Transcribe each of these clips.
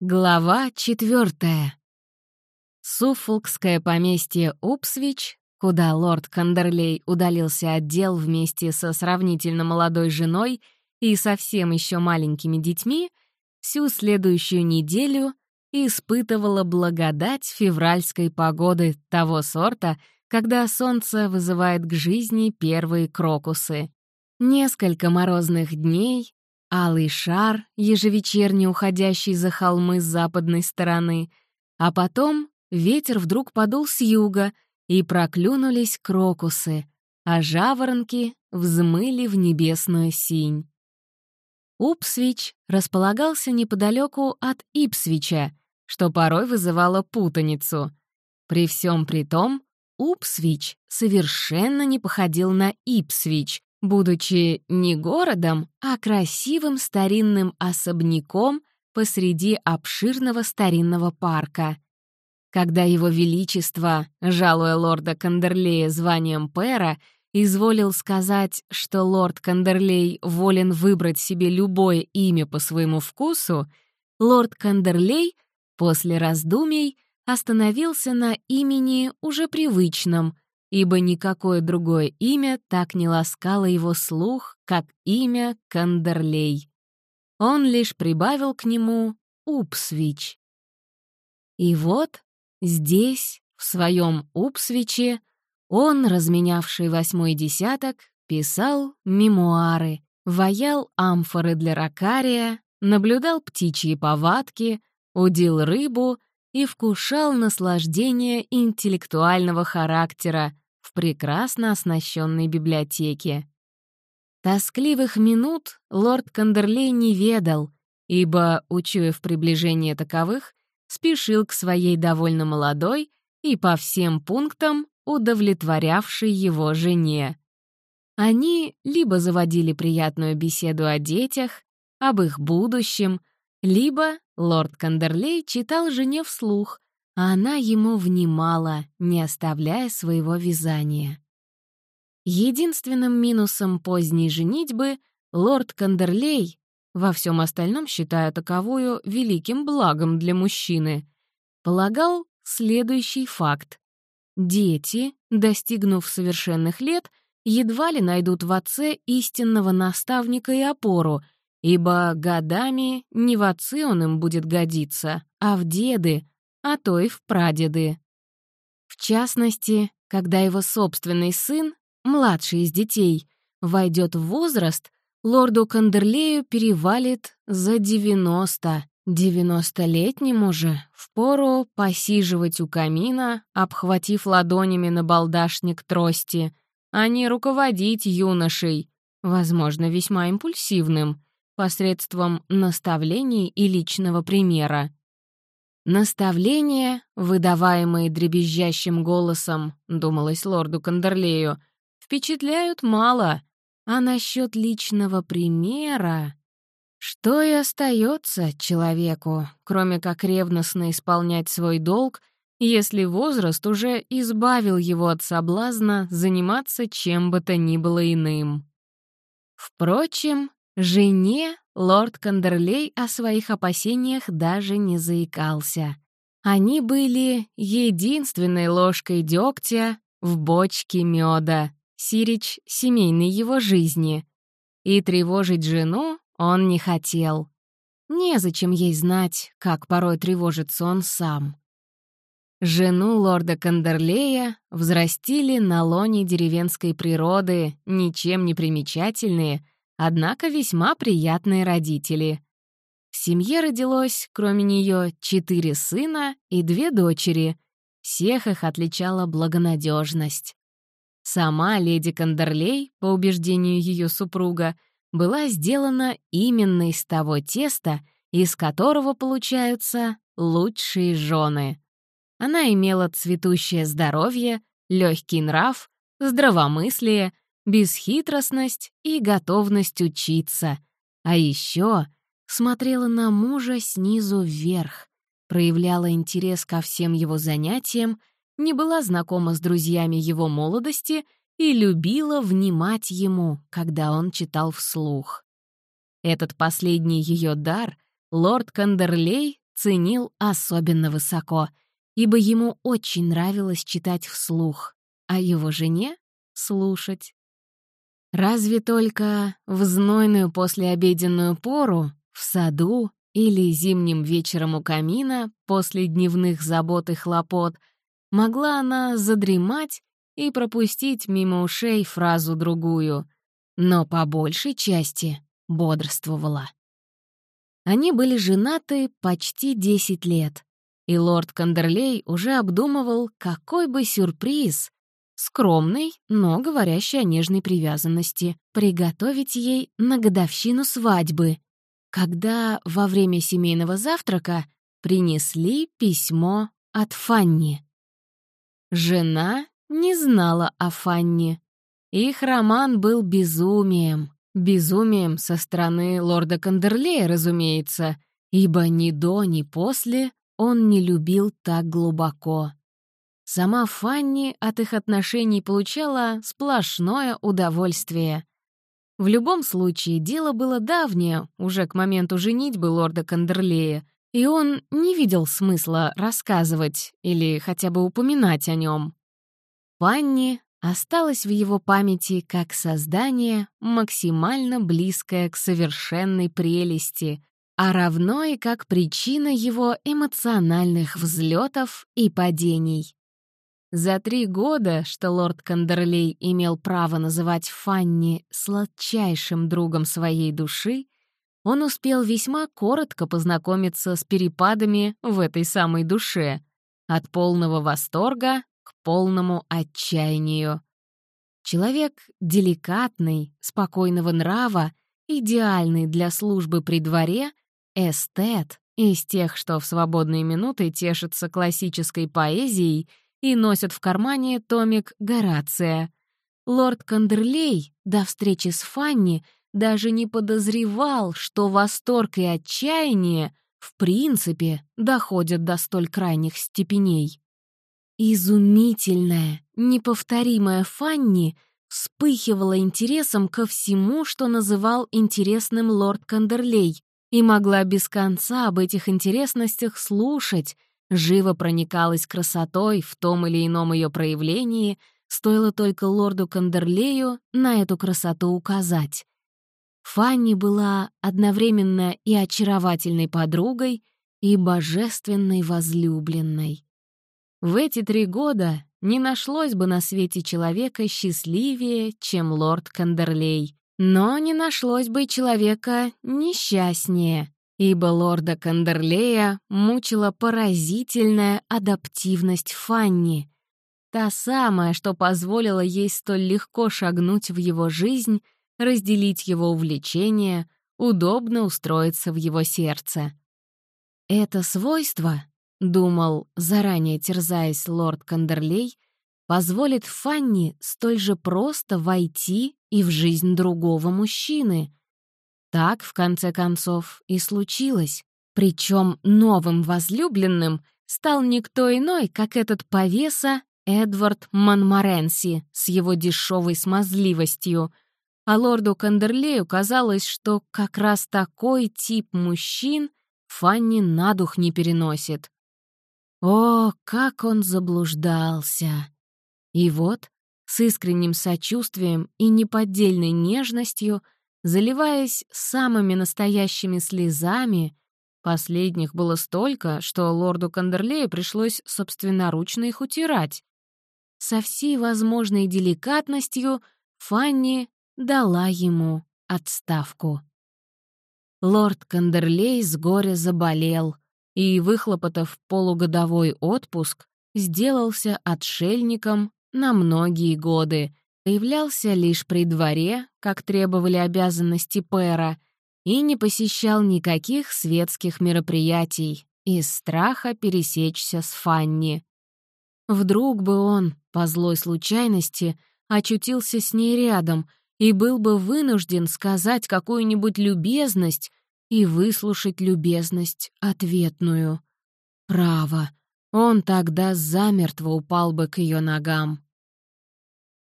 Глава четвертая. Суффолкское поместье Упсвич, куда лорд Кандерлей удалился от дел вместе со сравнительно молодой женой и совсем еще маленькими детьми, всю следующую неделю испытывала благодать февральской погоды того сорта, когда солнце вызывает к жизни первые крокусы. Несколько морозных дней, алый шар, ежевечерне уходящий за холмы с западной стороны, а потом ветер вдруг подул с юга, и проклюнулись крокусы, а жаворонки взмыли в небесную синь. Упсвич располагался неподалеку от Ипсвича, что порой вызывало путаницу. При всем при том, Упсвич совершенно не походил на Ипсвич, будучи не городом, а красивым старинным особняком посреди обширного старинного парка. Когда его величество, жалуя лорда Кандерлея званием пэра, изволил сказать, что лорд Кандерлей волен выбрать себе любое имя по своему вкусу, лорд Кандерлей после раздумий остановился на имени уже привычном — ибо никакое другое имя так не ласкало его слух, как имя Кандерлей. Он лишь прибавил к нему Упсвич. И вот здесь, в своем Упсвиче, он, разменявший восьмой десяток, писал мемуары, ваял амфоры для ракария, наблюдал птичьи повадки, удил рыбу и вкушал наслаждение интеллектуального характера в прекрасно оснащенной библиотеке. Тоскливых минут лорд Кандерлей не ведал, ибо, учуяв приближение таковых, спешил к своей довольно молодой и по всем пунктам удовлетворявшей его жене. Они либо заводили приятную беседу о детях, об их будущем, либо лорд Кандерлей читал жене вслух, а она ему внимала, не оставляя своего вязания. Единственным минусом поздней женитьбы лорд Кандерлей, во всем остальном считая таковую великим благом для мужчины, полагал следующий факт. Дети, достигнув совершенных лет, едва ли найдут в отце истинного наставника и опору — ибо годами не в отцы он им будет годиться, а в деды, а то и в прадеды. В частности, когда его собственный сын, младший из детей, войдет в возраст, лорду Кандерлею перевалит за 90. Девяностолетнему же впору посиживать у камина, обхватив ладонями на балдашник трости, а не руководить юношей, возможно, весьма импульсивным, посредством наставлений и личного примера. Наставления, выдаваемые дребезжащим голосом, думалось лорду Кандерлею, впечатляют мало, а насчет личного примера... Что и остается человеку, кроме как ревностно исполнять свой долг, если возраст уже избавил его от соблазна заниматься чем бы то ни было иным. Впрочем, Жене лорд Кандерлей о своих опасениях даже не заикался. Они были единственной ложкой дегтя в бочке меда, сирич семейной его жизни. И тревожить жену он не хотел. Незачем ей знать, как порой тревожится он сам. Жену лорда Кандерлея взрастили на лоне деревенской природы, ничем не примечательные — однако весьма приятные родители. В семье родилось, кроме нее, четыре сына и две дочери. Всех их отличала благонадежность. Сама леди Кандерлей, по убеждению ее супруга, была сделана именно из того теста, из которого получаются лучшие жены. Она имела цветущее здоровье, легкий нрав, здравомыслие — бесхитростность и готовность учиться. А еще смотрела на мужа снизу вверх, проявляла интерес ко всем его занятиям, не была знакома с друзьями его молодости и любила внимать ему, когда он читал вслух. Этот последний ее дар лорд Кандерлей ценил особенно высоко, ибо ему очень нравилось читать вслух, а его жене — слушать. Разве только в знойную послеобеденную пору в саду или зимним вечером у камина после дневных забот и хлопот могла она задремать и пропустить мимо ушей фразу-другую, но по большей части бодрствовала. Они были женаты почти 10 лет, и лорд Кандерлей уже обдумывал, какой бы сюрприз скромный, но говорящий о нежной привязанности, приготовить ей на годовщину свадьбы, когда во время семейного завтрака принесли письмо от Фанни. Жена не знала о Фанни. Их роман был безумием. Безумием со стороны лорда Кандерлея, разумеется, ибо ни до, ни после он не любил так глубоко. Сама Фанни от их отношений получала сплошное удовольствие. В любом случае, дело было давнее, уже к моменту женитьбы лорда Кандерлея, и он не видел смысла рассказывать или хотя бы упоминать о нем. Фанни осталась в его памяти как создание, максимально близкое к совершенной прелести, а равно и как причина его эмоциональных взлетов и падений. За три года, что лорд Кандерлей имел право называть Фанни сладчайшим другом своей души, он успел весьма коротко познакомиться с перепадами в этой самой душе, от полного восторга к полному отчаянию. Человек деликатный, спокойного нрава, идеальный для службы при дворе, эстет, из тех, что в свободные минуты тешится классической поэзией — и носят в кармане томик Горация. Лорд Кандерлей до встречи с Фанни даже не подозревал, что восторг и отчаяние в принципе доходят до столь крайних степеней. Изумительная, неповторимая Фанни вспыхивала интересом ко всему, что называл интересным лорд Кандерлей, и могла без конца об этих интересностях слушать, живо проникалась красотой в том или ином ее проявлении, стоило только лорду Кандерлею на эту красоту указать. Фанни была одновременно и очаровательной подругой, и божественной возлюбленной. В эти три года не нашлось бы на свете человека счастливее, чем лорд Кандерлей, но не нашлось бы человека несчастнее, ибо лорда Кандерлея мучила поразительная адаптивность Фанни, та самая, что позволила ей столь легко шагнуть в его жизнь, разделить его увлечения, удобно устроиться в его сердце. Это свойство, — думал, заранее терзаясь лорд Кандерлей, позволит Фанни столь же просто войти и в жизнь другого мужчины, так, в конце концов, и случилось. Причем новым возлюбленным стал никто иной, как этот повеса Эдвард Монморенси с его дешевой смазливостью. А лорду Кандерлею казалось, что как раз такой тип мужчин Фанни на дух не переносит. О, как он заблуждался! И вот, с искренним сочувствием и неподдельной нежностью — заливаясь самыми настоящими слезами. Последних было столько, что лорду Кандерлею пришлось собственноручно их утирать. Со всей возможной деликатностью Фанни дала ему отставку. Лорд Кандерлей с горя заболел и, выхлопотав полугодовой отпуск, сделался отшельником на многие годы — появлялся лишь при дворе, как требовали обязанности Пэра, и не посещал никаких светских мероприятий из страха пересечься с Фанни. Вдруг бы он, по злой случайности, очутился с ней рядом и был бы вынужден сказать какую-нибудь любезность и выслушать любезность ответную. Право, он тогда замертво упал бы к ее ногам.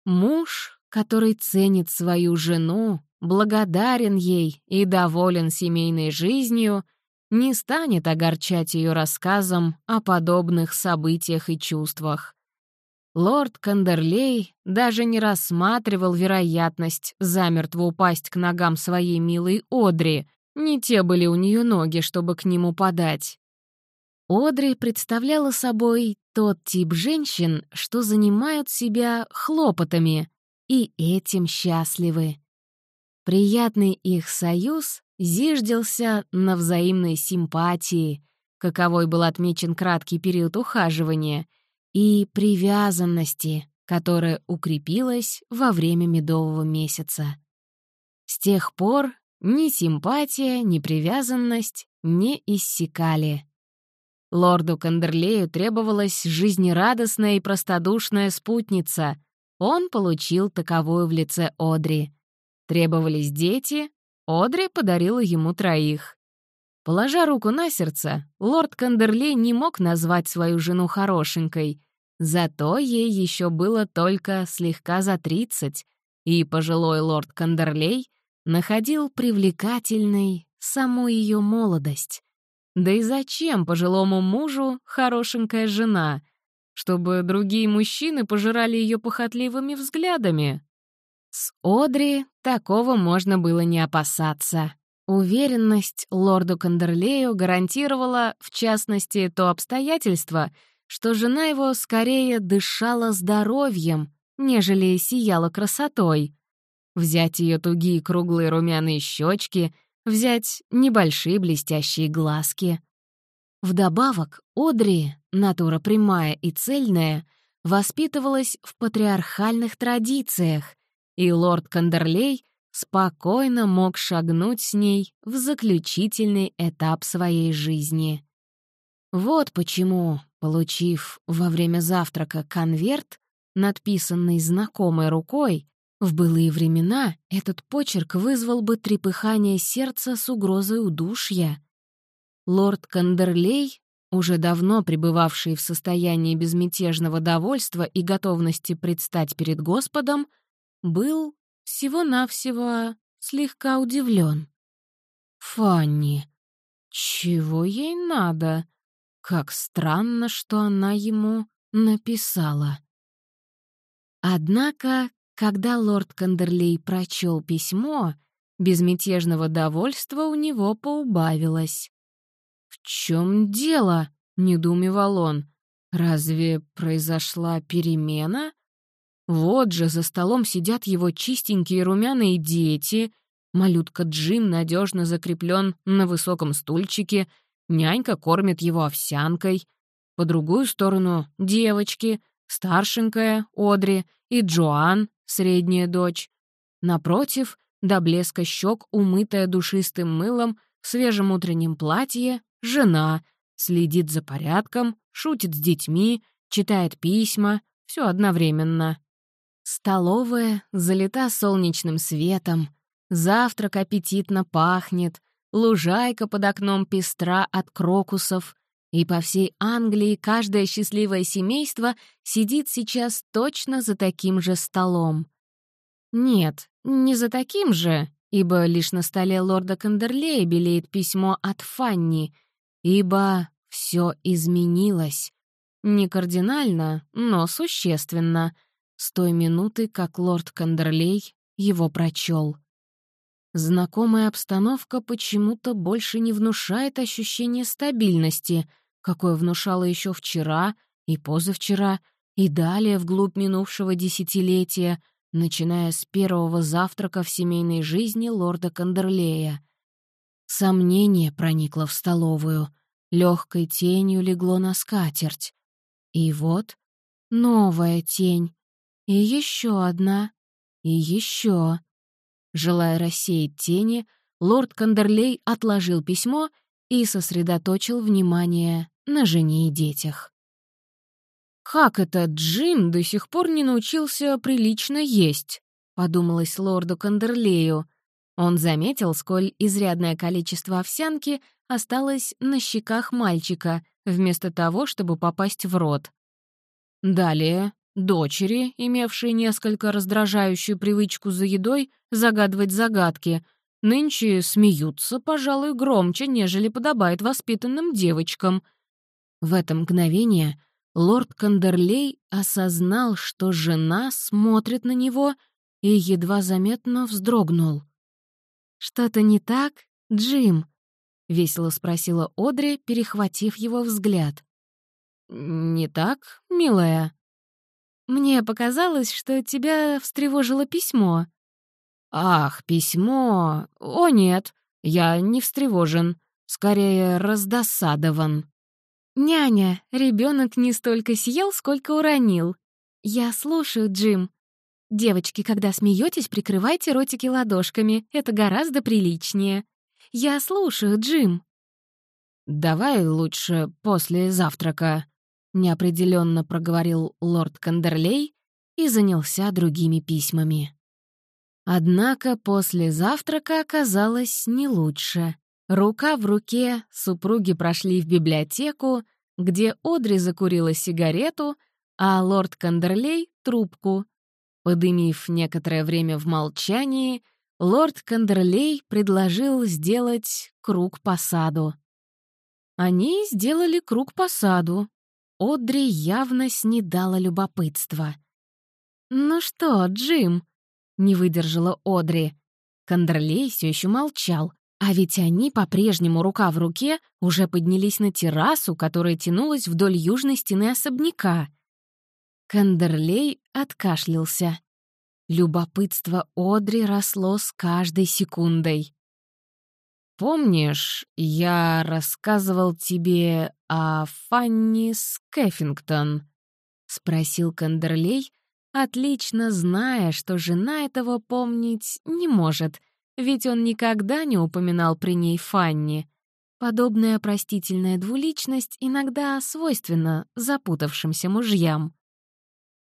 Муж, который ценит свою жену, благодарен ей и доволен семейной жизнью, не станет огорчать ее рассказом о подобных событиях и чувствах. Лорд Кандерлей даже не рассматривал вероятность замертво упасть к ногам своей милой Одри, не те были у нее ноги, чтобы к нему подать. Одри представляла собой тот тип женщин, что занимают себя хлопотами, и этим счастливы. Приятный их союз зиждился на взаимной симпатии, каковой был отмечен краткий период ухаживания, и привязанности, которая укрепилась во время медового месяца. С тех пор ни симпатия, ни привязанность не иссякали. Лорду Кандерлею требовалась жизнерадостная и простодушная спутница. Он получил таковую в лице Одри. Требовались дети, Одри подарила ему троих. Положа руку на сердце, лорд Кандерлей не мог назвать свою жену хорошенькой, зато ей еще было только слегка за тридцать, и пожилой лорд Кандерлей находил привлекательной саму ее молодость. Да и зачем пожилому мужу хорошенькая жена? Чтобы другие мужчины пожирали ее похотливыми взглядами? С Одри такого можно было не опасаться. Уверенность лорду Кандерлею гарантировала, в частности, то обстоятельство, что жена его скорее дышала здоровьем, нежели сияла красотой. Взять ее тугие круглые румяные щечки, взять небольшие блестящие глазки. Вдобавок, Одри, натура прямая и цельная, воспитывалась в патриархальных традициях, и лорд Кандерлей спокойно мог шагнуть с ней в заключительный этап своей жизни. Вот почему, получив во время завтрака конверт, надписанный знакомой рукой, в былые времена этот почерк вызвал бы трепыхание сердца с угрозой удушья. Лорд Кандерлей, уже давно пребывавший в состоянии безмятежного довольства и готовности предстать перед Господом, был всего-навсего слегка удивлен. «Фанни, чего ей надо? Как странно, что она ему написала». Однако, когда лорд Кандерлей прочел письмо, безмятежного довольства у него поубавилось. «В чем дело?» — недоумевал он. «Разве произошла перемена?» Вот же за столом сидят его чистенькие румяные дети. Малютка Джим надежно закреплен на высоком стульчике. Нянька кормит его овсянкой. По другую сторону — девочки, старшенькая — Одри и Джоан, средняя дочь. Напротив, до блеска щек, умытая душистым мылом, в свежем утреннем платье, жена, следит за порядком, шутит с детьми, читает письма, все одновременно. Столовая залита солнечным светом, завтрак аппетитно пахнет, лужайка под окном пестра от крокусов, и по всей Англии каждое счастливое семейство сидит сейчас точно за таким же столом. Нет, не за таким же, ибо лишь на столе лорда Кандерлея белеет письмо от Фанни, ибо все изменилось. Не кардинально, но существенно — с той минуты, как лорд Кандерлей его прочел. Знакомая обстановка почему-то больше не внушает ощущение стабильности, какое внушало еще вчера и позавчера, и далее вглубь минувшего десятилетия, начиная с первого завтрака в семейной жизни лорда Кандерлея. Сомнение проникло в столовую, легкой тенью легло на скатерть. И вот новая тень, и еще одна. И еще. Желая рассеять тени, лорд Кандерлей отложил письмо и сосредоточил внимание на жене и детях. «Как это Джим до сих пор не научился прилично есть?» — подумалось лорду Кандерлею. Он заметил, сколь изрядное количество овсянки осталось на щеках мальчика, вместо того, чтобы попасть в рот. Далее Дочери, имевшие несколько раздражающую привычку за едой, загадывать загадки, Нынче смеются, пожалуй, громче, нежели подобает воспитанным девочкам». В это мгновение лорд Кандерлей осознал, что жена смотрит на него и едва заметно вздрогнул. «Что-то не так, Джим?» — весело спросила Одри, перехватив его взгляд. «Не так, милая?» «Мне показалось, что тебя встревожило письмо». «Ах, письмо! О, нет, я не встревожен, скорее раздосадован». «Няня, ребенок не столько съел, сколько уронил. Я слушаю, Джим. Девочки, когда смеетесь, прикрывайте ротики ладошками, это гораздо приличнее. Я слушаю, Джим». «Давай лучше после завтрака», — неопределенно проговорил лорд Кандерлей и занялся другими письмами. Однако после завтрака оказалось не лучше. Рука в руке супруги прошли в библиотеку, где Одри закурила сигарету, а лорд Кандерлей — трубку. Подымив некоторое время в молчании, лорд Кандерлей предложил сделать круг по саду. Они сделали круг по саду. Одри явно снедала любопытство. «Ну что, Джим?» — не выдержала Одри. Кандерлей все еще молчал, а ведь они по-прежнему рука в руке уже поднялись на террасу, которая тянулась вдоль южной стены особняка. Кандерлей откашлялся. Любопытство Одри росло с каждой секундой. «Помнишь, я рассказывал тебе о Фанни Скеффингтон?» — спросил Кандерлей, отлично зная, что жена этого помнить не может, ведь он никогда не упоминал при ней Фанни. Подобная простительная двуличность иногда свойственна запутавшимся мужьям.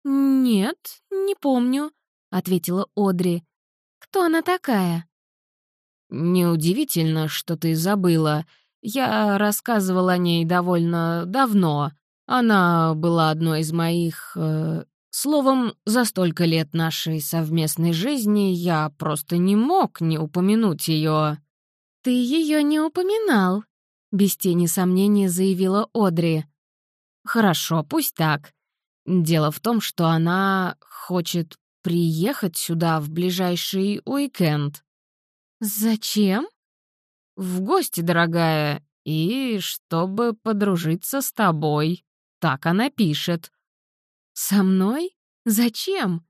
«Нет, не помню», — ответила Одри. «Кто она такая?» «Неудивительно, что ты забыла. Я рассказывал о ней довольно давно. Она была одной из моих... Э, словом, за столько лет нашей совместной жизни я просто не мог не упомянуть ее. «Ты ее не упоминал», — без тени сомнения заявила Одри. «Хорошо, пусть так. Дело в том, что она хочет приехать сюда в ближайший уикенд. Зачем? В гости, дорогая, и чтобы подружиться с тобой. Так она пишет. Со мной? Зачем?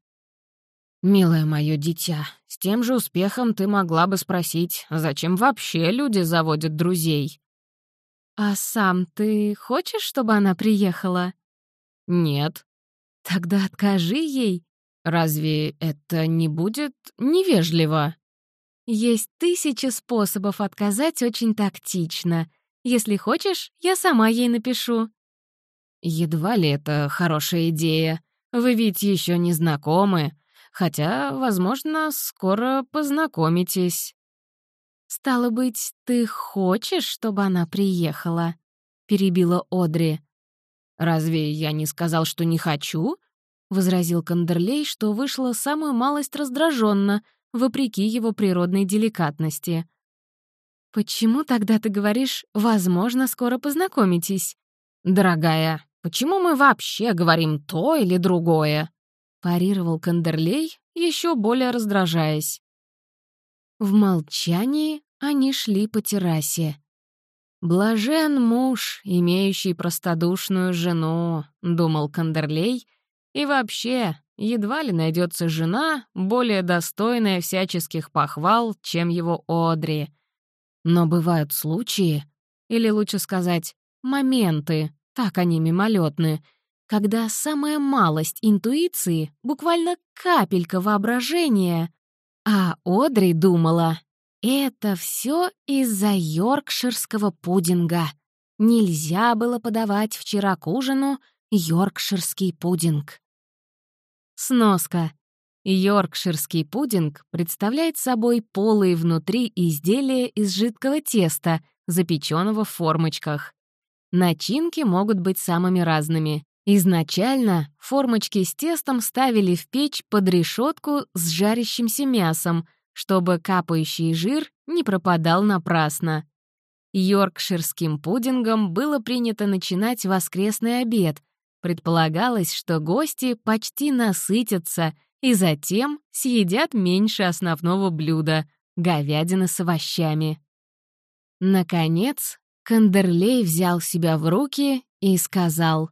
Милое мое дитя, с тем же успехом ты могла бы спросить, зачем вообще люди заводят друзей? А сам ты хочешь, чтобы она приехала? Нет. Тогда откажи ей. Разве это не будет невежливо? Есть тысячи способов отказать очень тактично. Если хочешь, я сама ей напишу. Едва ли это хорошая идея. Вы ведь еще не знакомы. Хотя, возможно, скоро познакомитесь. «Стало быть, ты хочешь, чтобы она приехала?» — перебила Одри. «Разве я не сказал, что не хочу?» — возразил Кандерлей, что вышло самую малость раздраженно, вопреки его природной деликатности. «Почему тогда ты говоришь, возможно, скоро познакомитесь?» «Дорогая, почему мы вообще говорим то или другое?» — парировал Кандерлей, еще более раздражаясь. В молчании они шли по террасе. «Блажен муж, имеющий простодушную жену», — думал Кандерлей, и вообще, едва ли найдется жена, более достойная всяческих похвал, чем его Одри. Но бывают случаи, или лучше сказать, моменты, так они мимолетны, когда самая малость интуиции, буквально капелька воображения, а Одри думала, это все из-за йоркширского пудинга. Нельзя было подавать вчера к ужину йоркширский пудинг. Сноска. Йоркширский пудинг представляет собой полые внутри изделия из жидкого теста, запеченного в формочках. Начинки могут быть самыми разными. Изначально формочки с тестом ставили в печь под решетку с жарящимся мясом, чтобы капающий жир не пропадал напрасно. Йоркширским пудингом было принято начинать воскресный обед. Предполагалось, что гости почти насытятся и затем съедят меньше основного блюда — говядины с овощами. Наконец, Кандерлей взял себя в руки и сказал,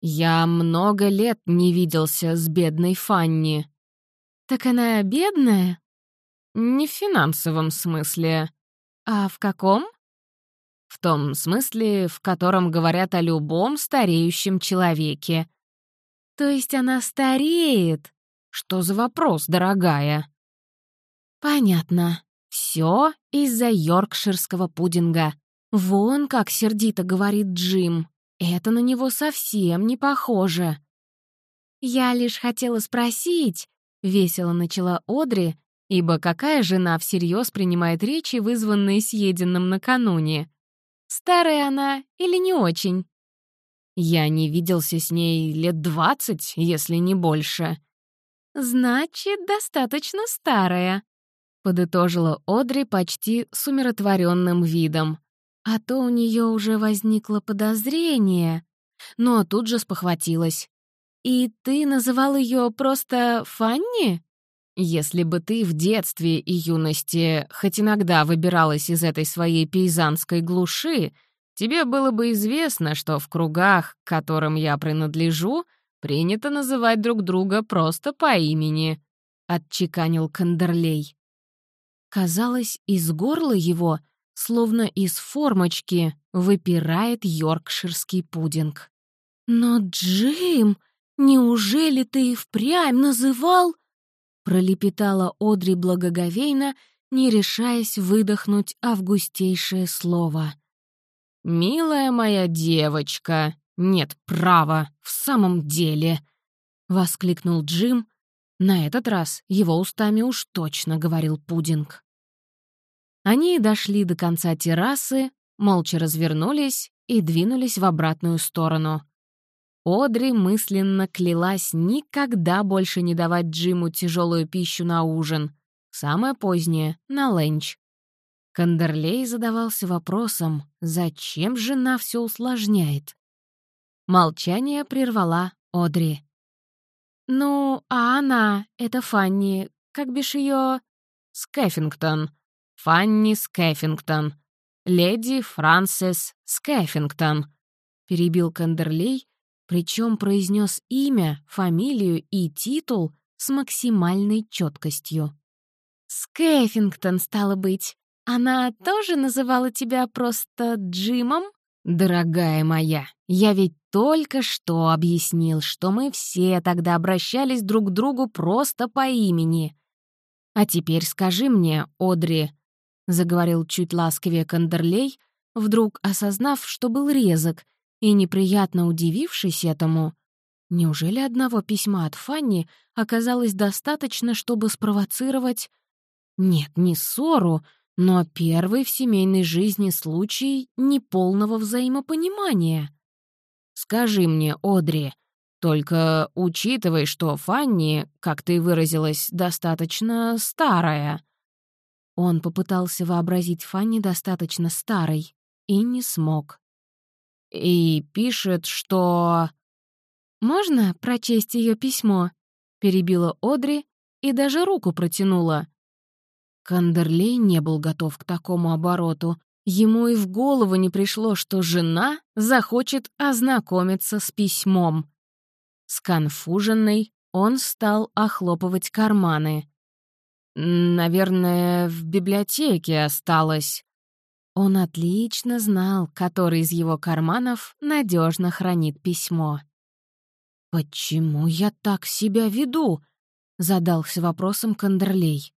«Я много лет не виделся с бедной Фанни». «Так она бедная?» «Не в финансовом смысле». «А в каком?» «В том смысле, в котором говорят о любом стареющем человеке». «То есть она стареет?» «Что за вопрос, дорогая?» «Понятно. Все из-за йоркширского пудинга. Вон как сердито говорит Джим. Это на него совсем не похоже». «Я лишь хотела спросить», — весело начала Одри, ибо какая жена всерьез принимает речи, вызванные съеденным накануне? Старая она или не очень? Я не виделся с ней лет двадцать, если не больше. «Значит, достаточно старая», — подытожила Одри почти с умиротворенным видом. А то у нее уже возникло подозрение, но тут же спохватилась. «И ты называл ее просто Фанни?» «Если бы ты в детстве и юности хоть иногда выбиралась из этой своей пейзанской глуши, тебе было бы известно, что в кругах, к которым я принадлежу, принято называть друг друга просто по имени», — отчеканил Кандерлей. Казалось, из горла его, словно из формочки, выпирает йоркширский пудинг. «Но, Джим, неужели ты и впрямь называл...» пролепетала Одри благоговейно, не решаясь выдохнуть августейшее слово. «Милая моя девочка, нет права, в самом деле!» — воскликнул Джим. На этот раз его устами уж точно говорил пудинг. Они дошли до конца террасы, молча развернулись и двинулись в обратную сторону. Одри мысленно клялась никогда больше не давать Джиму тяжелую пищу на ужин, самое позднее — на ленч. Кандерлей задавался вопросом, зачем жена все усложняет. Молчание прервала Одри. «Ну, а она, это Фанни, как бишь ее...» «Скэффингтон. Фанни Скэффингтон. Леди Франсис Скэффингтон», — перебил Кандерлей, причем произнес имя, фамилию и титул с максимальной четкостью. «Скэффингтон, стало быть. Она тоже называла тебя просто Джимом?» «Дорогая моя, я ведь только что объяснил, что мы все тогда обращались друг к другу просто по имени. А теперь скажи мне, Одри, — заговорил чуть ласковее Кандерлей, вдруг осознав, что был резок, и неприятно удивившись этому. Неужели одного письма от Фанни оказалось достаточно, чтобы спровоцировать... Нет, не ссору, но первый в семейной жизни случай неполного взаимопонимания. «Скажи мне, Одри, только учитывай, что Фанни, как ты выразилась, достаточно старая». Он попытался вообразить Фанни достаточно старой и не смог. И пишет, что... «Можно прочесть ее письмо?» — перебила Одри и даже руку протянула. Кандерлей не был готов к такому обороту. Ему и в голову не пришло, что жена захочет ознакомиться с письмом. Сконфуженный, он стал охлопывать карманы. «Наверное, в библиотеке осталось». Он отлично знал, который из его карманов надежно хранит письмо. «Почему я так себя веду?» — задался вопросом Кандерлей.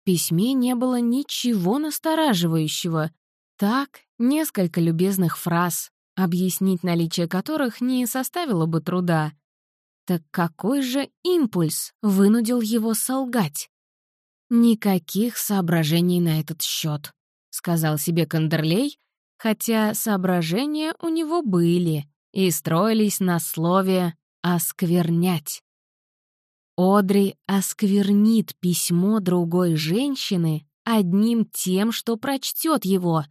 В письме не было ничего настораживающего. Так, несколько любезных фраз, объяснить наличие которых не составило бы труда. Так какой же импульс вынудил его солгать? Никаких соображений на этот счет сказал себе Кандерлей, хотя соображения у него были и строились на слове «осквернять». Одри осквернит письмо другой женщины одним тем, что прочтет его.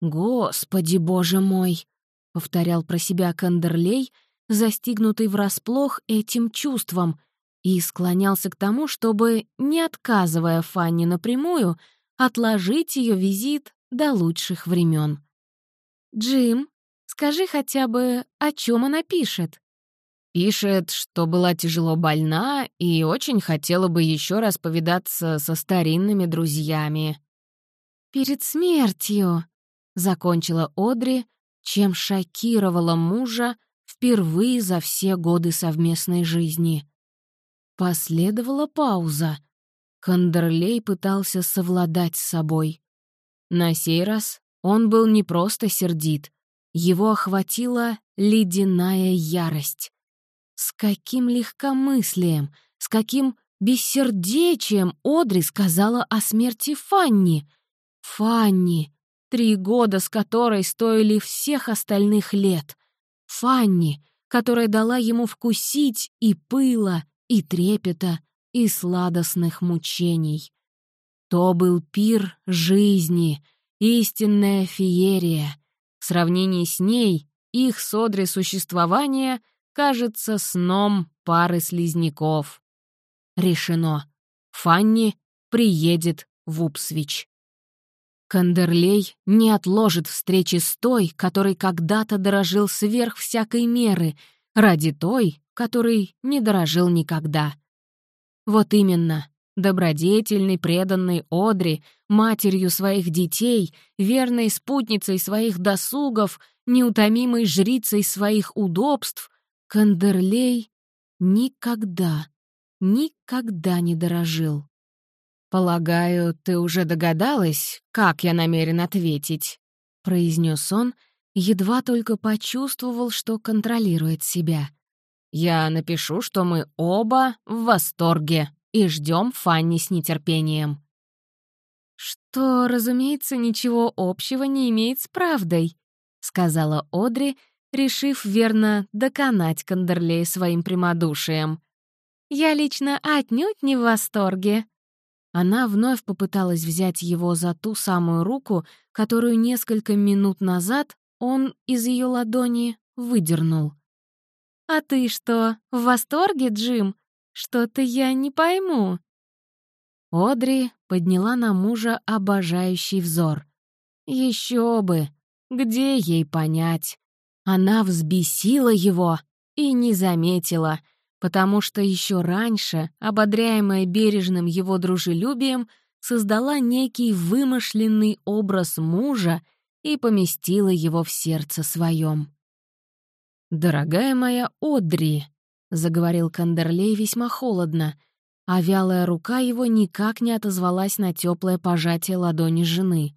«Господи, боже мой!» — повторял про себя Кандерлей, застигнутый врасплох этим чувством, и склонялся к тому, чтобы, не отказывая Фанни напрямую, отложить ее визит до лучших времен. «Джим, скажи хотя бы, о чем она пишет?» Пишет, что была тяжело больна и очень хотела бы еще раз повидаться со старинными друзьями. «Перед смертью», — закончила Одри, чем шокировала мужа впервые за все годы совместной жизни. Последовала пауза. Кандерлей пытался совладать с собой. На сей раз он был не просто сердит, его охватила ледяная ярость. С каким легкомыслием, с каким бессердечием Одри сказала о смерти Фанни. Фанни, три года с которой стоили всех остальных лет. Фанни, которая дала ему вкусить и пыла, и трепета, и сладостных мучений. То был пир жизни, истинная феерия. В сравнении с ней их содри существования кажется сном пары слизняков. Решено. Фанни приедет в Упсвич. Кандерлей не отложит встречи с той, который когда-то дорожил сверх всякой меры, ради той, которой не дорожил никогда. Вот именно, добродетельной, преданной Одри, матерью своих детей, верной спутницей своих досугов, неутомимой жрицей своих удобств, Кандерлей никогда, никогда не дорожил. «Полагаю, ты уже догадалась, как я намерен ответить?» — произнес он, едва только почувствовал, что контролирует себя. «Я напишу, что мы оба в восторге и ждем Фанни с нетерпением». «Что, разумеется, ничего общего не имеет с правдой», — сказала Одри, решив верно доконать Кандерлей своим прямодушием. «Я лично отнюдь не в восторге». Она вновь попыталась взять его за ту самую руку, которую несколько минут назад он из ее ладони выдернул. «А ты что, в восторге, Джим? Что-то я не пойму». Одри подняла на мужа обожающий взор. Еще бы! Где ей понять? Она взбесила его и не заметила, потому что еще раньше, ободряемая бережным его дружелюбием, создала некий вымышленный образ мужа и поместила его в сердце своем. «Дорогая моя Одри», — заговорил Кандерлей весьма холодно, а вялая рука его никак не отозвалась на теплое пожатие ладони жены.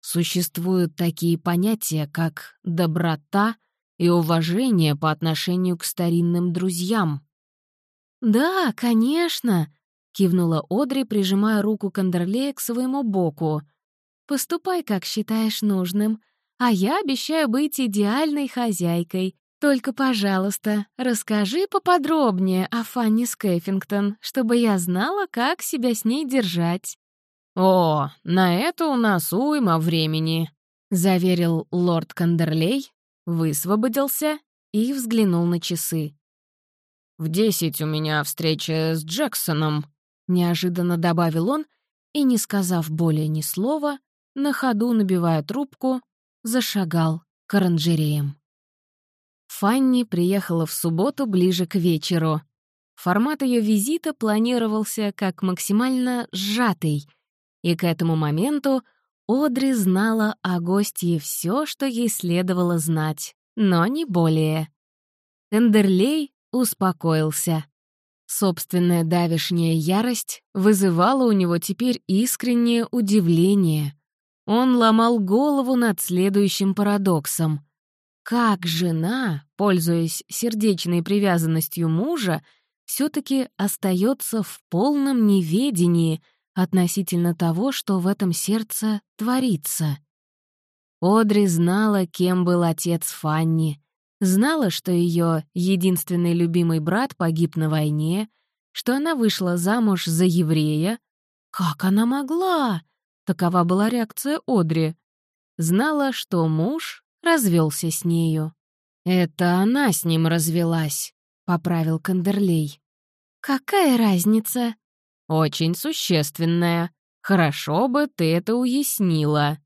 Существуют такие понятия, как доброта и уважение по отношению к старинным друзьям. «Да, конечно», — кивнула Одри, прижимая руку Кандерлея к своему боку. «Поступай, как считаешь нужным, а я обещаю быть идеальной хозяйкой. Только, пожалуйста, расскажи поподробнее о Фанни Скэффингтон, чтобы я знала, как себя с ней держать». «О, на это у нас уйма времени», — заверил лорд Кандерлей, высвободился и взглянул на часы. «В десять у меня встреча с Джексоном», — неожиданно добавил он, и, не сказав более ни слова, на ходу набивая трубку, зашагал к оранжереям. Фанни приехала в субботу ближе к вечеру. Формат ее визита планировался как максимально сжатый — и к этому моменту Одри знала о гостье все, что ей следовало знать, но не более. Эндерлей успокоился. Собственная давишняя ярость вызывала у него теперь искреннее удивление. Он ломал голову над следующим парадоксом. Как жена, пользуясь сердечной привязанностью мужа, все таки остается в полном неведении — относительно того, что в этом сердце творится. Одри знала, кем был отец Фанни, знала, что ее единственный любимый брат погиб на войне, что она вышла замуж за еврея. Как она могла? Такова была реакция Одри. Знала, что муж развелся с нею. «Это она с ним развелась», — поправил Кандерлей. «Какая разница?» «Очень существенная. Хорошо бы ты это уяснила».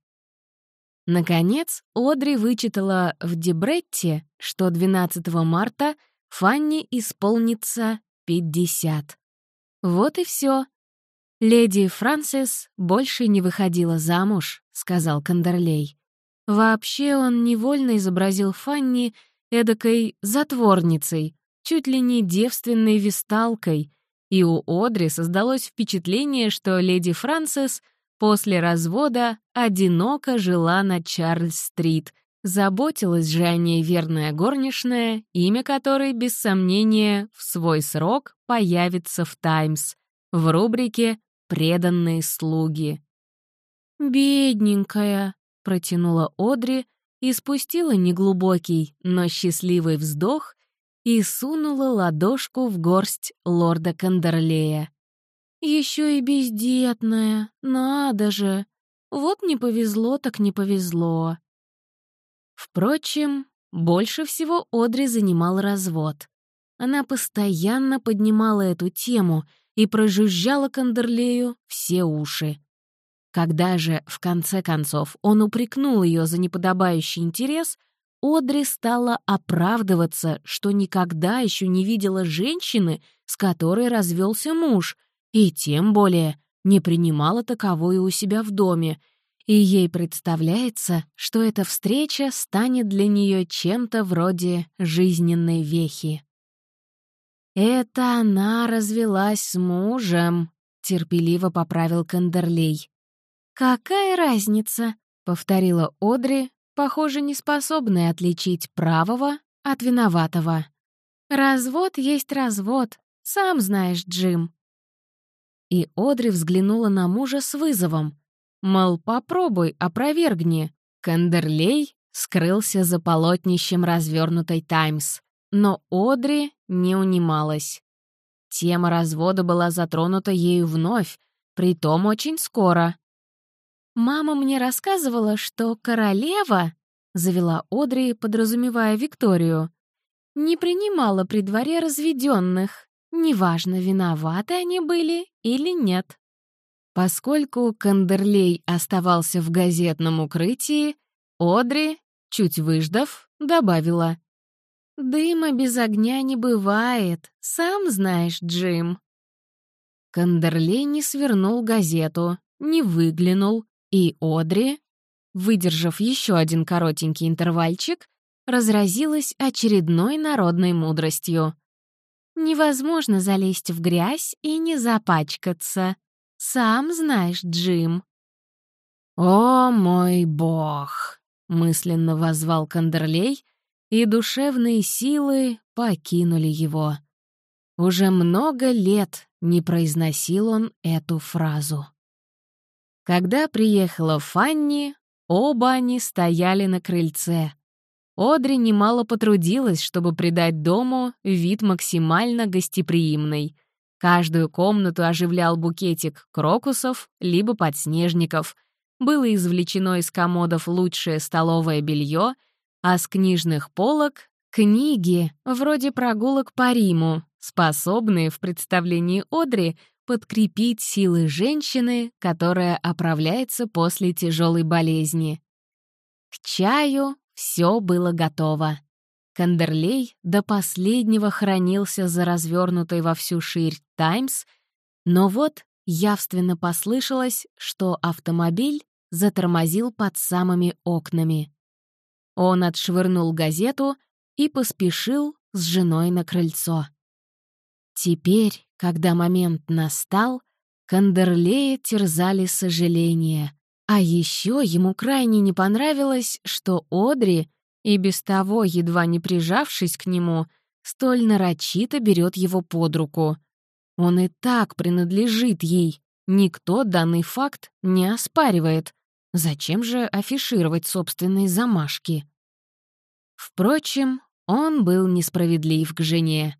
Наконец, Одри вычитала в Дебретте, что 12 марта Фанни исполнится 50. Вот и все. «Леди Франсис больше не выходила замуж», — сказал Кандерлей. Вообще он невольно изобразил Фанни эдакой затворницей, чуть ли не девственной висталкой, и у Одри создалось впечатление, что леди Франсис после развода одиноко жила на Чарльз-стрит, заботилась же о ней верная горничная, имя которой, без сомнения, в свой срок появится в «Таймс» в рубрике «Преданные слуги». «Бедненькая», — протянула Одри и спустила неглубокий, но счастливый вздох и сунула ладошку в горсть лорда Кандерлея. Еще и бездетная, надо же. Вот не повезло, так не повезло. Впрочем, больше всего Одри занимал развод. Она постоянно поднимала эту тему и прожужжала Кандерлею все уши. Когда же, в конце концов, он упрекнул ее за неподобающий интерес, Одри стала оправдываться, что никогда еще не видела женщины, с которой развелся муж, и тем более не принимала таковую у себя в доме, и ей представляется, что эта встреча станет для нее чем-то вроде жизненной вехи. «Это она развелась с мужем», — терпеливо поправил Кандерлей. «Какая разница?» — повторила Одри, похоже, не способная отличить правого от виноватого. «Развод есть развод, сам знаешь, Джим». И Одри взглянула на мужа с вызовом. Мол, попробуй, опровергни. Кандерлей скрылся за полотнищем развернутой «Таймс». Но Одри не унималась. Тема развода была затронута ею вновь, притом очень скоро. «Мама мне рассказывала, что королева, — завела Одри, подразумевая Викторию, — не принимала при дворе разведенных, неважно, виноваты они были или нет. Поскольку Кандерлей оставался в газетном укрытии, Одри, чуть выждав, добавила. «Дыма без огня не бывает, сам знаешь, Джим». Кандерлей не свернул газету, не выглянул, и Одри, выдержав еще один коротенький интервальчик, разразилась очередной народной мудростью. «Невозможно залезть в грязь и не запачкаться. Сам знаешь, Джим». «О мой бог!» — мысленно возвал Кандерлей, и душевные силы покинули его. Уже много лет не произносил он эту фразу. Когда приехала Фанни, оба они стояли на крыльце. Одри немало потрудилась, чтобы придать дому вид максимально гостеприимный. Каждую комнату оживлял букетик крокусов либо подснежников. Было извлечено из комодов лучшее столовое белье, а с книжных полок — книги, вроде прогулок по Риму, способные в представлении Одри подкрепить силы женщины, которая оправляется после тяжелой болезни. К чаю все было готово. Кандерлей до последнего хранился за развернутой во всю ширь «Таймс», но вот явственно послышалось, что автомобиль затормозил под самыми окнами. Он отшвырнул газету и поспешил с женой на крыльцо. Теперь, когда момент настал, Кандерлея терзали сожаления. А еще ему крайне не понравилось, что Одри, и без того, едва не прижавшись к нему, столь нарочито берет его под руку. Он и так принадлежит ей. Никто данный факт не оспаривает. Зачем же афишировать собственные замашки? Впрочем, он был несправедлив к жене.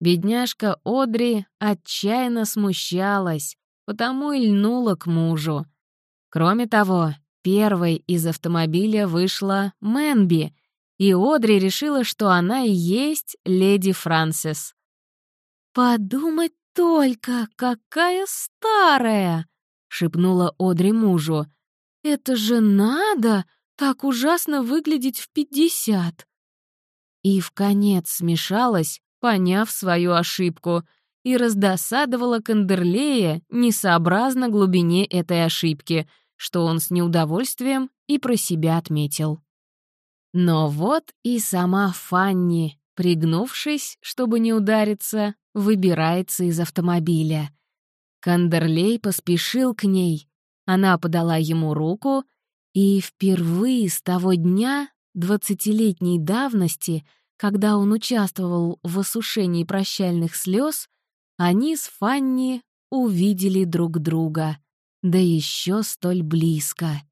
Бедняжка Одри отчаянно смущалась, потому и льнула к мужу. Кроме того, первой из автомобиля вышла Мэнби, и Одри решила, что она и есть леди Франсис. «Подумать только, какая старая!» — шепнула Одри мужу. «Это же надо так ужасно выглядеть в пятьдесят!» И в конец смешалась, поняв свою ошибку, и раздосадовала Кандерлея несообразно глубине этой ошибки, что он с неудовольствием и про себя отметил. Но вот и сама Фанни, пригнувшись, чтобы не удариться, выбирается из автомобиля. Кандерлей поспешил к ней. Она подала ему руку, и впервые с того дня, двадцатилетней давности, когда он участвовал в осушении прощальных слез, они с Фанни увидели друг друга, да еще столь близко.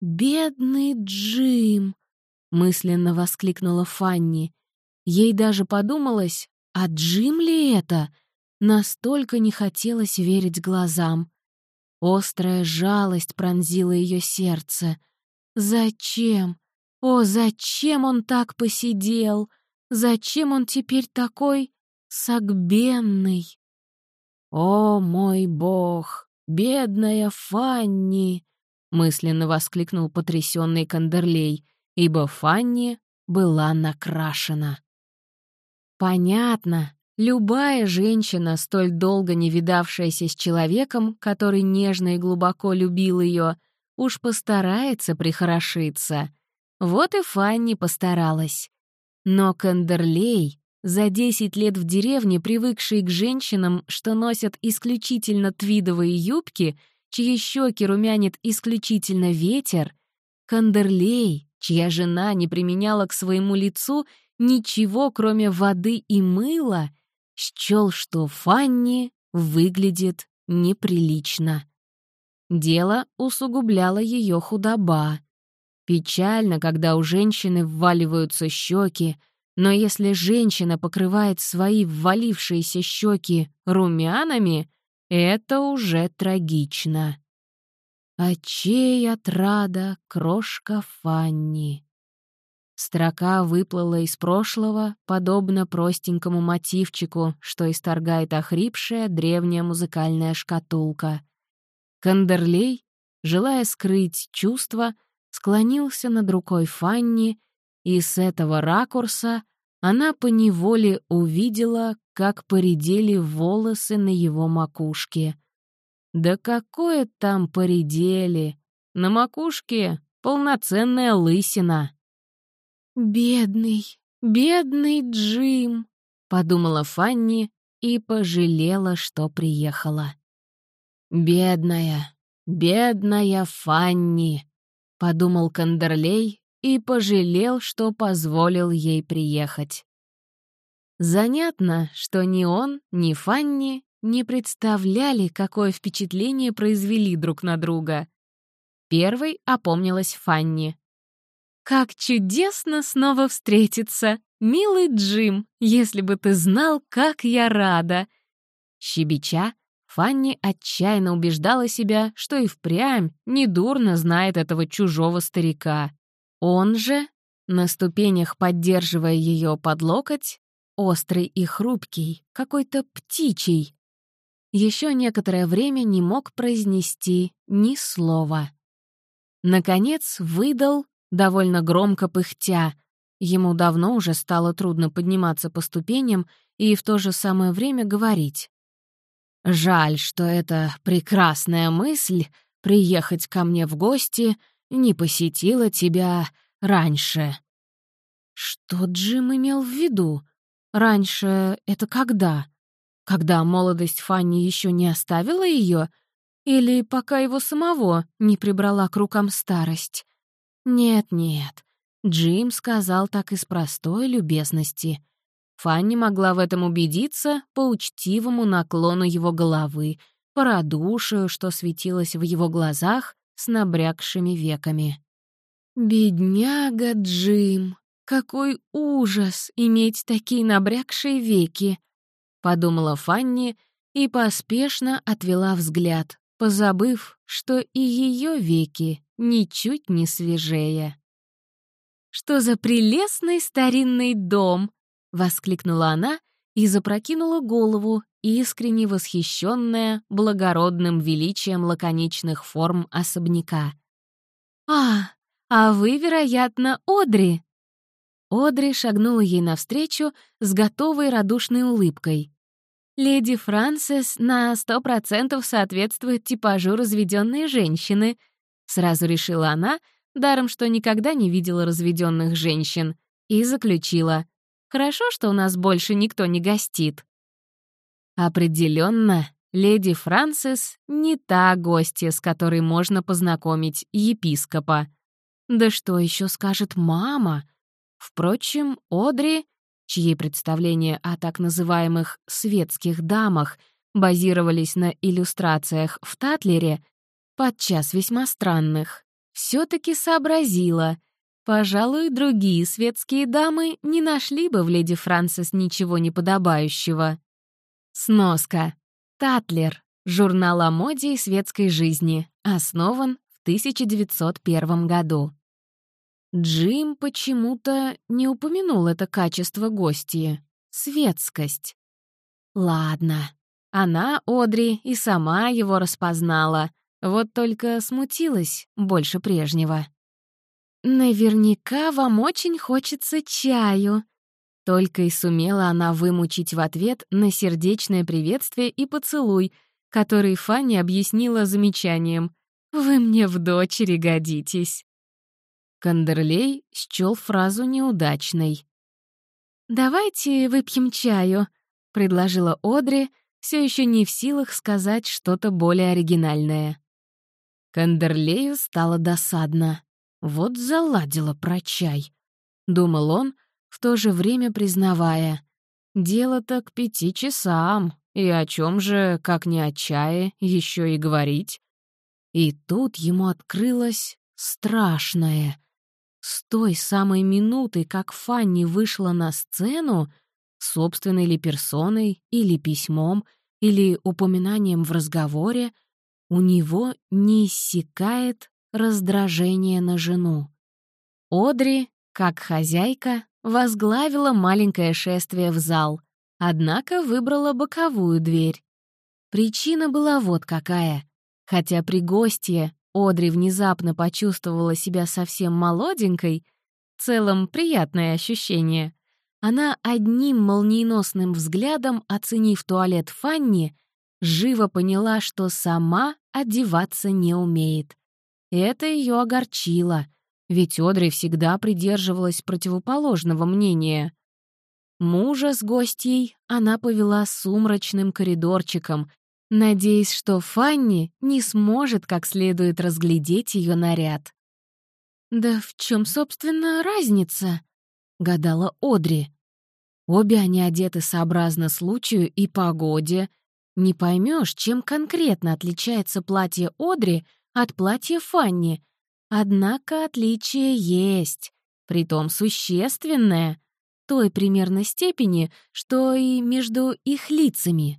«Бедный Джим!» — мысленно воскликнула Фанни. Ей даже подумалось, а Джим ли это? Настолько не хотелось верить глазам. Острая жалость пронзила ее сердце. Зачем? О, зачем он так посидел? Зачем он теперь такой согбенный? «О, мой бог! Бедная Фанни!» — мысленно воскликнул потрясенный Кандерлей, ибо Фанни была накрашена. Понятно, любая женщина, столь долго не видавшаяся с человеком, который нежно и глубоко любил ее, уж постарается прихорошиться. Вот и Фанни постаралась. Но Кандерлей, за 10 лет в деревне, привыкший к женщинам, что носят исключительно твидовые юбки, чьи щеки румянит исключительно ветер, Кандерлей, чья жена не применяла к своему лицу ничего, кроме воды и мыла, счел, что Фанни выглядит неприлично. Дело усугубляло ее худоба. Печально, когда у женщины вваливаются щеки, но если женщина покрывает свои ввалившиеся щеки румянами, это уже трагично. А чей отрада крошка Фанни? Строка выплыла из прошлого, подобно простенькому мотивчику, что исторгает охрипшая древняя музыкальная шкатулка. Кандерлей, желая скрыть чувства, склонился над рукой Фанни, и с этого ракурса она поневоле увидела, как поредели волосы на его макушке. Да какое там поредели! На макушке полноценная лысина. «Бедный, бедный Джим», — подумала Фанни и пожалела, что приехала. «Бедная, бедная Фанни», — подумал Кандерлей и пожалел, что позволил ей приехать. Занятно, что ни он, ни Фанни не представляли, какое впечатление произвели друг на друга. Первой опомнилась Фанни. «Как чудесно снова встретиться! Милый Джим, если бы ты знал, как я рада!» Щебеча, Фанни отчаянно убеждала себя, что и впрямь недурно знает этого чужого старика. Он же, на ступенях поддерживая ее под локоть, острый и хрупкий, какой-то птичий, еще некоторое время не мог произнести ни слова. Наконец выдал довольно громко пыхтя. Ему давно уже стало трудно подниматься по ступеням и в то же самое время говорить. «Жаль, что эта прекрасная мысль приехать ко мне в гости не посетила тебя раньше». Что Джим имел в виду? Раньше — это когда? Когда молодость Фанни еще не оставила ее? Или пока его самого не прибрала к рукам старость? Нет-нет, Джим сказал так из простой любезности. Фанни могла в этом убедиться по учтивому наклону его головы, по радушию, что светилось в его глазах с набрякшими веками. «Бедняга Джим», какой ужас иметь такие набрякшие веки!» — подумала Фанни и поспешно отвела взгляд, позабыв, что и ее веки ничуть не свежее. «Что за прелестный старинный дом!» — воскликнула она и запрокинула голову, искренне восхищенная благородным величием лаконичных форм особняка. «А, а вы, вероятно, Одри!» Одри шагнула ей навстречу с готовой радушной улыбкой. «Леди Франсис на сто процентов соответствует типажу разведенной женщины», сразу решила она, даром что никогда не видела разведенных женщин, и заключила. Хорошо, что у нас больше никто не гостит. Определенно, леди Франсис не та гостья, с которой можно познакомить епископа. Да что еще скажет мама? Впрочем, Одри, чьи представления о так называемых «светских дамах» базировались на иллюстрациях в Татлере, подчас весьма странных, все таки сообразила, Пожалуй, другие светские дамы не нашли бы в леди Франсис ничего неподобающего. Сноска. Татлер. Журнал о моде и светской жизни. Основан в 1901 году. Джим почему-то не упомянул это качество гостья — светскость. Ладно, она, Одри, и сама его распознала, вот только смутилась больше прежнего. «Наверняка вам очень хочется чаю», только и сумела она вымучить в ответ на сердечное приветствие и поцелуй, который Фанни объяснила замечанием «Вы мне в дочери годитесь». Кандерлей счёл фразу неудачной. «Давайте выпьем чаю», — предложила Одри, все еще не в силах сказать что-то более оригинальное. Кандерлею стало досадно. Вот заладила про чай. Думал он, в то же время признавая. Дело-то к пяти часам, и о чем же, как не о чае, еще и говорить? И тут ему открылось страшное. С той самой минуты, как Фанни вышла на сцену, собственной ли персоной, или письмом, или упоминанием в разговоре, у него не иссякает раздражение на жену. Одри, как хозяйка, возглавила маленькое шествие в зал, однако выбрала боковую дверь. Причина была вот какая. Хотя при гостье Одри внезапно почувствовала себя совсем молоденькой, в целом приятное ощущение, она одним молниеносным взглядом, оценив туалет Фанни, живо поняла, что сама одеваться не умеет. Это ее огорчило, ведь Одри всегда придерживалась противоположного мнения. Мужа с гостьей она повела сумрачным коридорчиком, надеясь, что Фанни не сможет как следует разглядеть ее наряд. «Да в чем, собственно, разница?» — гадала Одри. Обе они одеты сообразно случаю и погоде. Не поймешь, чем конкретно отличается платье Одри от платья Фанни. Однако отличие есть, притом существенное, той примерно степени, что и между их лицами.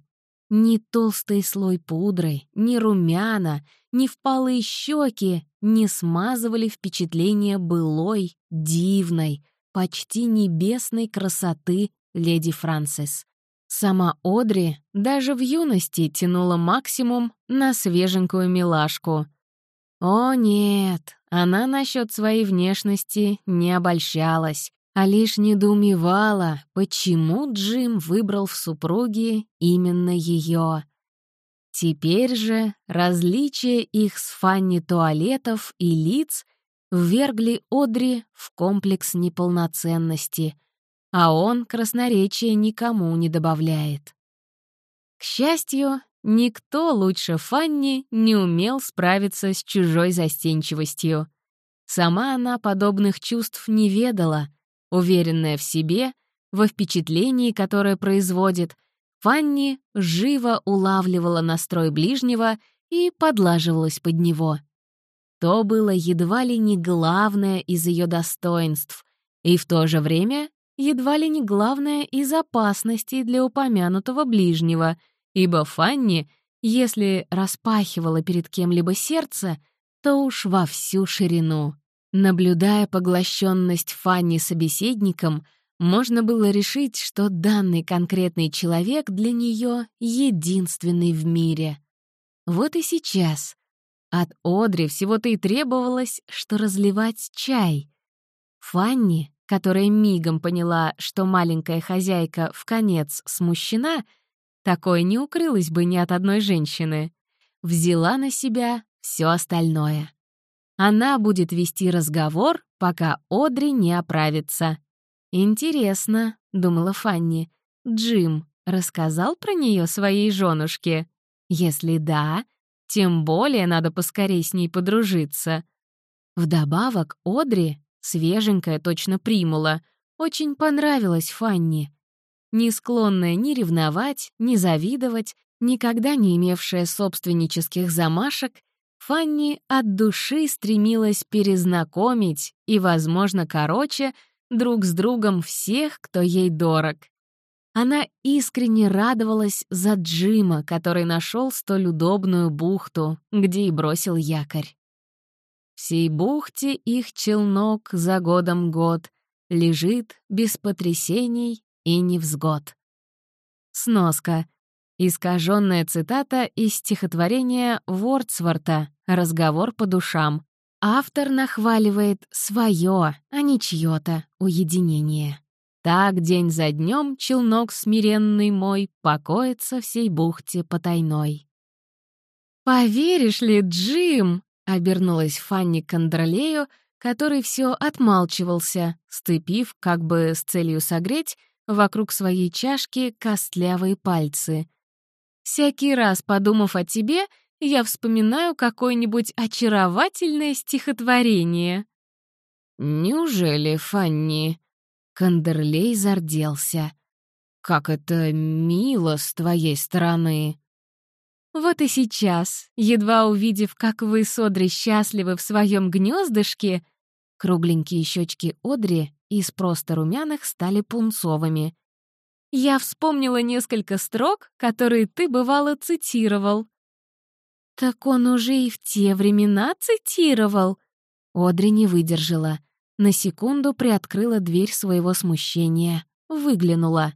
Ни толстый слой пудры, ни румяна, ни впалые щеки не смазывали впечатление былой, дивной, почти небесной красоты леди Франсис. Сама Одри даже в юности тянула максимум на свеженькую милашку — о нет, она насчет своей внешности не обольщалась, а лишь недоумевала, почему Джим выбрал в супруге именно ее. Теперь же различия их с Фанни туалетов и лиц ввергли Одри в комплекс неполноценности, а он красноречия никому не добавляет. К счастью, Никто лучше Фанни не умел справиться с чужой застенчивостью. Сама она подобных чувств не ведала. Уверенная в себе, во впечатлении, которое производит, Фанни живо улавливала настрой ближнего и подлаживалась под него. То было едва ли не главное из ее достоинств, и в то же время едва ли не главное из опасностей для упомянутого ближнего, ибо Фанни, если распахивала перед кем-либо сердце, то уж во всю ширину. Наблюдая поглощенность Фанни собеседником, можно было решить, что данный конкретный человек для нее единственный в мире. Вот и сейчас. От Одри всего-то и требовалось, что разливать чай. Фанни, которая мигом поняла, что маленькая хозяйка в конец смущена, такое не укрылось бы ни от одной женщины, взяла на себя все остальное. Она будет вести разговор, пока Одри не оправится. «Интересно», — думала Фанни, — «Джим рассказал про нее своей женушке? Если да, тем более надо поскорей с ней подружиться». Вдобавок Одри, свеженькая точно примула, очень понравилась Фанни. Не склонная ни ревновать, ни завидовать, никогда не имевшая собственнических замашек, Фанни от души стремилась перезнакомить и, возможно, короче, друг с другом всех, кто ей дорог. Она искренне радовалась за Джима, который нашел столь удобную бухту, где и бросил якорь. В сей бухте их челнок за годом год лежит без потрясений и невзгод. Сноска. Искаженная цитата из стихотворения Вордсворта «Разговор по душам». Автор нахваливает свое, а не чье-то уединение. Так день за днем челнок смиренный мой покоится всей бухте потайной. «Поверишь ли, Джим?» — обернулась Фанни к который все отмалчивался, стыпив, как бы с целью согреть, вокруг своей чашки костлявые пальцы. Всякий раз, подумав о тебе, я вспоминаю какое-нибудь очаровательное стихотворение. «Неужели, Фанни?» Кандерлей зарделся. «Как это мило с твоей стороны!» Вот и сейчас, едва увидев, как вы с Одри счастливы в своем гнездышке, кругленькие щечки Одри из просто румяных стали пунцовыми. Я вспомнила несколько строк, которые ты, бывало, цитировал. Так он уже и в те времена цитировал. Одри не выдержала. На секунду приоткрыла дверь своего смущения. Выглянула.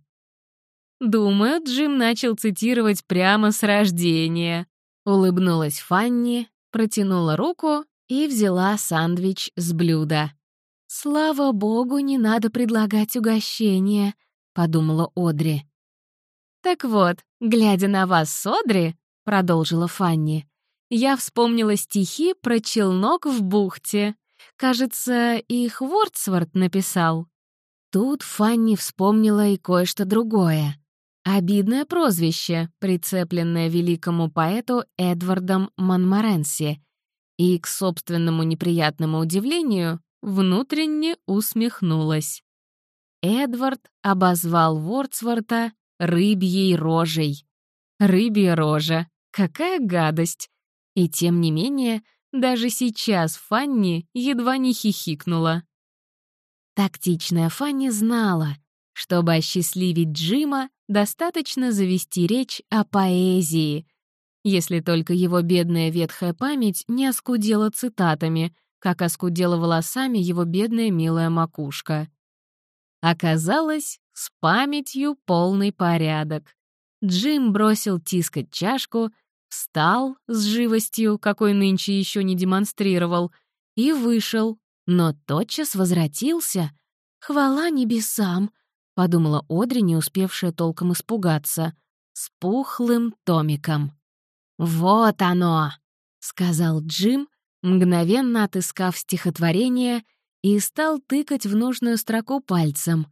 «Думаю, Джим начал цитировать прямо с рождения». Улыбнулась Фанни, протянула руку и взяла сандвич с блюда. «Слава богу, не надо предлагать угощение», — подумала Одри. «Так вот, глядя на вас с Одри», — продолжила Фанни, «я вспомнила стихи про челнок в бухте. Кажется, их Вордсворт написал». Тут Фанни вспомнила и кое-что другое. Обидное прозвище, прицепленное великому поэту Эдвардом Монморенси, и, к собственному неприятному удивлению, внутренне усмехнулась. Эдвард обозвал Вордсворта рыбьей рожей. Рыбья рожа. Какая гадость! И тем не менее, даже сейчас Фанни едва не хихикнула. Тактичная Фанни знала, чтобы осчастливить Джима, достаточно завести речь о поэзии, если только его бедная ветхая память не оскудела цитатами, как оскудела волосами его бедная милая макушка. Оказалось, с памятью полный порядок. Джим бросил тискать чашку, встал с живостью, какой нынче еще не демонстрировал, и вышел, но тотчас возвратился. «Хвала небесам!» — подумала Одри, не успевшая толком испугаться, с пухлым томиком. «Вот оно!» — сказал Джим, мгновенно отыскав стихотворение и стал тыкать в нужную строку пальцем.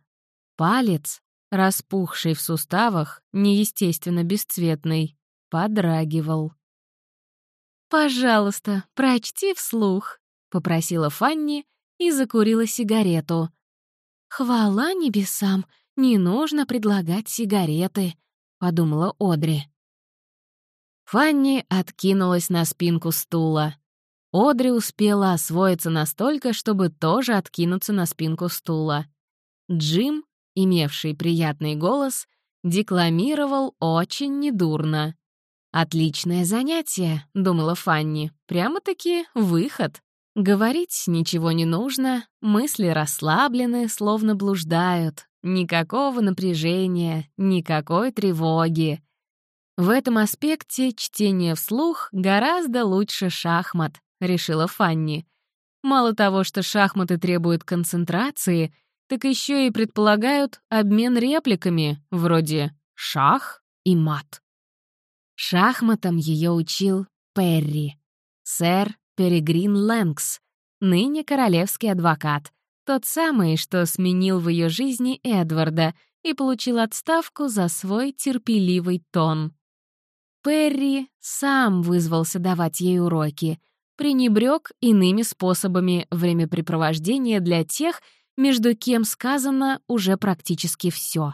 Палец, распухший в суставах, неестественно бесцветный, подрагивал. «Пожалуйста, прочти вслух», — попросила Фанни и закурила сигарету. «Хвала небесам, не нужно предлагать сигареты», — подумала Одри. Фанни откинулась на спинку стула. Одри успела освоиться настолько, чтобы тоже откинуться на спинку стула. Джим, имевший приятный голос, декламировал очень недурно. «Отличное занятие», — думала Фанни, — «прямо-таки выход». Говорить ничего не нужно, мысли расслаблены, словно блуждают. Никакого напряжения, никакой тревоги. В этом аспекте чтение вслух гораздо лучше шахмат, решила Фанни. Мало того, что шахматы требуют концентрации, так еще и предполагают обмен репликами, вроде «шах» и «мат». Шахматам ее учил Перри, сэр Перегрин Лэнкс, ныне королевский адвокат, тот самый, что сменил в ее жизни Эдварда и получил отставку за свой терпеливый тон. Перри сам вызвался давать ей уроки, пренебрег иными способами времяпрепровождения для тех, между кем сказано уже практически все.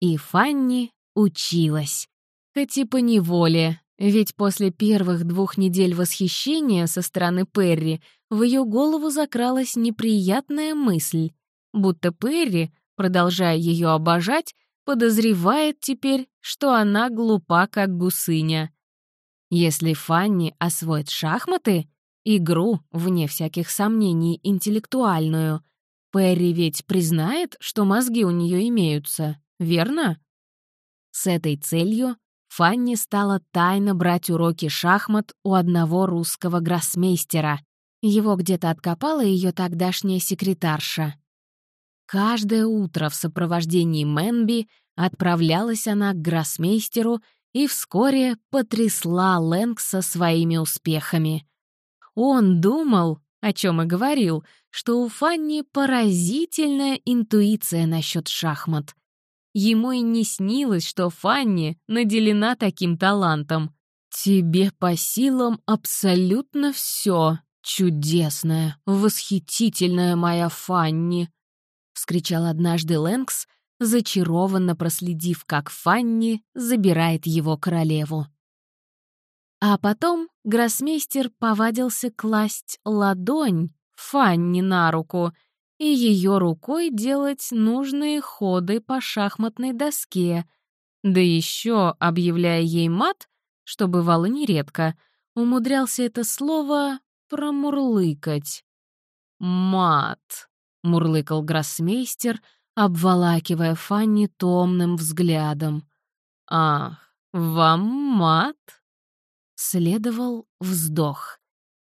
И Фанни училась. Хоть и по неволе, ведь после первых двух недель восхищения со стороны Перри в ее голову закралась неприятная мысль, будто Перри, продолжая ее обожать, подозревает теперь, что она глупа, как гусыня. Если Фанни освоит шахматы, игру, вне всяких сомнений, интеллектуальную, Перри ведь признает, что мозги у нее имеются, верно? С этой целью Фанни стала тайно брать уроки шахмат у одного русского гроссмейстера. Его где-то откопала ее тогдашняя секретарша. Каждое утро в сопровождении Мэнби отправлялась она к гроссмейстеру и вскоре потрясла Лэнкса своими успехами. Он думал, о чем и говорил, что у Фанни поразительная интуиция насчет шахмат. Ему и не снилось, что Фанни наделена таким талантом. «Тебе по силам абсолютно все, чудесная, восхитительная моя Фанни!» — вскричал однажды Лэнкс, зачарованно проследив, как Фанни забирает его королеву. А потом гроссмейстер повадился класть ладонь Фанни на руку — и ее рукой делать нужные ходы по шахматной доске, да еще, объявляя ей мат, что бывало нередко, умудрялся это слово промурлыкать. «Мат», — мурлыкал гроссмейстер, обволакивая Фанни томным взглядом. «Ах, вам мат?» Следовал вздох.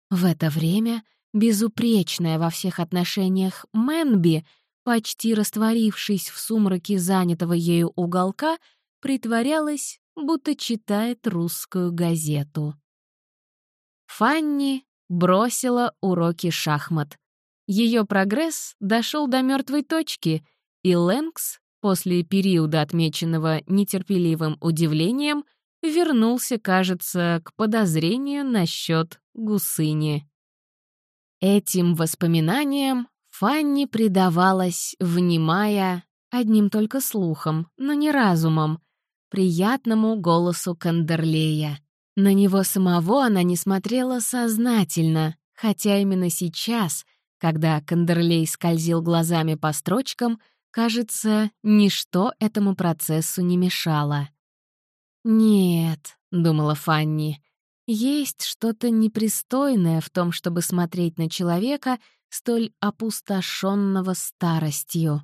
В это время Безупречная во всех отношениях Мэнби, почти растворившись в сумраке занятого ею уголка, притворялась, будто читает русскую газету. Фанни бросила уроки шахмат. Ее прогресс дошел до мертвой точки, и Лэнкс, после периода, отмеченного нетерпеливым удивлением, вернулся, кажется, к подозрению насчет гусыни. Этим воспоминаниям Фанни предавалась, внимая одним только слухом, но не разумом, приятному голосу Кандерлея. На него самого она не смотрела сознательно, хотя именно сейчас, когда Кандерлей скользил глазами по строчкам, кажется, ничто этому процессу не мешало. «Нет», — думала Фанни, есть что-то непристойное в том, чтобы смотреть на человека, столь опустошенного старостью.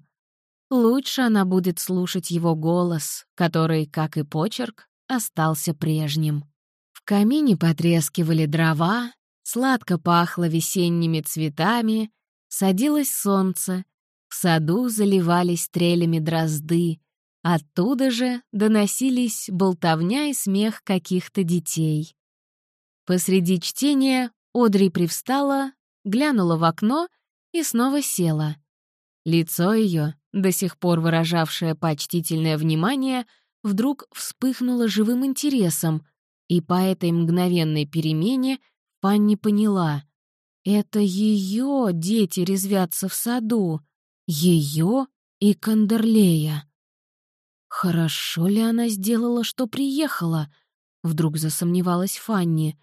Лучше она будет слушать его голос, который, как и почерк, остался прежним. В камине потрескивали дрова, сладко пахло весенними цветами, садилось солнце, в саду заливались стрелями дрозды, оттуда же доносились болтовня и смех каких-то детей. Посреди чтения Одри привстала, глянула в окно и снова села. Лицо ее, до сих пор выражавшее почтительное внимание, вдруг вспыхнуло живым интересом, и по этой мгновенной перемене Панни поняла — это ее дети резвятся в саду, ее и Кандерлея. Хорошо ли она сделала, что приехала? Вдруг засомневалась Фанни.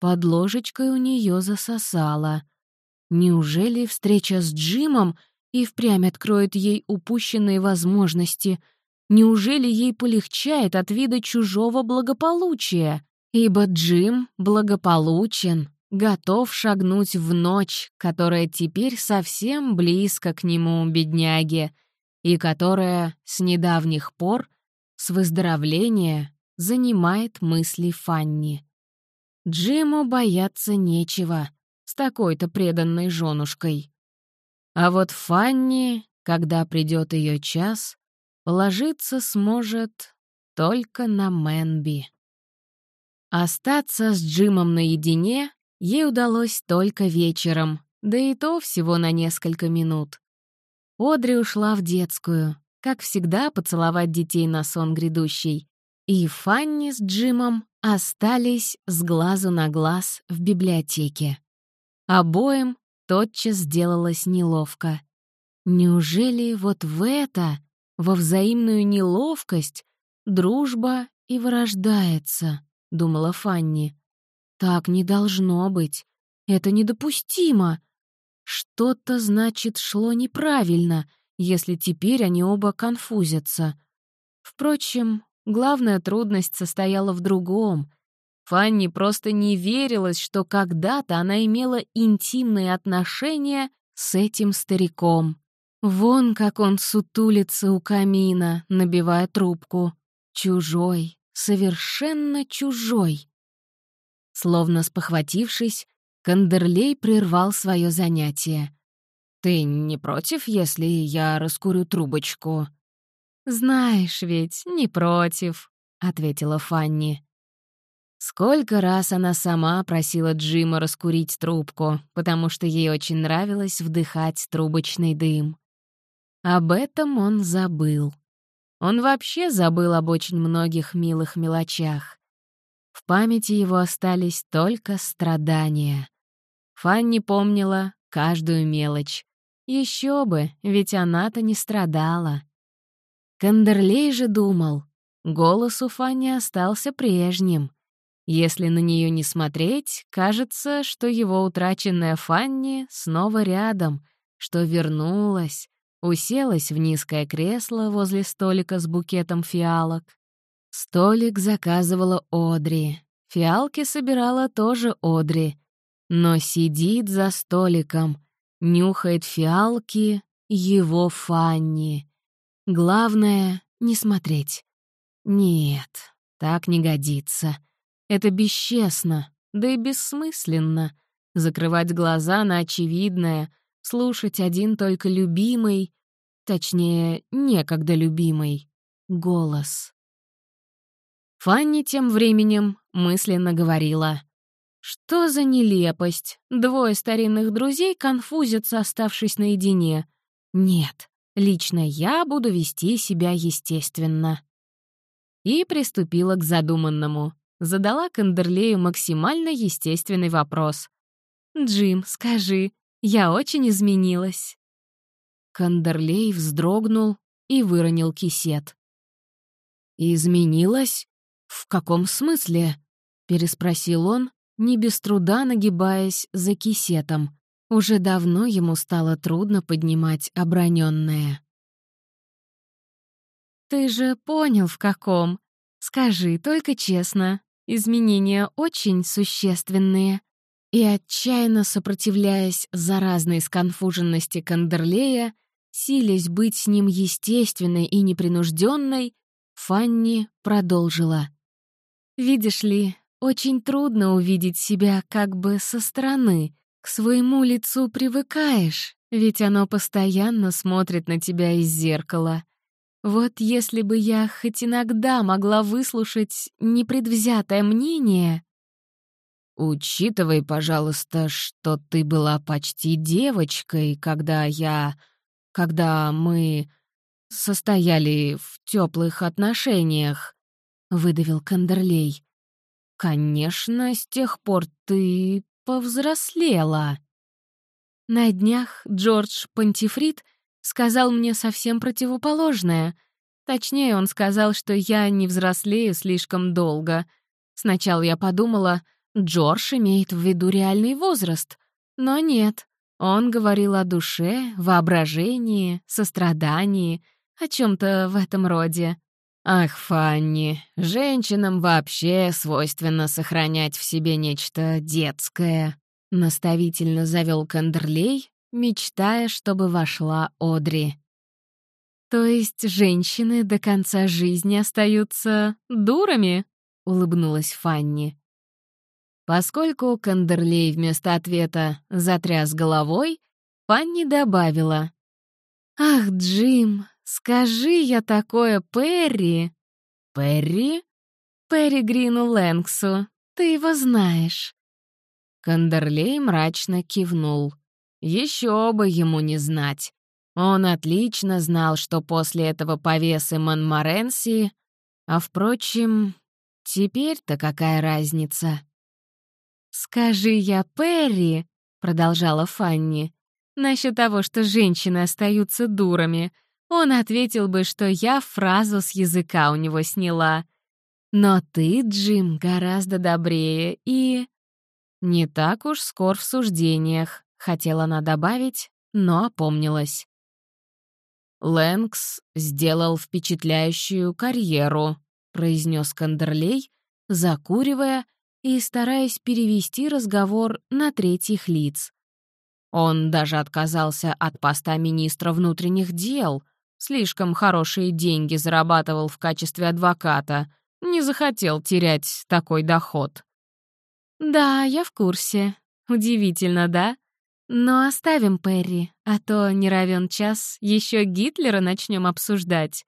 под ложечкой у нее засосало. Неужели встреча с Джимом и впрямь откроет ей упущенные возможности? Неужели ей полегчает от вида чужого благополучия? Ибо Джим благополучен, готов шагнуть в ночь, которая теперь совсем близко к нему, бедняге, и которая с недавних пор, с выздоровления, занимает мысли Фанни. Джиму бояться нечего с такой-то преданной женушкой. А вот Фанни, когда придет ее час, положиться сможет только на Мэнби. Остаться с Джимом наедине ей удалось только вечером, да и то всего на несколько минут. Одри ушла в детскую, как всегда поцеловать детей на сон грядущий, и Фанни с Джимом остались с глазу на глаз в библиотеке. Обоим тотчас сделалось неловко. Неужели вот в это, во взаимную неловкость, дружба и вырождается, думала Фанни. Так не должно быть. Это недопустимо. Что-то, значит, шло неправильно, если теперь они оба конфузятся. Впрочем, главная трудность состояла в другом. Фанни просто не верилась, что когда-то она имела интимные отношения с этим стариком. Вон как он сутулится у камина, набивая трубку. Чужой, совершенно чужой. Словно спохватившись, Кандерлей прервал свое занятие. «Ты не против, если я раскурю трубочку?» «Знаешь ведь, не против», — ответила Фанни. Сколько раз она сама просила Джима раскурить трубку, потому что ей очень нравилось вдыхать трубочный дым. Об этом он забыл. Он вообще забыл об очень многих милых мелочах. В памяти его остались только страдания. Фанни помнила каждую мелочь. Еще бы, ведь она-то не страдала. Кандерлей же думал, голос у Фанни остался прежним. Если на нее не смотреть, кажется, что его утраченная Фанни снова рядом, что вернулась, уселась в низкое кресло возле столика с букетом фиалок. Столик заказывала Одри. Фиалки собирала тоже Одри. Но сидит за столиком, нюхает фиалки его Фанни. Главное — не смотреть. Нет, так не годится. Это бесчестно, да и бессмысленно. Закрывать глаза на очевидное — слушать один только любимый, точнее, некогда любимый, голос. Фанни тем временем мысленно говорила. «Что за нелепость? Двое старинных друзей конфузятся, оставшись наедине. Нет, лично я буду вести себя естественно». И приступила к задуманному. Задала Кандерлею максимально естественный вопрос. «Джим, скажи, я очень изменилась». Кандерлей вздрогнул и выронил кисет. «Изменилась? В каком смысле?» — переспросил он, не без труда нагибаясь за кисетом. Уже давно ему стало трудно поднимать оброненное. «Ты же понял, в каком. Скажи, только честно, изменения очень существенные и, отчаянно сопротивляясь заразной сконфуженности Кандерлея, силясь быть с ним естественной и непринужденной, Фанни продолжила. «Видишь ли, очень трудно увидеть себя как бы со стороны. К своему лицу привыкаешь, ведь оно постоянно смотрит на тебя из зеркала. Вот если бы я хоть иногда могла выслушать непредвзятое мнение, «Учитывай, пожалуйста, что ты была почти девочкой, когда я... когда мы состояли в теплых отношениях», — выдавил Кандерлей. «Конечно, с тех пор ты повзрослела». На днях Джордж Пантифрид сказал мне совсем противоположное. Точнее, он сказал, что я не взрослею слишком долго. Сначала я подумала, Джордж имеет в виду реальный возраст. Но нет, он говорил о душе, воображении, сострадании, о чем то в этом роде. «Ах, Фанни, женщинам вообще свойственно сохранять в себе нечто детское», — наставительно завел Кандерлей, мечтая, чтобы вошла Одри. «То есть женщины до конца жизни остаются дурами?» — улыбнулась Фанни. Поскольку Кандерлей вместо ответа затряс головой, Фанни добавила. «Ах, Джим, скажи я такое Перри!» «Перри?» «Перри Грину Лэнксу, ты его знаешь». Кандерлей мрачно кивнул. Еще бы ему не знать. Он отлично знал, что после этого повесы Монморенси... А, впрочем, теперь-то какая разница? «Скажи я Перри», — продолжала Фанни, «насчет того, что женщины остаются дурами, он ответил бы, что я фразу с языка у него сняла. Но ты, Джим, гораздо добрее и...» «Не так уж скор в суждениях», — хотела она добавить, но опомнилась. «Лэнкс сделал впечатляющую карьеру», — произнес Кандерлей, закуривая и стараясь перевести разговор на третьих лиц. Он даже отказался от поста министра внутренних дел, слишком хорошие деньги зарабатывал в качестве адвоката, не захотел терять такой доход. «Да, я в курсе. Удивительно, да?» Но оставим Перри, а то не равен час, еще Гитлера начнем обсуждать.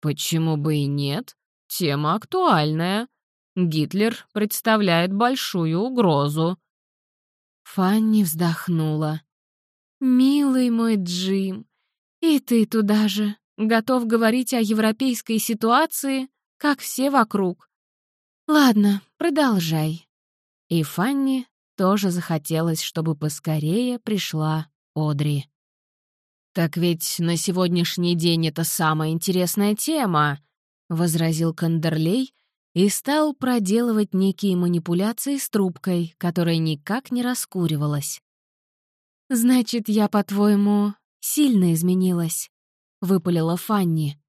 Почему бы и нет? Тема актуальная. Гитлер представляет большую угрозу. Фанни вздохнула. «Милый мой Джим, и ты туда же, готов говорить о европейской ситуации, как все вокруг. Ладно, продолжай». И Фанни тоже захотелось, чтобы поскорее пришла Одри. «Так ведь на сегодняшний день это самая интересная тема», — возразил Кандерлей и стал проделывать некие манипуляции с трубкой, которая никак не раскуривалась. «Значит, я, по-твоему, сильно изменилась», — выпалила Фанни.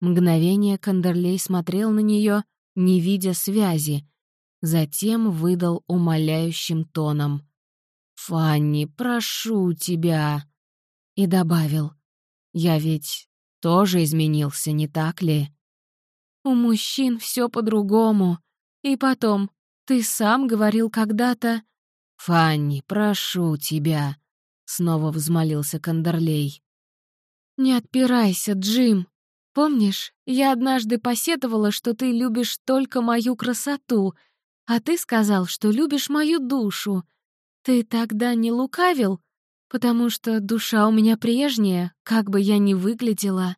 Мгновение Кандерлей смотрел на нее, не видя связи, Затем выдал умоляющим тоном. «Фанни, прошу тебя!» И добавил. «Я ведь тоже изменился, не так ли?» «У мужчин все по-другому. И потом, ты сам говорил когда-то...» «Фанни, прошу тебя!» — снова взмолился Кандерлей. «Не отпирайся, Джим. Помнишь, я однажды посетовала, что ты любишь только мою красоту, а ты сказал, что любишь мою душу. Ты тогда не лукавил? Потому что душа у меня прежняя, как бы я ни выглядела».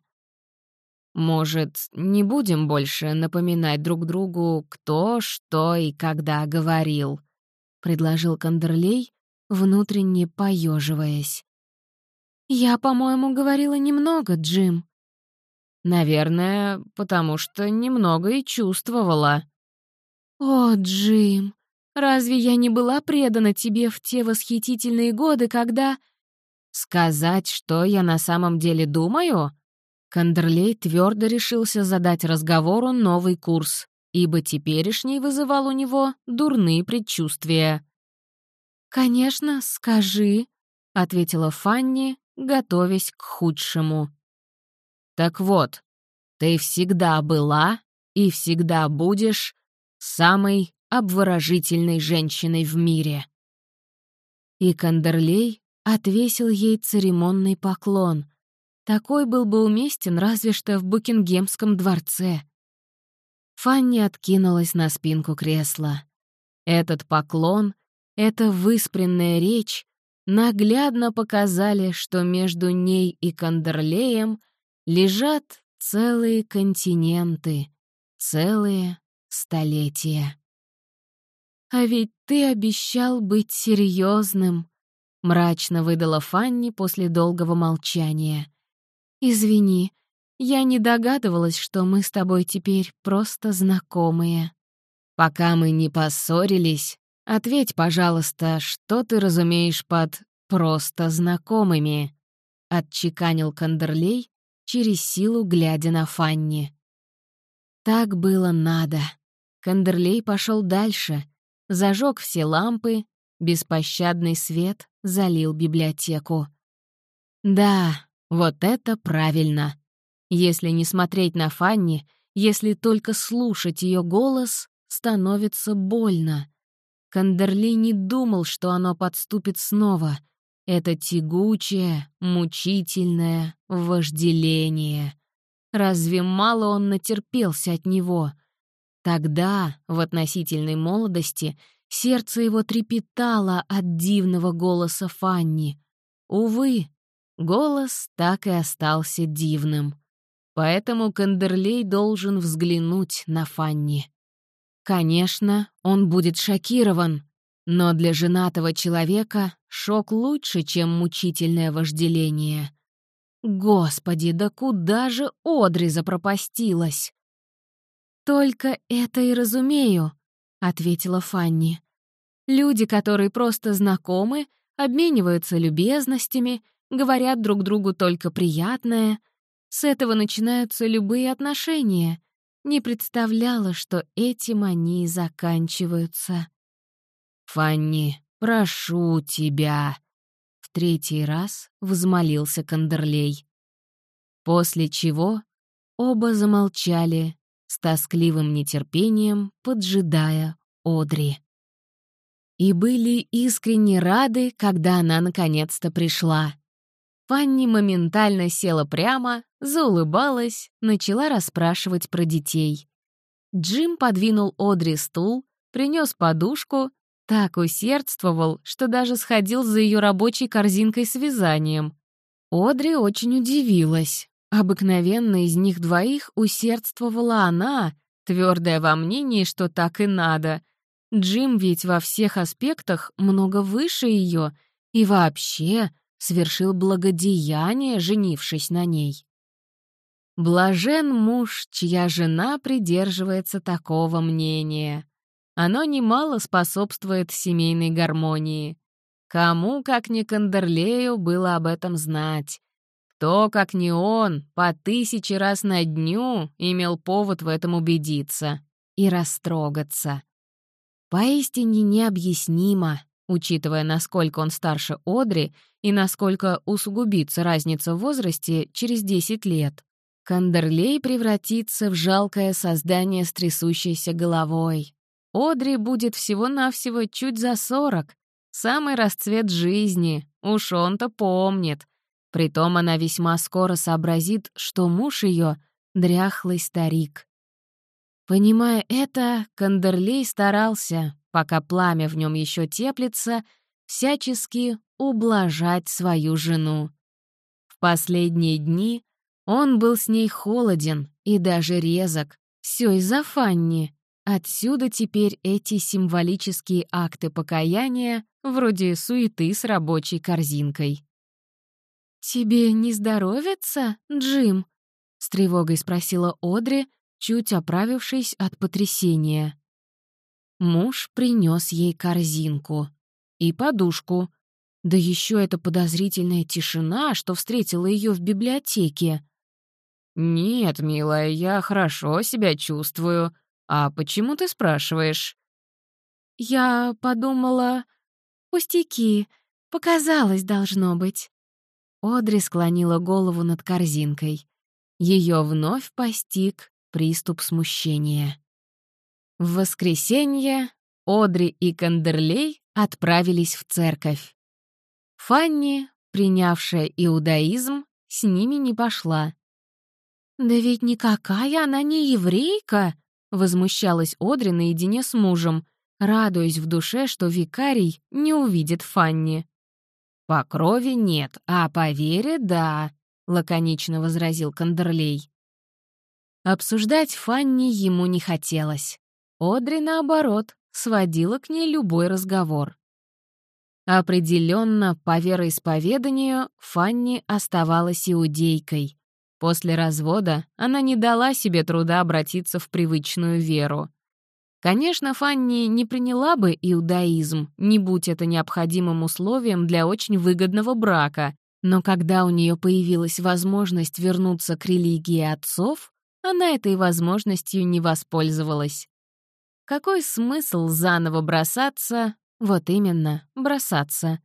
«Может, не будем больше напоминать друг другу, кто, что и когда говорил?» — предложил Кандерлей, внутренне поеживаясь. «Я, по-моему, говорила немного, Джим». «Наверное, потому что немного и чувствовала», «О, Джим, разве я не была предана тебе в те восхитительные годы, когда...» «Сказать, что я на самом деле думаю?» Кандерлей твердо решился задать разговору новый курс, ибо теперешний вызывал у него дурные предчувствия. «Конечно, скажи», — ответила Фанни, готовясь к худшему. «Так вот, ты всегда была и всегда будешь самой обворожительной женщиной в мире. И Кандерлей отвесил ей церемонный поклон. Такой был бы уместен разве что в Букингемском дворце. Фанни откинулась на спинку кресла. Этот поклон, эта выспренная речь наглядно показали, что между ней и Кандерлеем лежат целые континенты, целые столетия. «А ведь ты обещал быть серьезным», — мрачно выдала Фанни после долгого молчания. «Извини, я не догадывалась, что мы с тобой теперь просто знакомые». пока мы не поссорились, ответь, пожалуйста, что ты разумеешь под «просто знакомыми», — отчеканил Кандерлей, через силу глядя на Фанни. Так было надо. Кандерлей пошел дальше, зажег все лампы, беспощадный свет залил библиотеку. Да, вот это правильно. Если не смотреть на Фанни, если только слушать ее голос, становится больно. Кандерли не думал, что оно подступит снова. Это тягучее, мучительное вожделение. Разве мало он натерпелся от него? Тогда, в относительной молодости, сердце его трепетало от дивного голоса Фанни. Увы, голос так и остался дивным. Поэтому Кандерлей должен взглянуть на Фанни. Конечно, он будет шокирован, но для женатого человека шок лучше, чем мучительное вожделение. Господи, да куда же Одри запропастилась? «Только это и разумею», — ответила Фанни. «Люди, которые просто знакомы, обмениваются любезностями, говорят друг другу только приятное. С этого начинаются любые отношения. Не представляла, что этим они заканчиваются». «Фанни, прошу тебя», — в третий раз взмолился Кандерлей. После чего оба замолчали, с тоскливым нетерпением поджидая Одри. И были искренне рады, когда она наконец-то пришла. Фанни моментально села прямо, заулыбалась, начала расспрашивать про детей. Джим подвинул Одри стул, принес подушку так усердствовал, что даже сходил за ее рабочей корзинкой с вязанием. Одри очень удивилась. Обыкновенно из них двоих усердствовала она, твердая во мнении, что так и надо. Джим ведь во всех аспектах много выше ее и вообще совершил благодеяние, женившись на ней. Блажен муж, чья жена придерживается такого мнения. Оно немало способствует семейной гармонии. Кому, как не Кандерлею, было об этом знать. Кто, как не он, по тысяче раз на дню имел повод в этом убедиться и растрогаться. Поистине необъяснимо, учитывая, насколько он старше Одри и насколько усугубится разница в возрасте через 10 лет. Кандерлей превратится в жалкое создание с трясущейся головой, Одри будет всего-навсего чуть за сорок. Самый расцвет жизни, уж он-то помнит. Притом она весьма скоро сообразит, что муж ее — дряхлый старик. Понимая это, Кандерлей старался, пока пламя в нем еще теплится, всячески ублажать свою жену. В последние дни он был с ней холоден и даже резок, все из-за Фанни. Отсюда теперь эти символические акты покаяния, вроде суеты с рабочей корзинкой. «Тебе не здоровится, Джим?» — с тревогой спросила Одри, чуть оправившись от потрясения. Муж принес ей корзинку и подушку. Да еще эта подозрительная тишина, что встретила ее в библиотеке. «Нет, милая, я хорошо себя чувствую», «А почему ты спрашиваешь?» «Я подумала... Пустяки. Показалось, должно быть». Одри склонила голову над корзинкой. Ее вновь постиг приступ смущения. В воскресенье Одри и Кандерлей отправились в церковь. Фанни, принявшая иудаизм, с ними не пошла. «Да ведь никакая она не еврейка!» Возмущалась Одри наедине с мужем, радуясь в душе, что викарий не увидит Фанни. «По крови нет, а по вере — да», — лаконично возразил Кандерлей. Обсуждать Фанни ему не хотелось. Одри, наоборот, сводила к ней любой разговор. Определенно, по вероисповеданию, Фанни оставалась иудейкой, После развода она не дала себе труда обратиться в привычную веру. Конечно, Фанни не приняла бы иудаизм, не будь это необходимым условием для очень выгодного брака, но когда у нее появилась возможность вернуться к религии отцов, она этой возможностью не воспользовалась. Какой смысл заново бросаться, вот именно, бросаться,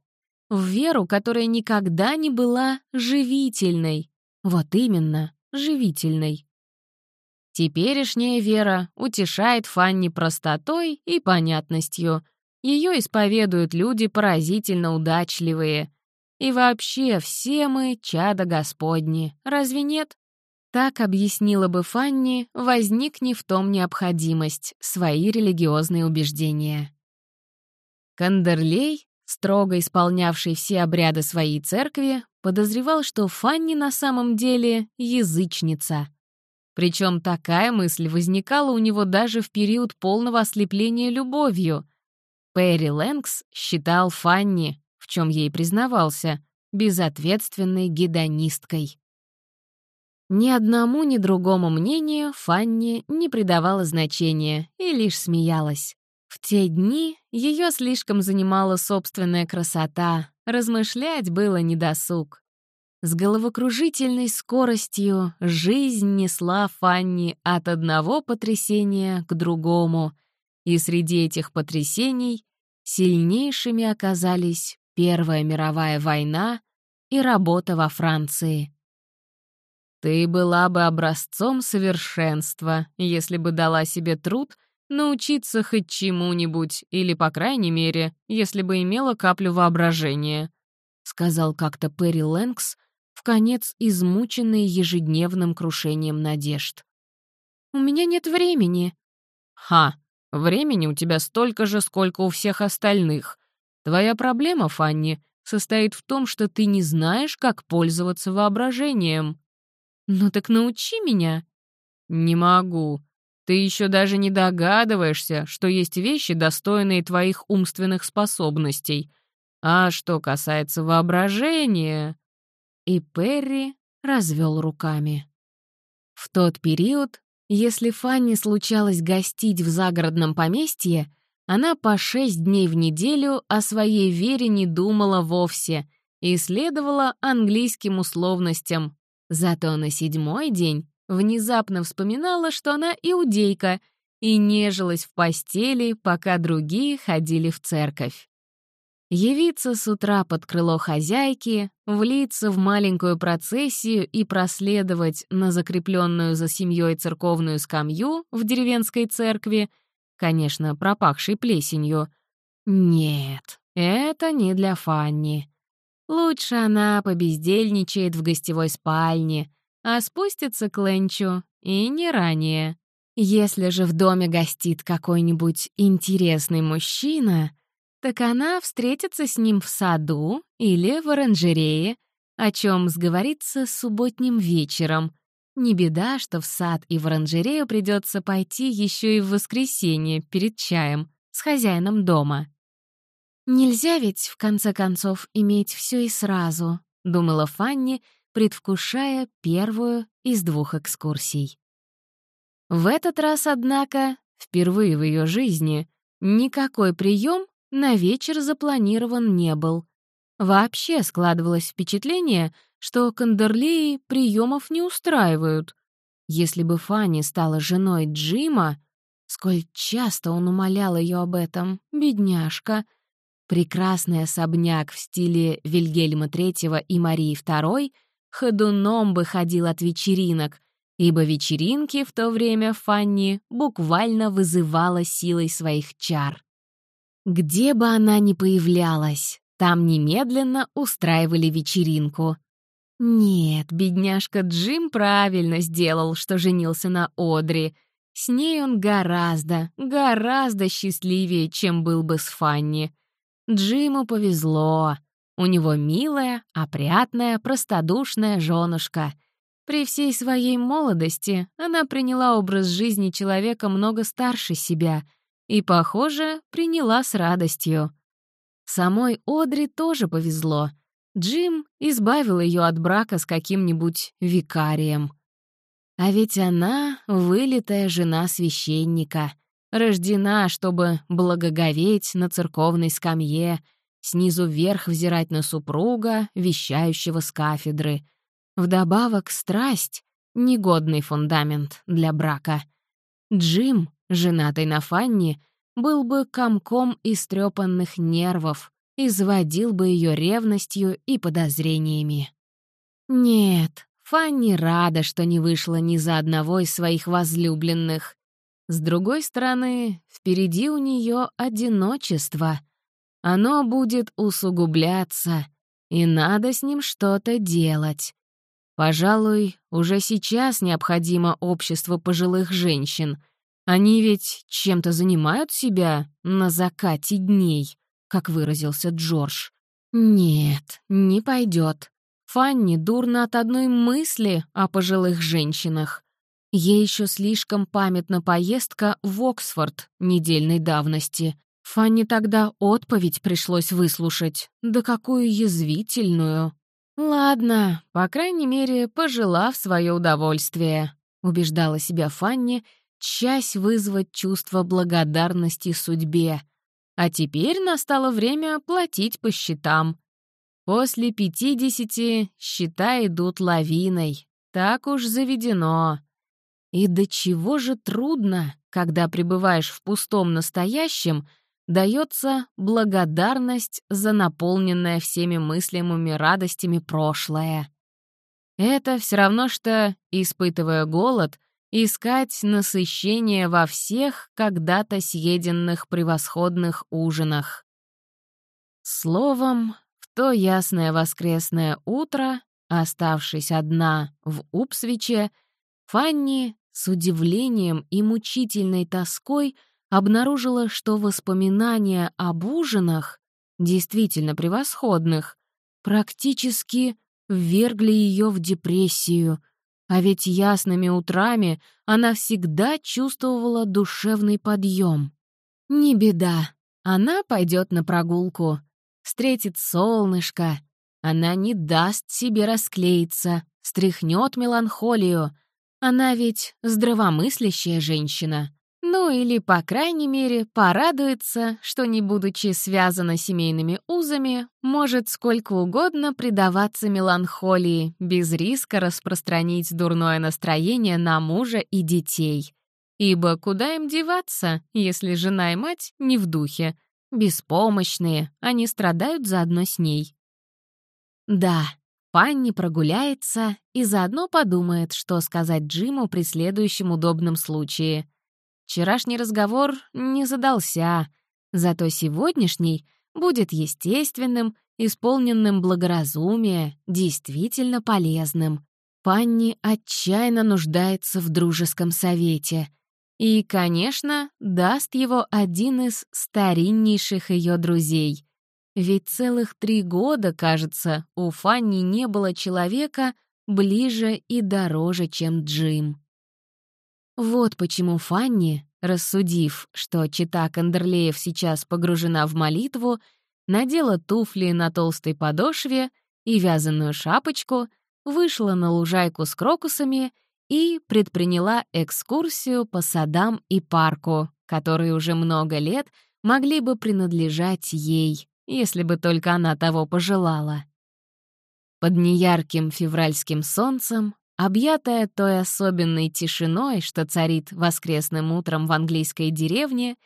в веру, которая никогда не была живительной, вот именно, живительной. Теперешняя вера утешает Фанни простотой и понятностью. Ее исповедуют люди поразительно удачливые. И вообще все мы — чада Господни, разве нет? Так объяснила бы Фанни, возникни в том необходимость, свои религиозные убеждения. Кандерлей, строго исполнявший все обряды своей церкви, подозревал, что Фанни на самом деле язычница — причем такая мысль возникала у него даже в период полного ослепления любовью. Перри Лэнкс считал Фанни, в чем ей признавался, безответственной гедонисткой. Ни одному, ни другому мнению Фанни не придавала значения и лишь смеялась. В те дни ее слишком занимала собственная красота, размышлять было недосуг. С головокружительной скоростью жизнь несла Фанни от одного потрясения к другому, и среди этих потрясений сильнейшими оказались Первая мировая война и работа во Франции. Ты была бы образцом совершенства, если бы дала себе труд научиться хоть чему-нибудь, или, по крайней мере, если бы имела каплю воображения, — сказал как-то Перри Лэнкс, в конец измученный ежедневным крушением надежд. «У меня нет времени». «Ха, времени у тебя столько же, сколько у всех остальных. Твоя проблема, Фанни, состоит в том, что ты не знаешь, как пользоваться воображением». «Ну так научи меня». «Не могу. Ты еще даже не догадываешься, что есть вещи, достойные твоих умственных способностей. А что касается воображения...» И Перри развел руками. В тот период, если Фанни случалось гостить в загородном поместье, она по шесть дней в неделю о своей вере не думала вовсе и следовала английским условностям. Зато на седьмой день внезапно вспоминала, что она иудейка, и нежилась в постели, пока другие ходили в церковь. Явиться с утра под крыло хозяйки, влиться в маленькую процессию и проследовать на закрепленную за семьей церковную скамью в деревенской церкви, конечно, пропахшей плесенью. Нет, это не для Фанни. Лучше она побездельничает в гостевой спальне, а спустится к Ленчу и не ранее. Если же в доме гостит какой-нибудь интересный мужчина — так она встретится с ним в саду или в оранжерее, о чем сговорится субботним вечером. Не беда, что в сад и в оранжерею придется пойти еще и в воскресенье перед чаем с хозяином дома. «Нельзя ведь, в конце концов, иметь все и сразу», — думала Фанни, предвкушая первую из двух экскурсий. В этот раз, однако, впервые в ее жизни, никакой прием на вечер запланирован не был. Вообще складывалось впечатление, что Кандерлеи приемов не устраивают. Если бы Фанни стала женой Джима, сколь часто он умолял ее об этом, бедняжка. Прекрасный особняк в стиле Вильгельма III и Марии II ходуном бы ходил от вечеринок, ибо вечеринки в то время Фанни буквально вызывала силой своих чар. Где бы она ни появлялась, там немедленно устраивали вечеринку. Нет, бедняжка Джим правильно сделал, что женился на Одри. С ней он гораздо, гораздо счастливее, чем был бы с Фанни. Джиму повезло. У него милая, опрятная, простодушная женушка. При всей своей молодости она приняла образ жизни человека много старше себя — и, похоже, приняла с радостью. Самой Одри тоже повезло. Джим избавил ее от брака с каким-нибудь викарием. А ведь она — вылитая жена священника. рождена, чтобы благоговеть на церковной скамье, снизу вверх взирать на супруга, вещающего с кафедры. Вдобавок страсть — негодный фундамент для брака. Джим, женатый на Фанни, был бы комком истрепанных нервов, изводил бы ее ревностью и подозрениями. Нет, Фанни рада, что не вышла ни за одного из своих возлюбленных. С другой стороны, впереди у нее одиночество. Оно будет усугубляться, и надо с ним что-то делать. Пожалуй, уже сейчас необходимо общество пожилых женщин. Они ведь чем-то занимают себя на закате дней, как выразился Джордж. Нет, не пойдет. Фанни дурно от одной мысли о пожилых женщинах. Ей еще слишком памятна поездка в Оксфорд недельной давности. Фанни тогда отповедь пришлось выслушать. Да какую язвительную. «Ладно, по крайней мере, пожила в свое удовольствие», — убеждала себя Фанни, часть вызвать чувство благодарности судьбе. А теперь настало время платить по счетам. После пятидесяти счета идут лавиной. Так уж заведено. И до чего же трудно, когда пребываешь в пустом настоящем, дается благодарность за наполненное всеми мыслимыми радостями прошлое. Это все равно, что, испытывая голод, искать насыщение во всех когда-то съеденных превосходных ужинах. Словом, в то ясное воскресное утро, оставшись одна в Упсвиче, Фанни с удивлением и мучительной тоской обнаружила, что воспоминания об ужинах, действительно превосходных, практически ввергли ее в депрессию, а ведь ясными утрами она всегда чувствовала душевный подъем. Не беда, она пойдет на прогулку, встретит солнышко, она не даст себе расклеиться, стряхнет меланхолию — она ведь здравомыслящая женщина. Ну или, по крайней мере, порадуется, что, не будучи связана семейными узами, может сколько угодно предаваться меланхолии, без риска распространить дурное настроение на мужа и детей. Ибо куда им деваться, если жена и мать не в духе? Беспомощные, они страдают заодно с ней. Да, Фанни прогуляется и заодно подумает, что сказать Джиму при следующем удобном случае. Вчерашний разговор не задался, зато сегодняшний будет естественным, исполненным благоразумия, действительно полезным. Фанни отчаянно нуждается в дружеском совете. И, конечно, даст его один из стариннейших ее друзей — ведь целых три года, кажется, у Фанни не было человека ближе и дороже, чем Джим. Вот почему Фанни, рассудив, что чита Кандерлеев сейчас погружена в молитву, надела туфли на толстой подошве и вязаную шапочку, вышла на лужайку с крокусами и предприняла экскурсию по садам и парку, которые уже много лет могли бы принадлежать ей, если бы только она того пожелала. Под неярким февральским солнцем, объятая той особенной тишиной, что царит воскресным утром в английской деревне,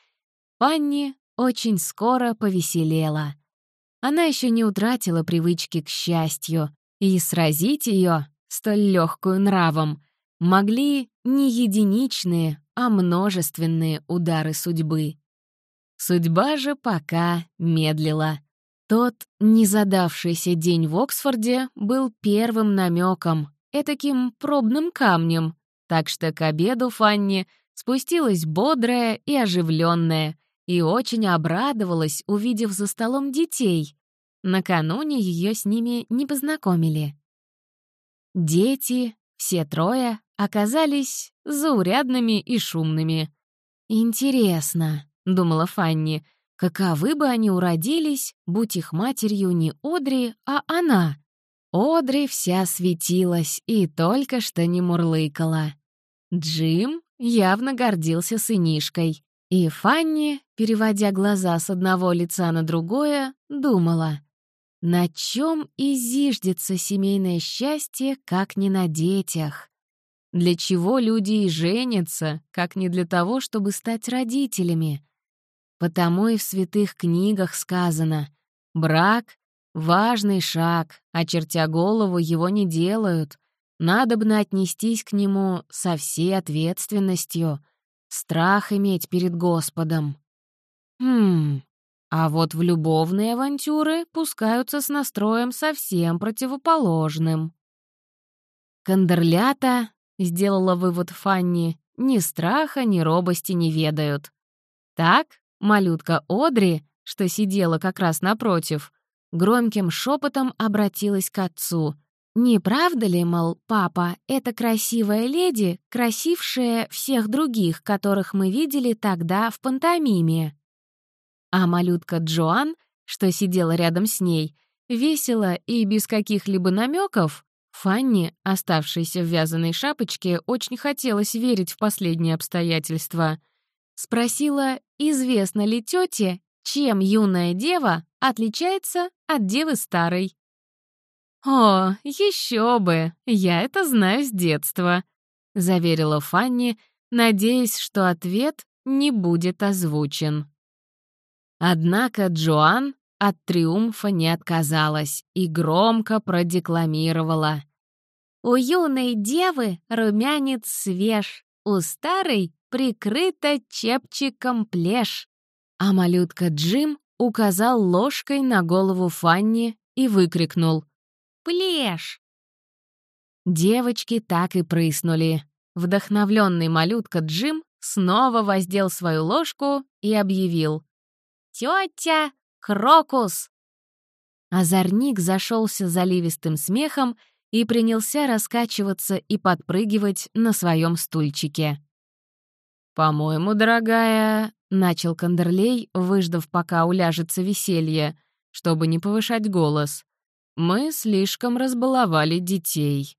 Панни очень скоро повеселела. Она еще не утратила привычки к счастью, и сразить ее, столь легкую нравом, могли не единичные, а множественные удары судьбы. Судьба же пока медлила. Тот незадавшийся день в Оксфорде был первым намеком, этаким пробным камнем, так что к обеду Фанни спустилась бодрая и оживленная и очень обрадовалась, увидев за столом детей. Накануне ее с ними не познакомили. Дети, все трое, оказались заурядными и шумными. Интересно, — думала Фанни, — каковы бы они уродились, будь их матерью не Одри, а она. Одри вся светилась и только что не мурлыкала. Джим явно гордился сынишкой. И Фанни, переводя глаза с одного лица на другое, думала, на чем и зиждется семейное счастье, как не на детях. Для чего люди и женятся, как не для того, чтобы стать родителями? Потому и в святых книгах сказано «брак — важный шаг, очертя голову его не делают, надобно отнестись к нему со всей ответственностью, страх иметь перед Господом». Хм, а вот в любовные авантюры пускаются с настроем совсем противоположным. Кандерлята сделала вывод Фанни, ни страха, ни робости не ведают. Так, малютка Одри, что сидела как раз напротив, громким шепотом обратилась к отцу. «Не правда ли, мол, папа, эта красивая леди, красившая всех других, которых мы видели тогда в пантомиме?» А малютка Джоан, что сидела рядом с ней, весело и без каких-либо намеков Фанни, оставшейся в вязаной шапочке, очень хотелось верить в последние обстоятельства. Спросила, известно ли тете, чем юная дева отличается от девы старой. «О, еще бы! Я это знаю с детства», — заверила Фанни, надеясь, что ответ не будет озвучен. Однако Джоан от триумфа не отказалась и громко продекламировала. «У юной девы румянец свеж, у старой прикрыта чепчиком плешь». А малютка Джим указал ложкой на голову Фанни и выкрикнул «Плешь!». Девочки так и прыснули. Вдохновленный малютка Джим снова воздел свою ложку и объявил «Тетя Крокус!» Озорник зашелся заливистым смехом и принялся раскачиваться и подпрыгивать на своем стульчике. «По-моему, дорогая», — начал Кандерлей, выждав, пока уляжется веселье, чтобы не повышать голос, «мы слишком разбаловали детей».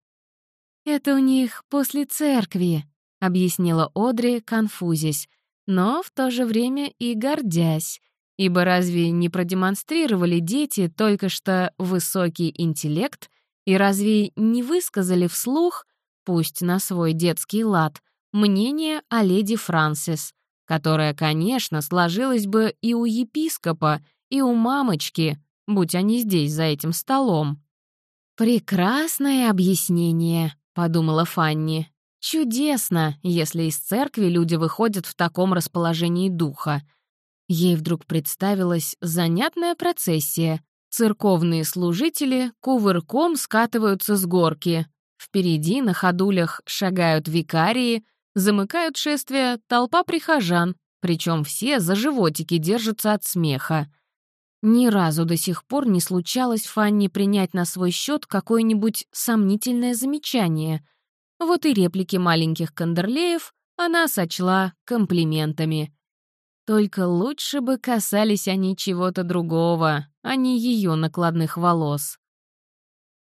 «Это у них после церкви», — объяснила Одри, конфузясь, но в то же время и гордясь, Ибо разве не продемонстрировали дети только что высокий интеллект и разве не высказали вслух, пусть на свой детский лад, мнение о леди Франсис, которое, конечно, сложилось бы и у епископа, и у мамочки, будь они здесь за этим столом. «Прекрасное объяснение», — подумала Фанни. «Чудесно, если из церкви люди выходят в таком расположении духа. Ей вдруг представилась занятная процессия. Церковные служители кувырком скатываются с горки. Впереди на ходулях шагают викарии, замыкают шествие толпа прихожан, причем все за животики держатся от смеха. Ни разу до сих пор не случалось Фанни принять на свой счет какое-нибудь сомнительное замечание. Вот и реплики маленьких кандерлеев она сочла комплиментами. Только лучше бы касались они чего-то другого, а не ее накладных волос.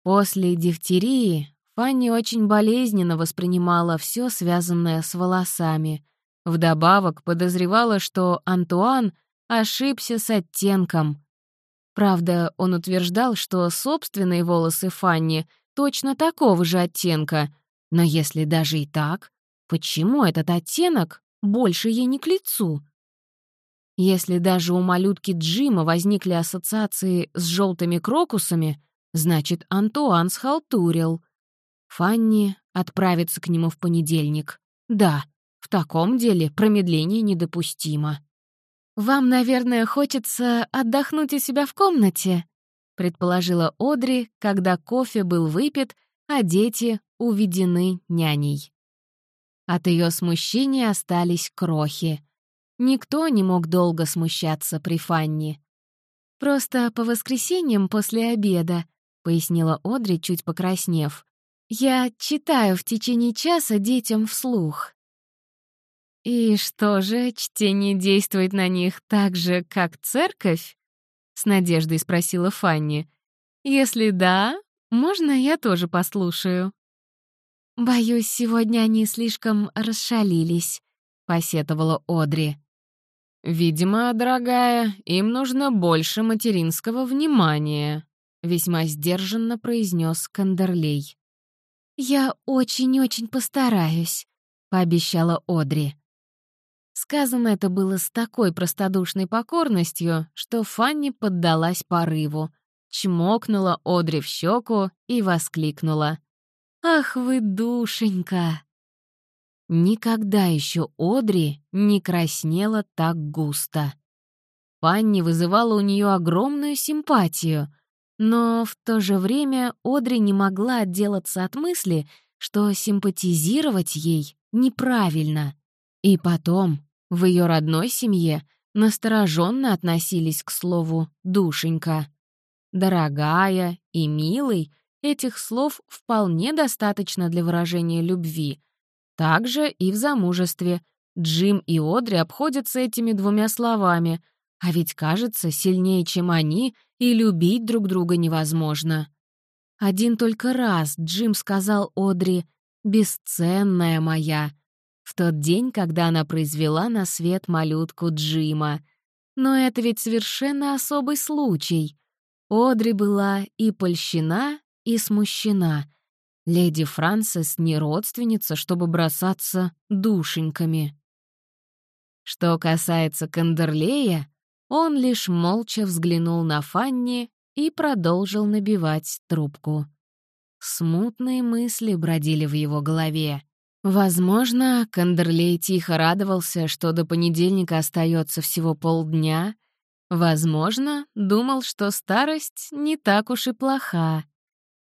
После дифтерии Фанни очень болезненно воспринимала все связанное с волосами. Вдобавок подозревала, что Антуан ошибся с оттенком. Правда, он утверждал, что собственные волосы Фанни точно такого же оттенка. Но если даже и так, почему этот оттенок больше ей не к лицу? Если даже у малютки Джима возникли ассоциации с желтыми крокусами, значит, Антуан схалтурил. Фанни отправится к нему в понедельник. Да, в таком деле промедление недопустимо. «Вам, наверное, хочется отдохнуть у себя в комнате», предположила Одри, когда кофе был выпит, а дети уведены няней. От ее смущения остались крохи. Никто не мог долго смущаться при Фанни. «Просто по воскресеньям после обеда», — пояснила Одри, чуть покраснев. «Я читаю в течение часа детям вслух». «И что же, чтение действует на них так же, как церковь?» — с надеждой спросила Фанни. «Если да, можно я тоже послушаю?» «Боюсь, сегодня они слишком расшалились», — посетовала Одри. видимо, дорогая, им нужно больше материнского внимания», — весьма сдержанно произнес Кандерлей. «Я очень-очень постараюсь», — пообещала Одри. Сказано это было с такой простодушной покорностью, что Фанни поддалась порыву, чмокнула Одри в щеку и воскликнула. «Ах вы, душенька!» Никогда еще Одри не краснела так густо. Фанни вызывала у нее огромную симпатию, но в то же время Одри не могла отделаться от мысли, что симпатизировать ей неправильно. И потом, в ее родной семье настороженно относились к слову «душенька». «Дорогая» и «милый» этих слов вполне достаточно для выражения любви. Также и в замужестве. Джим и Одри обходятся этими двумя словами, а ведь, кажется, сильнее, чем они, и любить друг друга невозможно. Один только раз Джим сказал Одри «бесценная моя», в тот день, когда она произвела на свет малютку Джима. Но это ведь совершенно особый случай. Одри была и польщена, и смущена. Леди Франсис не родственница, чтобы бросаться душеньками. Что касается Кандерлея, он лишь молча взглянул на Фанни и продолжил набивать трубку. Смутные мысли бродили в его голове. Возможно, Кандерлей тихо радовался, что до понедельника остается всего полдня. Возможно, думал, что старость не так уж и плоха.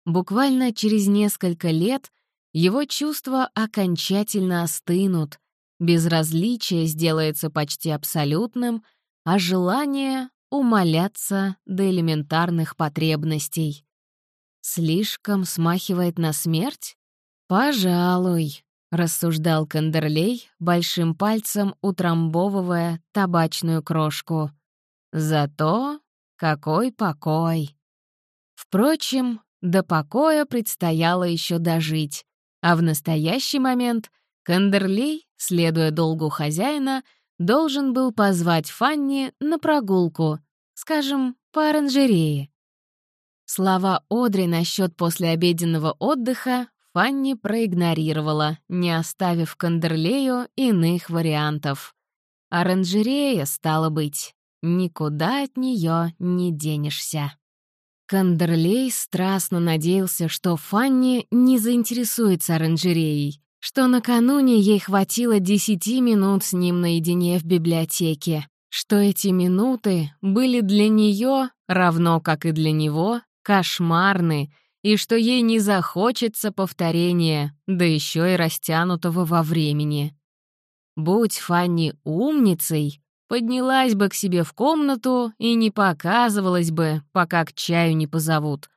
Буквально через несколько лет его чувства окончательно остынут, безразличие сделается почти абсолютным, а желание — умоляться до элементарных потребностей. Слишком смахивает на смерть? Пожалуй рассуждал Кандерлей, большим пальцем утрамбовывая табачную крошку. Зато какой покой! Впрочем, до покоя предстояло еще дожить, а в настоящий момент Кандерлей, следуя долгу хозяина, должен был позвать Фанни на прогулку, скажем, по оранжерее. Слова Одри насчет послеобеденного отдыха Фанни проигнорировала, не оставив Кандерлею иных вариантов. Оранжерея, стало быть, никуда от нее не денешься. Кандерлей страстно надеялся, что Фанни не заинтересуется оранжереей, что накануне ей хватило десяти минут с ним наедине в библиотеке, что эти минуты были для нее, равно как и для него, кошмарны и что ей не захочется повторения, да еще и растянутого во времени. Будь Фанни умницей, поднялась бы к себе в комнату и не показывалась бы, пока к чаю не позовут.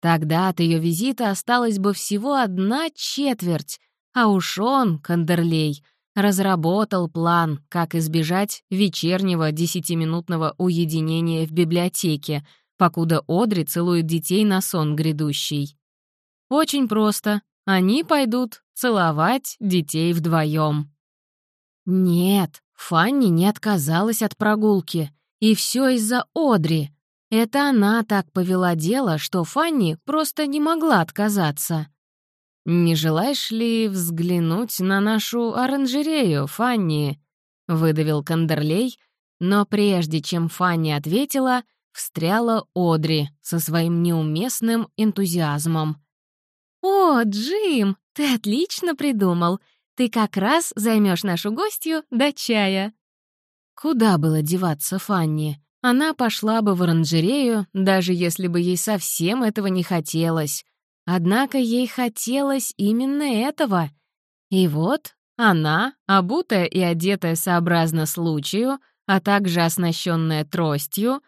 Тогда от ее визита осталась бы всего одна четверть, а уж он, Кандерлей, разработал план, как избежать вечернего десятиминутного уединения в библиотеке, покуда Одри целует детей на сон грядущий. Очень просто. Они пойдут целовать детей вдвоем. Нет, Фанни не отказалась от прогулки. И все из-за Одри. Это она так повела дело, что Фанни просто не могла отказаться. «Не желаешь ли взглянуть на нашу оранжерею, Фанни?» — выдавил Кандерлей, но прежде чем Фанни ответила — встряла Одри со своим неуместным энтузиазмом. «О, Джим, ты отлично придумал. Ты как раз займешь нашу гостью до чая». Куда было деваться Фанни? Она пошла бы в оранжерею, даже если бы ей совсем этого не хотелось. Однако ей хотелось именно этого. И вот она, обутая и одетая сообразно случаю, а также оснащенная тростью,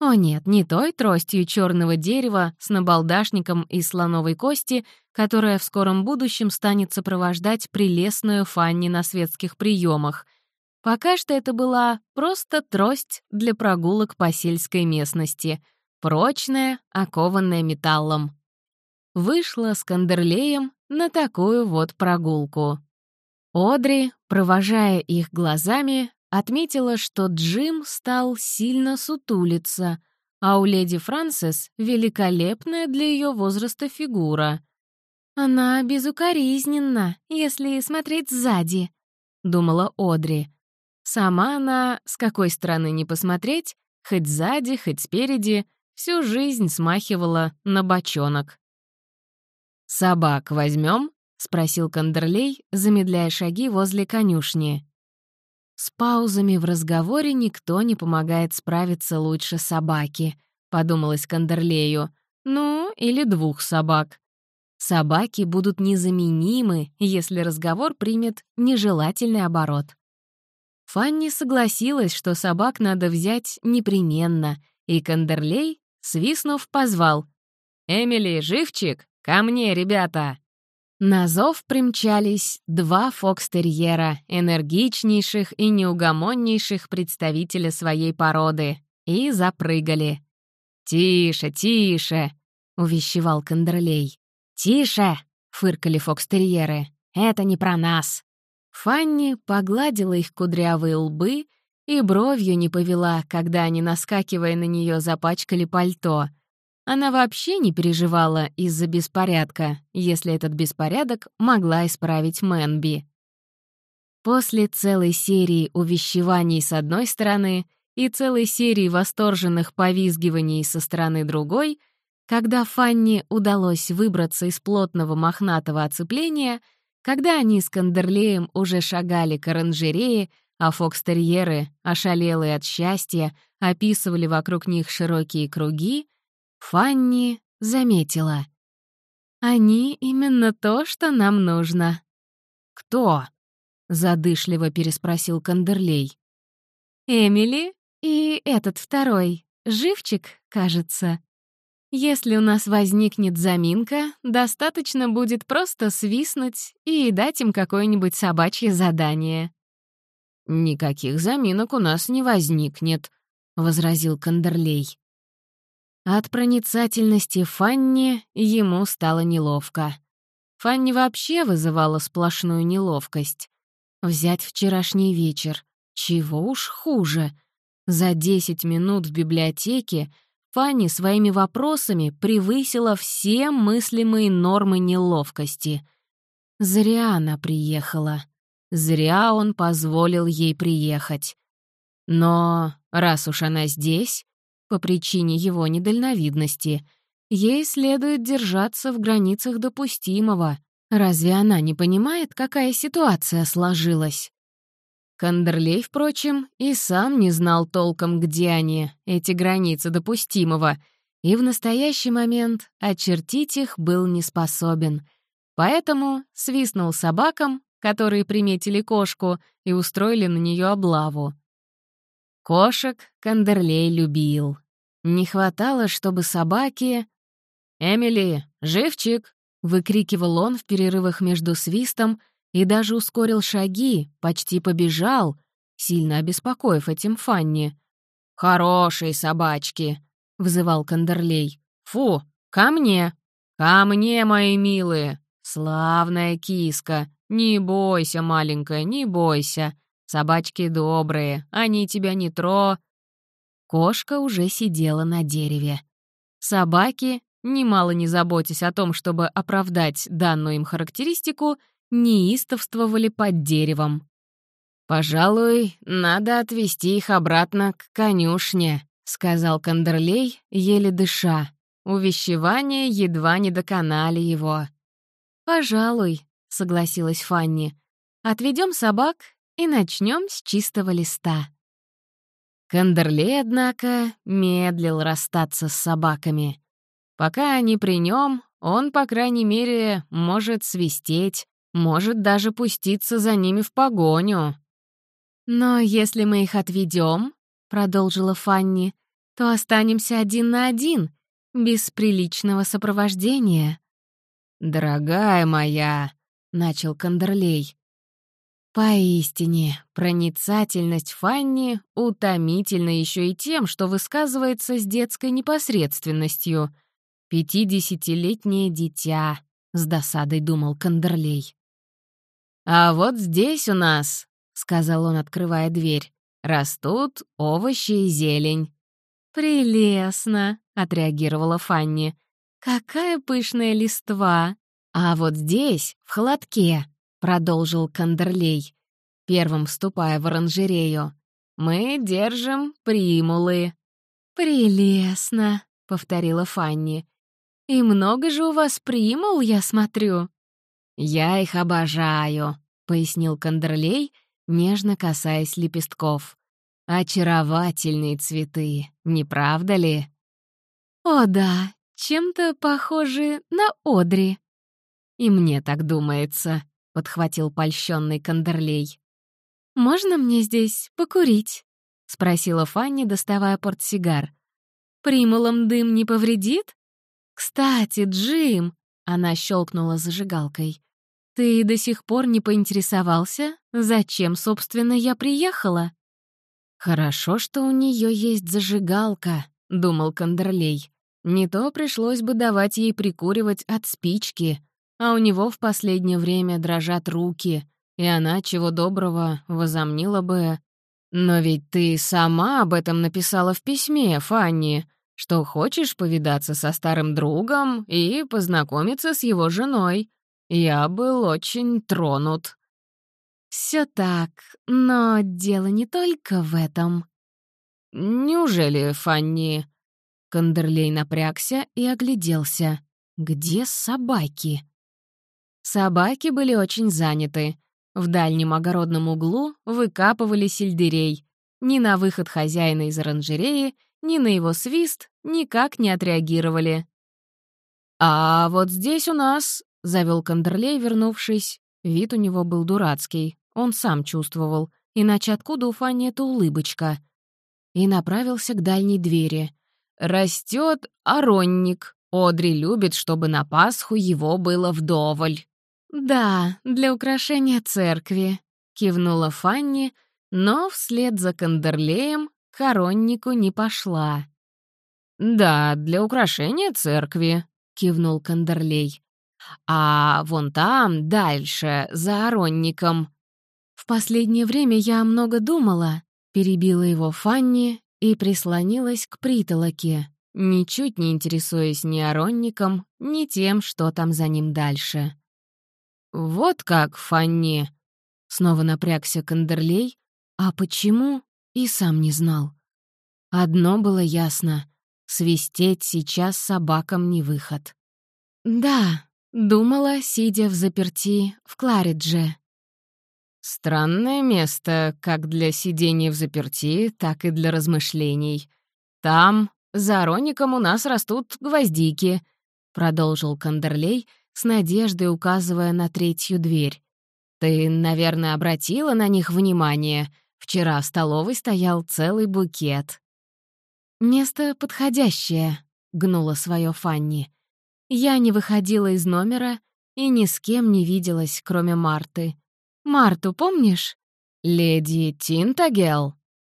о нет, не той тростью черного дерева с набалдашником из слоновой кости, которая в скором будущем станет сопровождать прелестную Фанни на светских приемах. Пока что это была просто трость для прогулок по сельской местности, прочная, окованная металлом. Вышла с Кандерлеем на такую вот прогулку. Одри, провожая их глазами, отметила, что Джим стал сильно сутулиться, а у леди Франсис великолепная для ее возраста фигура. «Она безукоризненна, если смотреть сзади», — думала Одри. Сама она, с какой стороны не посмотреть, хоть сзади, хоть спереди, всю жизнь смахивала на бочонок. «Собак возьмем? спросил Кандерлей, замедляя шаги возле конюшни. «С паузами в разговоре никто не помогает справиться лучше собаки», — подумалось Кандерлею. «Ну, или двух собак. Собаки будут незаменимы, если разговор примет нежелательный оборот». Фанни согласилась, что собак надо взять непременно, и Кандерлей, свистнув, позвал. «Эмили, живчик, ко мне, ребята!» На зов примчались два фокстерьера, энергичнейших и неугомоннейших представителя своей породы, и запрыгали. «Тише, тише!» — увещевал Кандерлей. «Тише!» — фыркали фокстерьеры. «Это не про нас!» Фанни погладила их кудрявые лбы и бровью не повела, когда они, наскакивая на нее, запачкали пальто. Она вообще не переживала из-за беспорядка, если этот беспорядок могла исправить Мэнби. После целой серии увещеваний с одной стороны и целой серии восторженных повизгиваний со стороны другой, когда Фанни удалось выбраться из плотного мохнатого оцепления — когда они с Кандерлеем уже шагали к оранжерее, а фокстерьеры, ошалелые от счастья, описывали вокруг них широкие круги, Фанни заметила. «Они именно то, что нам нужно». «Кто?» — задышливо переспросил Кандерлей. «Эмили и этот второй, живчик, кажется». Если у нас возникнет заминка, достаточно будет просто свистнуть и дать им какое-нибудь собачье задание». «Никаких заминок у нас не возникнет», — возразил Кандерлей. От проницательности Фанни ему стало неловко. Фанни вообще вызывала сплошную неловкость. Взять вчерашний вечер. Чего уж хуже. За десять минут в библиотеке Фанни своими вопросами превысила все мыслимые нормы неловкости. Зря она приехала. Зря он позволил ей приехать. Но раз уж она здесь, по причине его недальновидности, ей следует держаться в границах допустимого. Разве она не понимает, какая ситуация сложилась? Кандерлей, впрочем, и сам не знал толком, где они, эти границы допустимого, и в настоящий момент очертить их был не способен. Поэтому свистнул собакам, которые приметили кошку и устроили на нее облаву. Кошек Кандерлей любил. Не хватало, чтобы собаки... «Эмили, живчик!» — выкрикивал он в перерывах между свистом и даже ускорил шаги, почти побежал, сильно обеспокоив этим Фанни. «Хорошие собачки!» — взывал Кандерлей. «Фу, ко мне! Ко мне, мои милые! Славная киска! Не бойся, маленькая, не бойся! Собачки добрые, они тебя не тро...» Кошка уже сидела на дереве. Собаки, немало не заботясь о том, чтобы оправдать данную им характеристику, неистовствовали под деревом. «Пожалуй, надо отвезти их обратно к конюшне», — сказал Кандерлей, еле дыша. Увещевания едва не доконали его. «Пожалуй», — согласилась Фанни. «Отведем собак и начнем с чистого листа». Кандерлей, однако, медлил расстаться с собаками. Пока они при нем, он, по крайней мере, может свистеть, может даже пуститься за ними в погоню. «Но если мы их отведем, продолжила Фанни, — «то останемся один на один, без приличного сопровождения». «Дорогая моя», — начал Кандерлей. Поистине, проницательность Фанни утомительна еще и тем, что высказывается с детской непосредственностью. «Пятидесятилетнее дитя», — с досадой думал Кандерлей. «А вот здесь у нас», — сказал он, открывая дверь, Растут овощи и зелень». «Прелестно», — отреагировала Фанни. «Какая пышная листва!» «А вот здесь, в холодке», — продолжил Кандерлей, первым вступая в оранжерею, «мы держим примулы». «Прелестно», — повторила Фанни. «И много же у вас примул, я смотрю». «Я их обожаю», — пояснил Кандерлей, нежно касаясь лепестков. «Очаровательные цветы, не правда ли?» «О да, чем-то похожи на Одри». «И мне так думается», — подхватил польщенный Кандерлей. «Можно мне здесь покурить?» — спросила Фанни, доставая портсигар. «Примулом дым не повредит?» «Кстати, Джим!» — она щелкнула зажигалкой. «Ты до сих пор не поинтересовался, зачем, собственно, я приехала?» «Хорошо, что у нее есть зажигалка», — думал Кандерлей. «Не то пришлось бы давать ей прикуривать от спички, а у него в последнее время дрожат руки, и она, чего доброго, возомнила бы... Но ведь ты сама об этом написала в письме, Фанни, что хочешь повидаться со старым другом и познакомиться с его женой. Я был очень тронут». Все так, но дело не только в этом. «Неужели, Фанни?» Кандерлей напрягся и огляделся. «Где собаки?» Собаки были очень заняты. В дальнем огородном углу выкапывали сельдерей. Ни на выход хозяина из оранжереи, ни на его свист никак не отреагировали. «А вот здесь у нас», — завел Кандерлей, вернувшись, вид у него был дурацкий. Он сам чувствовал, иначе откуда у Фанни эта улыбочка? И направился к дальней двери. «Растет оронник. Одри любит, чтобы на Пасху его было вдоволь». «Да, для украшения церкви», — кивнула Фанни, но вслед за Кандерлеем к ороннику не пошла. «Да, для украшения церкви», — кивнул Кандерлей. «А вон там, дальше, за оронником, «В последнее время я много думала», — перебила его Фанни и прислонилась к притолоке, ничуть не интересуясь ни Аронником, ни тем, что там за ним дальше. «Вот как, Фанни!» — снова напрягся Кандерлей, а почему — и сам не знал. Одно было ясно — свистеть сейчас собакам не выход. «Да», — думала, сидя в заперти в Кларидже. Странное место как для сидения в заперти, так и для размышлений. Там, за Роником, у нас растут гвоздики, — продолжил Кандерлей, с надеждой указывая на третью дверь. «Ты, наверное, обратила на них внимание. Вчера в столовой стоял целый букет». «Место подходящее», — гнула свое Фанни. «Я не выходила из номера и ни с кем не виделась, кроме Марты. Марту помнишь?» «Леди Тинтагел?»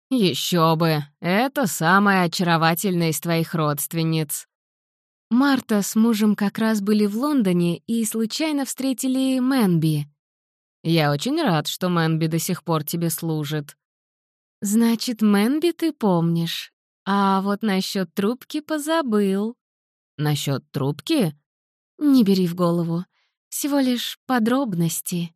Еще бы, это самая очаровательная из твоих родственниц». Марта с мужем как раз были в Лондоне и случайно встретили Мэнби. «Я очень рад, что Мэнби до сих пор тебе служит». «Значит, Мэнби ты помнишь. А вот насчет трубки позабыл». «Насчет трубки?» «Не бери в голову. Всего лишь подробности».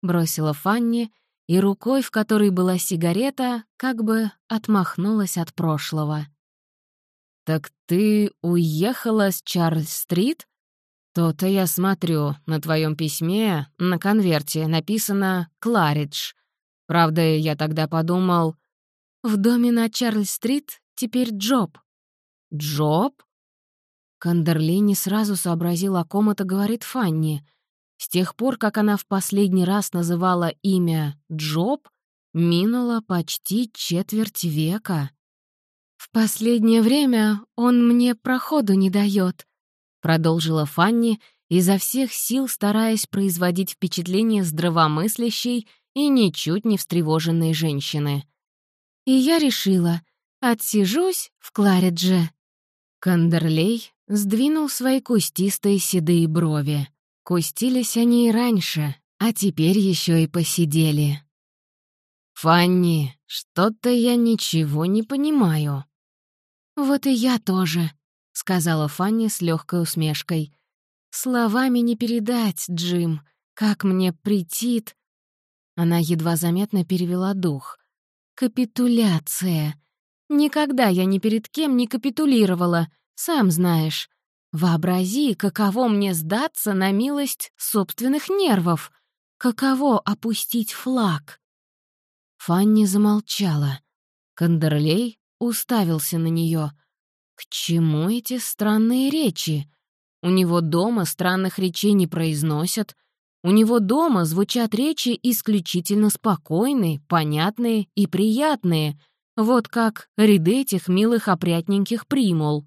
— бросила Фанни, и рукой, в которой была сигарета, как бы отмахнулась от прошлого. «Так ты уехала с Чарльз-стрит? То-то я смотрю, на твоем письме, на конверте написано «Кларидж». Правда, я тогда подумал... В доме на Чарльз-стрит теперь Джоб. Джоб? Кандерли не сразу сообразил, о ком это говорит Фанни — с тех пор, как она в последний раз называла имя Джоб, минуло почти четверть века. «В последнее время он мне проходу не дает», — продолжила Фанни, изо всех сил стараясь производить впечатление здравомыслящей и ничуть не встревоженной женщины. «И я решила, отсижусь в Кларидже». Кандерлей сдвинул свои кустистые седые брови. Кустились они и раньше, а теперь еще и посидели. «Фанни, что-то я ничего не понимаю». «Вот и я тоже», — сказала Фанни с легкой усмешкой. «Словами не передать, Джим, как мне претит...» Она едва заметно перевела дух. «Капитуляция. Никогда я ни перед кем не капитулировала, сам знаешь. Вообрази, каково мне сдаться на милость собственных нервов. Каково опустить флаг?» Фанни замолчала. Кандерлей уставился на нее. К чему эти странные речи? У него дома странных речей не произносят. У него дома звучат речи исключительно спокойные, понятные и приятные — вот как ряды этих милых опрятненьких примул.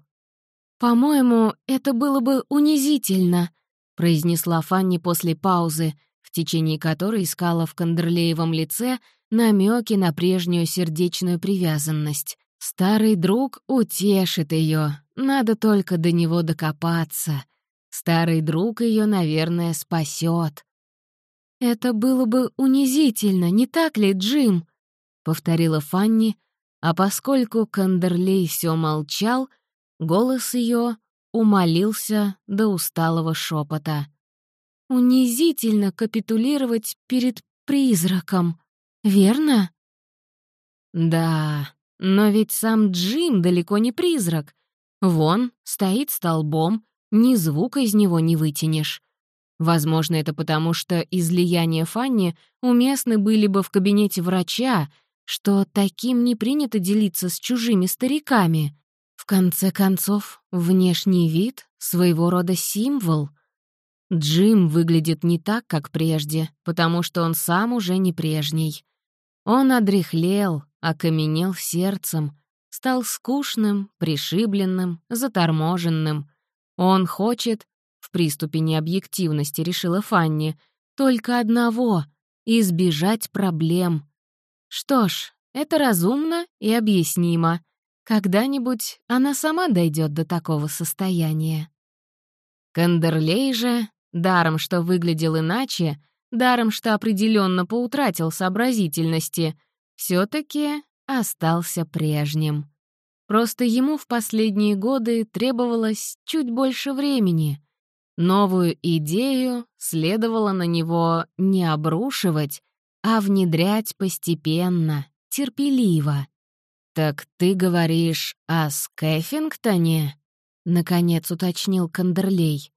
«По-моему, это было бы унизительно», — произнесла Фанни после паузы, в течение которой искала в Кандерлеевом лице намеки на прежнюю сердечную привязанность. Старый друг утешит ее, надо только до него докопаться. Старый друг ее, наверное, спасет. «Это было бы унизительно, не так ли, Джим?» — повторила Фанни, а поскольку Кандерлей все молчал, голос ее умолился до усталого шепота. «Унизительно капитулировать перед призраком, верно?» «Да, но ведь сам Джим далеко не призрак. Вон, стоит столбом, ни звука из него не вытянешь. Возможно, это потому, что излияния Фанни уместны были бы в кабинете врача, что таким не принято делиться с чужими стариками. В конце концов, внешний вид — своего рода символ. Джим выглядит не так, как прежде, потому что он сам уже не прежний. Он одряхлел, окаменел сердцем, стал скучным, пришибленным, заторможенным. Он хочет, в приступе необъективности решила Фанни, только одного — избежать проблем — что ж, это разумно и объяснимо. Когда-нибудь она сама дойдет до такого состояния. Кандерлей же, даром что выглядел иначе, даром что определенно поутратил сообразительности, все таки остался прежним. Просто ему в последние годы требовалось чуть больше времени. Новую идею следовало на него не обрушивать, а внедрять постепенно, терпеливо. «Так ты говоришь о Скеффингтоне?» — наконец уточнил Кандерлей.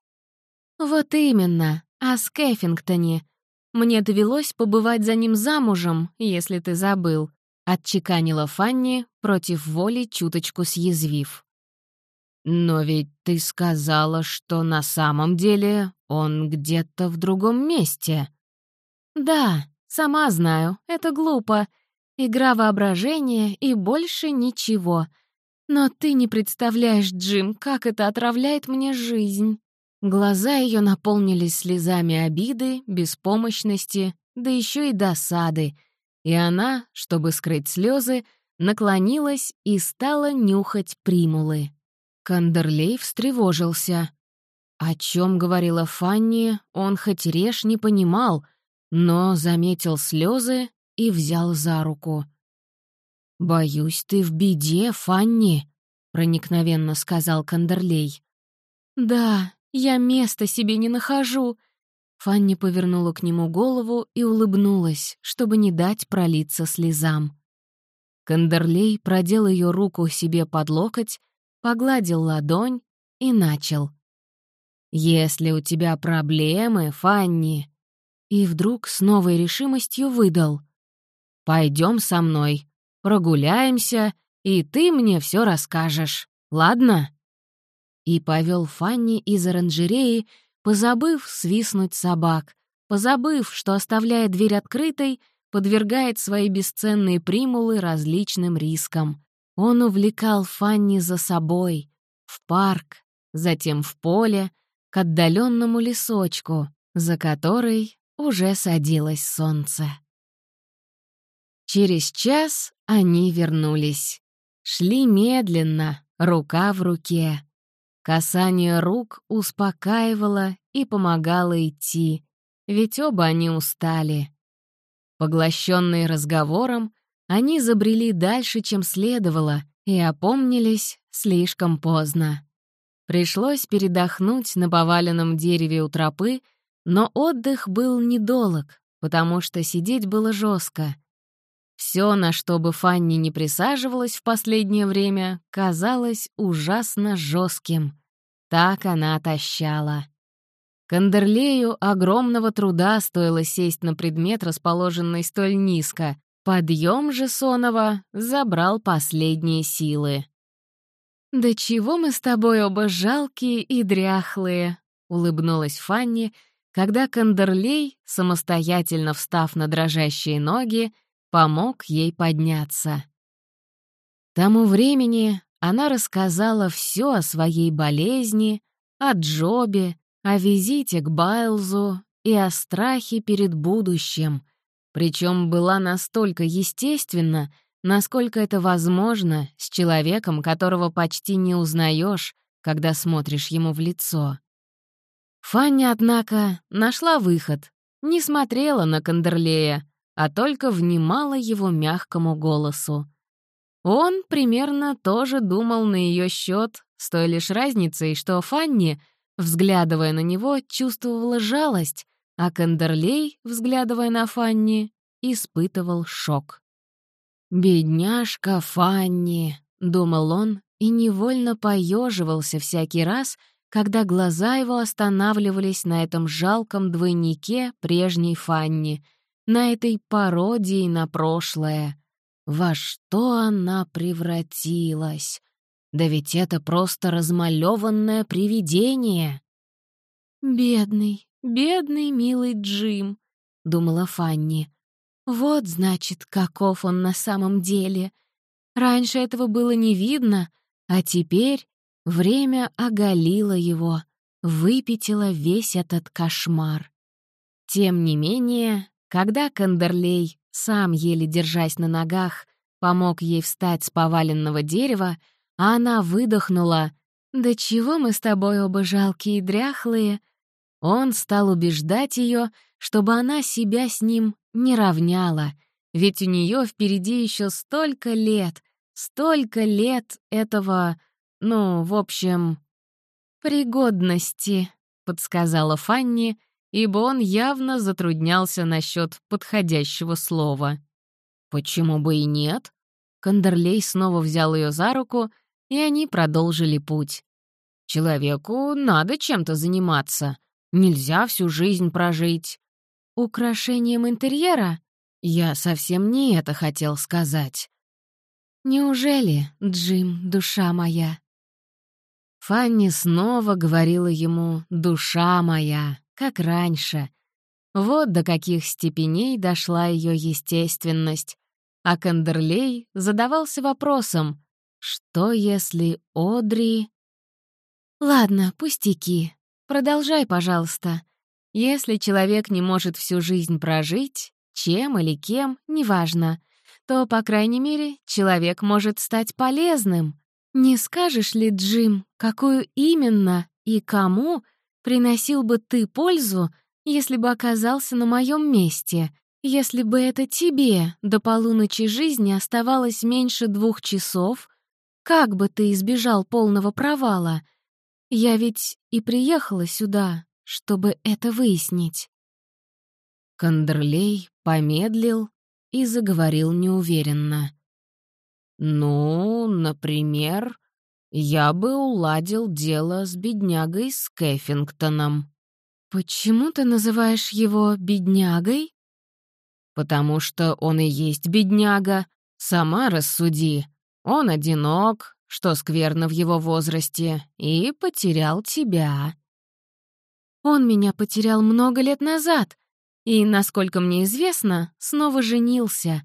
«Вот именно, о Скеффингтоне. Мне довелось побывать за ним замужем, если ты забыл», — отчеканила Фанни, против воли чуточку съязвив. «Но ведь ты сказала, что на самом деле он где-то в другом месте». «Да, Сама знаю, это глупо. Игра воображения и больше ничего. Но ты не представляешь, Джим, как это отравляет мне жизнь. Глаза ее наполнились слезами обиды, беспомощности, да еще и досады. И она, чтобы скрыть слезы, наклонилась и стала нюхать примулы. Кандерлей встревожился. О чем говорила Фанни, он хоть режь не понимал — но заметил слезы и взял за руку. «Боюсь, ты в беде, Фанни», — проникновенно сказал Кандерлей. «Да, я места себе не нахожу». Фанни повернула к нему голову и улыбнулась, чтобы не дать пролиться слезам. Кандерлей продел ее руку себе под локоть, погладил ладонь и начал. «Если у тебя проблемы, Фанни, и вдруг с новой решимостью выдал. «Пойдем со мной, прогуляемся, и ты мне все расскажешь, ладно?» И повел Фанни из оранжереи, позабыв свистнуть собак, позабыв, что, оставляя дверь открытой, подвергает свои бесценные примулы различным рискам. Он увлекал Фанни за собой, в парк, затем в поле, к отдаленному лесочку, за который уже садилось солнце. Через час они вернулись. Шли медленно, рука в руке. Касание рук успокаивало и помогало идти, ведь оба они устали. Поглощенные разговором, они забрели дальше, чем следовало, и опомнились слишком поздно. Пришлось передохнуть на поваленном дереве у тропы, но отдых был недолг, потому что сидеть было жестко. Все, на что бы Фанни не присаживалась в последнее время, казалось ужасно жестким. Так она отощала. Кандерлею огромного труда стоило сесть на предмет, расположенный столь низко. Подъем же Сонова забрал последние силы. «Да чего мы с тобой оба жалкие и дряхлые?» — улыбнулась Фанни, когда Кандерлей, самостоятельно встав на дрожащие ноги, помог ей подняться. тому времени она рассказала все о своей болезни, о Джобе, о визите к Байлзу и о страхе перед будущим, причем была настолько естественна, насколько это возможно с человеком, которого почти не узнаешь, когда смотришь ему в лицо. Фанни, однако, нашла выход, не смотрела на Кандерлея, а только внимала его мягкому голосу. Он примерно тоже думал на ее счет, с той лишь разницей, что Фанни, взглядывая на него, чувствовала жалость, а Кандерлей, взглядывая на Фанни, испытывал шок. «Бедняжка Фанни», — думал он, и невольно поеживался всякий раз, когда глаза его останавливались на этом жалком двойнике прежней Фанни — на этой пародии на прошлое. Во что она превратилась? Да ведь это просто размалеванное привидение. «Бедный, бедный милый Джим», — думала Фанни. «Вот, значит, каков он на самом деле. Раньше этого было не видно, а теперь время оголило его, выпятило весь этот кошмар. Тем не менее, когда Кандерлей, сам еле держась на ногах, помог ей встать с поваленного дерева, а она выдохнула «Да чего мы с тобой оба жалкие и дряхлые?» Он стал убеждать ее, чтобы она себя с ним не равняла, ведь у нее впереди еще столько лет, столько лет этого, ну, в общем, пригодности, подсказала Фанни, ибо он явно затруднялся насчет подходящего слова. «Почему бы и нет?» Кандерлей снова взял ее за руку, и они продолжили путь. «Человеку надо чем-то заниматься. Нельзя всю жизнь прожить. Украшением интерьера? Я совсем не это хотел сказать». «Неужели, Джим, душа моя?» Фанни снова говорила ему «душа моя», как раньше. Вот до каких степеней дошла ее естественность. А Кандерлей задавался вопросом, что если Одри... «Ладно, пустяки. Продолжай, пожалуйста. Если человек не может всю жизнь прожить, чем или кем, неважно, то, по крайней мере, человек может стать полезным. Не скажешь ли, Джим, какую именно и кому — приносил бы ты пользу, если бы оказался на моем месте, если бы это тебе до полуночи жизни оставалось меньше двух часов, как бы ты избежал полного провала? Я ведь и приехала сюда, чтобы это выяснить». Кандерлей помедлил и заговорил неуверенно. «Ну, например, я бы уладил дело с беднягой Скеффингтоном». «Почему ты называешь его беднягой?» «Потому что он и есть бедняга. Сама рассуди. Он одинок, что скверно в его возрасте, и потерял тебя». «Он меня потерял много лет назад, и, насколько мне известно, снова женился.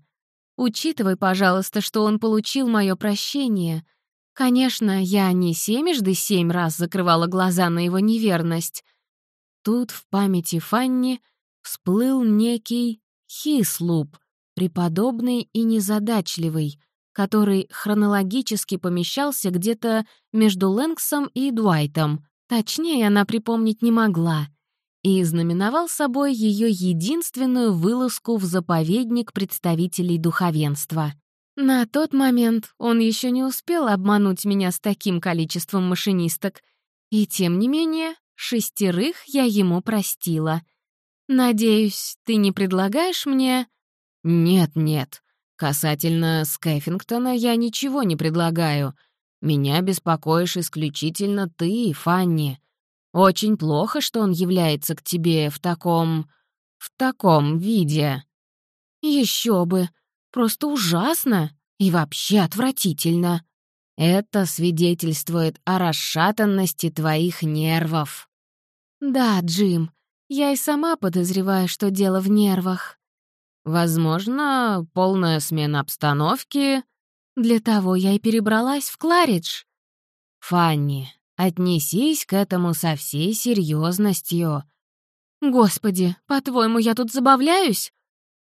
Учитывай, пожалуйста, что он получил мое прощение — Конечно, я не семежды семь раз закрывала глаза на его неверность. Тут в памяти Фанни всплыл некий Хислуп, преподобный и незадачливый, который хронологически помещался где-то между Лэнксом и Дуайтом. Точнее, она припомнить не могла. и знаменовал собой ее единственную вылазку в заповедник представителей духовенства. На тот момент он еще не успел обмануть меня с таким количеством машинисток, и тем не менее шестерых я ему простила. «Надеюсь, ты не предлагаешь мне...» «Нет-нет, касательно Скеффингтона я ничего не предлагаю. Меня беспокоишь исключительно ты, Фанни. Очень плохо, что он является к тебе в таком... в таком виде». Еще бы! Просто ужасно и вообще отвратительно. Это свидетельствует о расшатанности твоих нервов. Да, Джим, я и сама подозреваю, что дело в нервах. Возможно, полная смена обстановки. Для того я и перебралась в Кларидж. Фанни, отнесись к этому со всей серьезностью. Господи, по-твоему, я тут забавляюсь?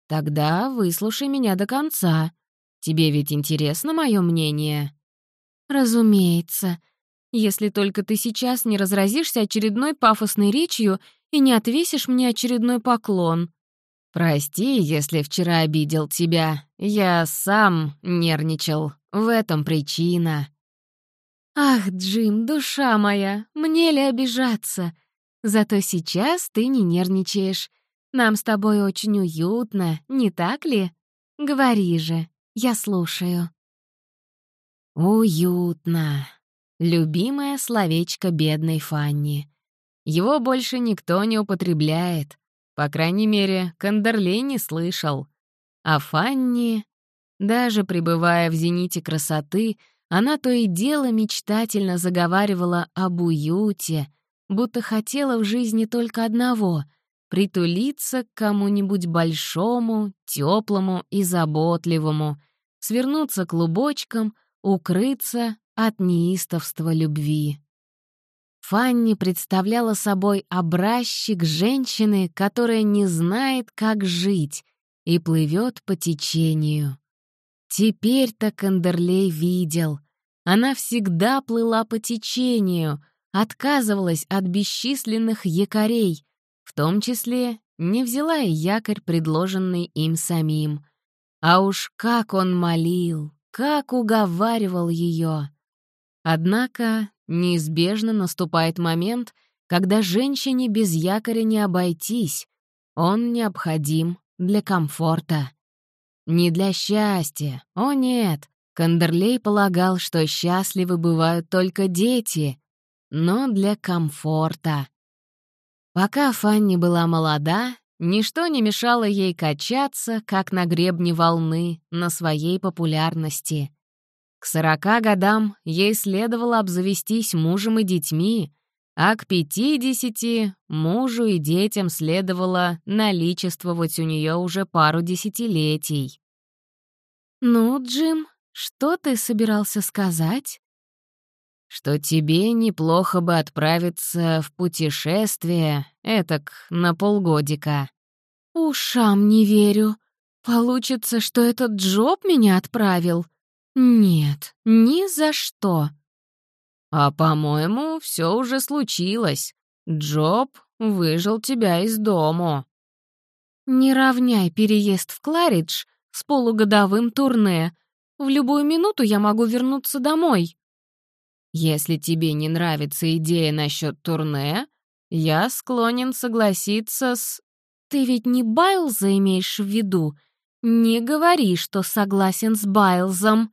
Тогда выслушай меня до конца. Тебе ведь интересно мое мнение? Разумеется. Если только ты сейчас не разразишься очередной пафосной речью и не отвесишь мне очередной поклон. Прости, если вчера обидел тебя. Я сам нервничал. В этом причина. Ах, Джим, душа моя, мне ли обижаться? Зато сейчас ты не нервничаешь. Нам с тобой очень уютно, не так ли? Говори же, я слушаю. Уютно. Любимое словечко бедной Фанни. Его больше никто не употребляет. По крайней мере, Кандерлей не слышал. А Фанни, даже пребывая в зените красоты, она то и дело мечтательно заговаривала об уюте, будто хотела в жизни только одного — притулиться к кому-нибудь большому, теплому и заботливому, свернуться клубочком, укрыться от неистовства любви. Фанни представляла собой образчик женщины, которая не знает, как жить, и плывет по течению. Теперь-то Кандерлей видел. Она всегда плыла по течению, отказывалась от бесчисленных якорей, в том числе не взяла и якорь, предложенный им самим. А уж как он молил, как уговаривал ее. Однако неизбежно наступает момент, когда женщине без якоря не обойтись. Он необходим для комфорта. Не для счастья, о нет. Кандерлей полагал, что счастливы бывают только дети, но для комфорта. Пока Фанни была молода, ничто не мешало ей качаться, как на гребне волны, на своей популярности. К сорока годам ей следовало обзавестись мужем и детьми, а к пятидесяти мужу и детям следовало наличествовать у нее уже пару десятилетий. «Ну, Джим, что ты собирался сказать?» Что тебе неплохо бы отправиться в путешествие, этак, на полгодика». «Ушам не верю. Получится, что этот Джоб меня отправил? Нет, ни за что». «А, по-моему, все уже случилось. Джоб выжил тебя из дому». «Не равняй переезд в Кларидж с полугодовым турне. В любую минуту я могу вернуться домой». Если тебе не нравится идея насчет турне, я склонен согласиться с... Ты ведь не Байлза имеешь в виду? Не говори, что согласен с Байлзом.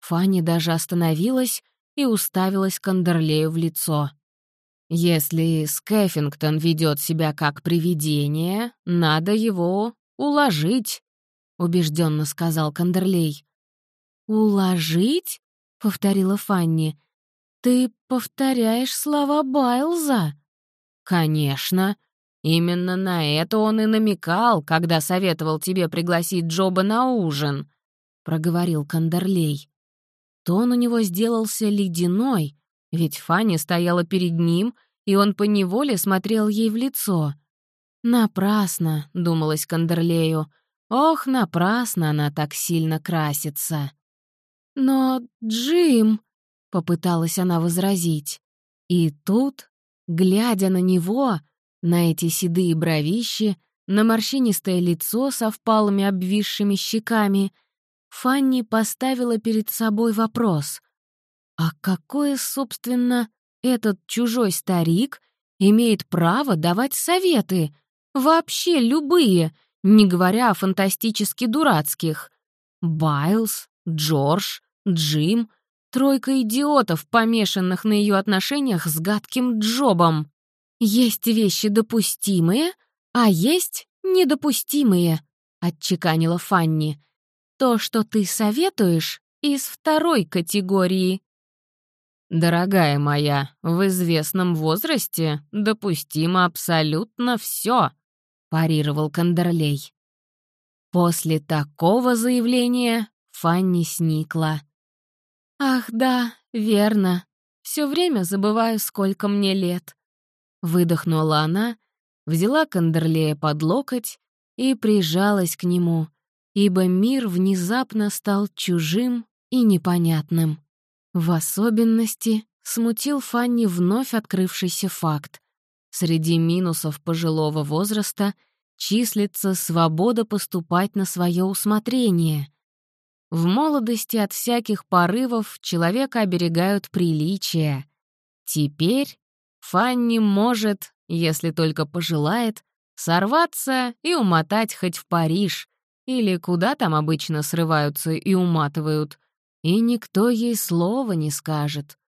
Фанни даже остановилась и уставилась Кандерлею в лицо. Если Скэффингтон ведет себя как привидение, надо его уложить, убежденно сказал Кандерлей. Уложить? повторила Фанни. «Ты повторяешь слова Байлза?» «Конечно. Именно на это он и намекал, когда советовал тебе пригласить Джоба на ужин», — проговорил Кандерлей. Тон у него сделался ледяной, ведь Фанни стояла перед ним, и он поневоле смотрел ей в лицо. «Напрасно», — думалось Кандерлею, — «ох, напрасно она так сильно красится». «Но, Джим...» — попыталась она возразить. И тут, глядя на него, На эти седые бровищи, на морщинистое лицо со впалыми обвисшими щеками Фанни поставила перед собой вопрос. А какое, собственно, этот чужой старик имеет право давать советы? Вообще любые, не говоря о фантастически дурацких. Байлз, Джордж, Джим — тройка идиотов, помешанных на ее отношениях с гадким Джобом. Есть вещи допустимые, а есть недопустимые, — отчеканила Фанни. То, что ты советуешь, из второй категории. «Дорогая моя, в известном возрасте допустимо абсолютно все», — парировал Кандерлей. После такого заявления Фанни сникла. «Ах да, верно. Все время забываю, сколько мне лет». Выдохнула она, взяла Кандерлея под локоть и прижалась к нему, ибо мир внезапно стал чужим и непонятным. В особенности смутил Фанни вновь открывшийся факт. Среди минусов пожилого возраста — числится свобода поступать на свое усмотрение. В молодости от всяких порывов человека оберегают приличия. Теперь Фанни может, если только пожелает, сорваться и умотать хоть в Париж, или куда там обычно срываются и уматывают, и никто ей слова не скажет.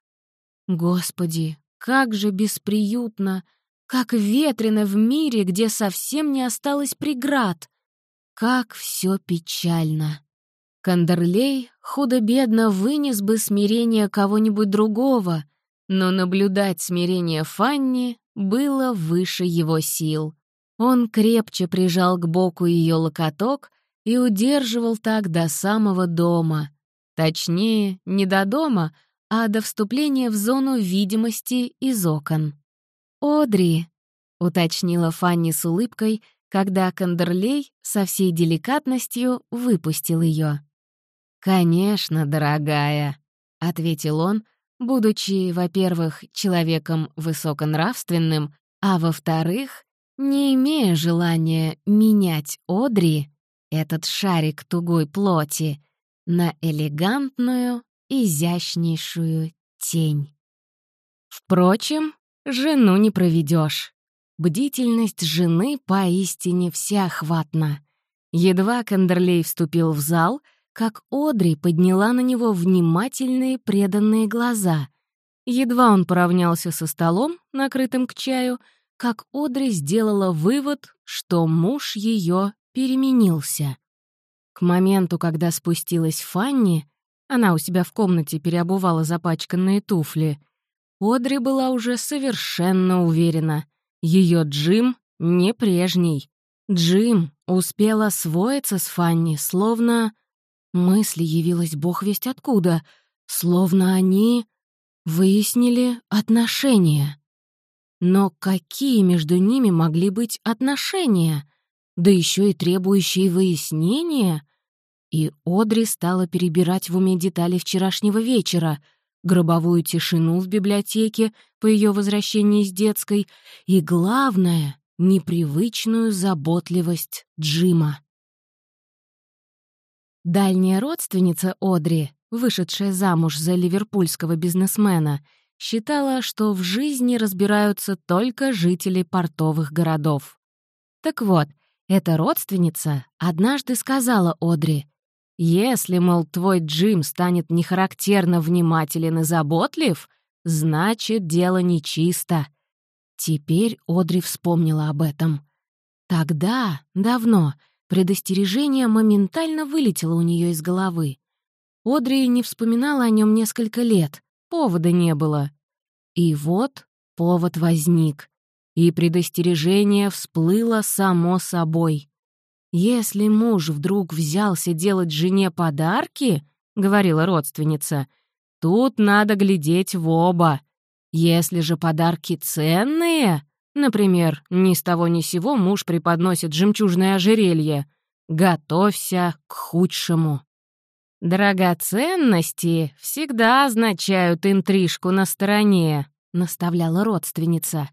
Господи, как же бесприютно, как ветрено в мире, где совсем не осталось преград. Как все печально. Кандерлей худо-бедно вынес бы смирение кого-нибудь другого, но наблюдать смирение Фанни было выше его сил. Он крепче прижал к боку ее локоток и удерживал так до самого дома. Точнее, не до дома, а до вступления в зону видимости из окон. «Одри», — уточнила Фанни с улыбкой, когда Кандерлей со всей деликатностью выпустил ее. «Конечно, дорогая», — ответил он, будучи, во-первых, человеком высоконравственным, а во-вторых, не имея желания менять Одри, этот шарик тугой плоти, на элегантную, изящнейшую тень. Впрочем, Жену не проведешь. Бдительность жены поистине всеохватна. Едва Кандерлей вступил в зал, как Одри подняла на него внимательные преданные глаза. Едва он поравнялся со столом, накрытым к чаю, как Одри сделала вывод, что муж ее переменился. К моменту, когда спустилась Фанни, она у себя в комнате переобувала запачканные туфли — Одри была уже совершенно уверена. Ее Джим не прежний. Джим успел освоиться с Фанни, словно... Мысли явилась бог весть откуда, словно они выяснили отношения. Но какие между ними могли быть отношения? Да еще и требующие выяснения? И Одри стала перебирать в уме детали вчерашнего вечера — гробовую тишину в библиотеке по ее возвращении из детской и, главное, непривычную заботливость Джима. Дальняя родственница Одри, вышедшая замуж за ливерпульского бизнесмена, считала, что в жизни разбираются только жители портовых городов. Так вот, эта родственница однажды сказала Одри, если, мол, твой Джим станет нехарактерно внимателен и заботлив, значит, дело нечисто. Теперь Одри вспомнила об этом. Тогда, давно, предостережение моментально вылетело у нее из головы. Одри не вспоминала о нем несколько лет, повода не было. И вот повод возник, и предостережение всплыло само собой. «Если муж вдруг взялся делать жене подарки, — говорила родственница, — тут надо глядеть в оба. Если же подарки ценные, например, ни с того ни сего муж преподносит жемчужное ожерелье, готовься к худшему». «Драгоценности всегда означают интрижку на стороне», — наставляла родственница.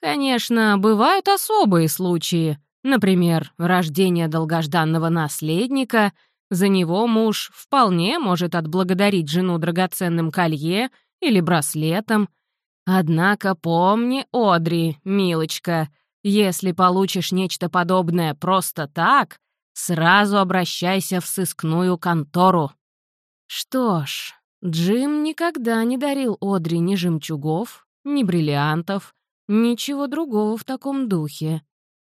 Конечно, бывают особые случаи, например, рождение долгожданного наследника. За него муж вполне может отблагодарить жену драгоценным колье или браслетом. Однако помни, Одри, милочка, если получишь нечто подобное просто так, сразу обращайся в сыскную контору. Что ж, Джим никогда не дарил Одри ни жемчугов, ни бриллиантов, ничего другого в таком духе.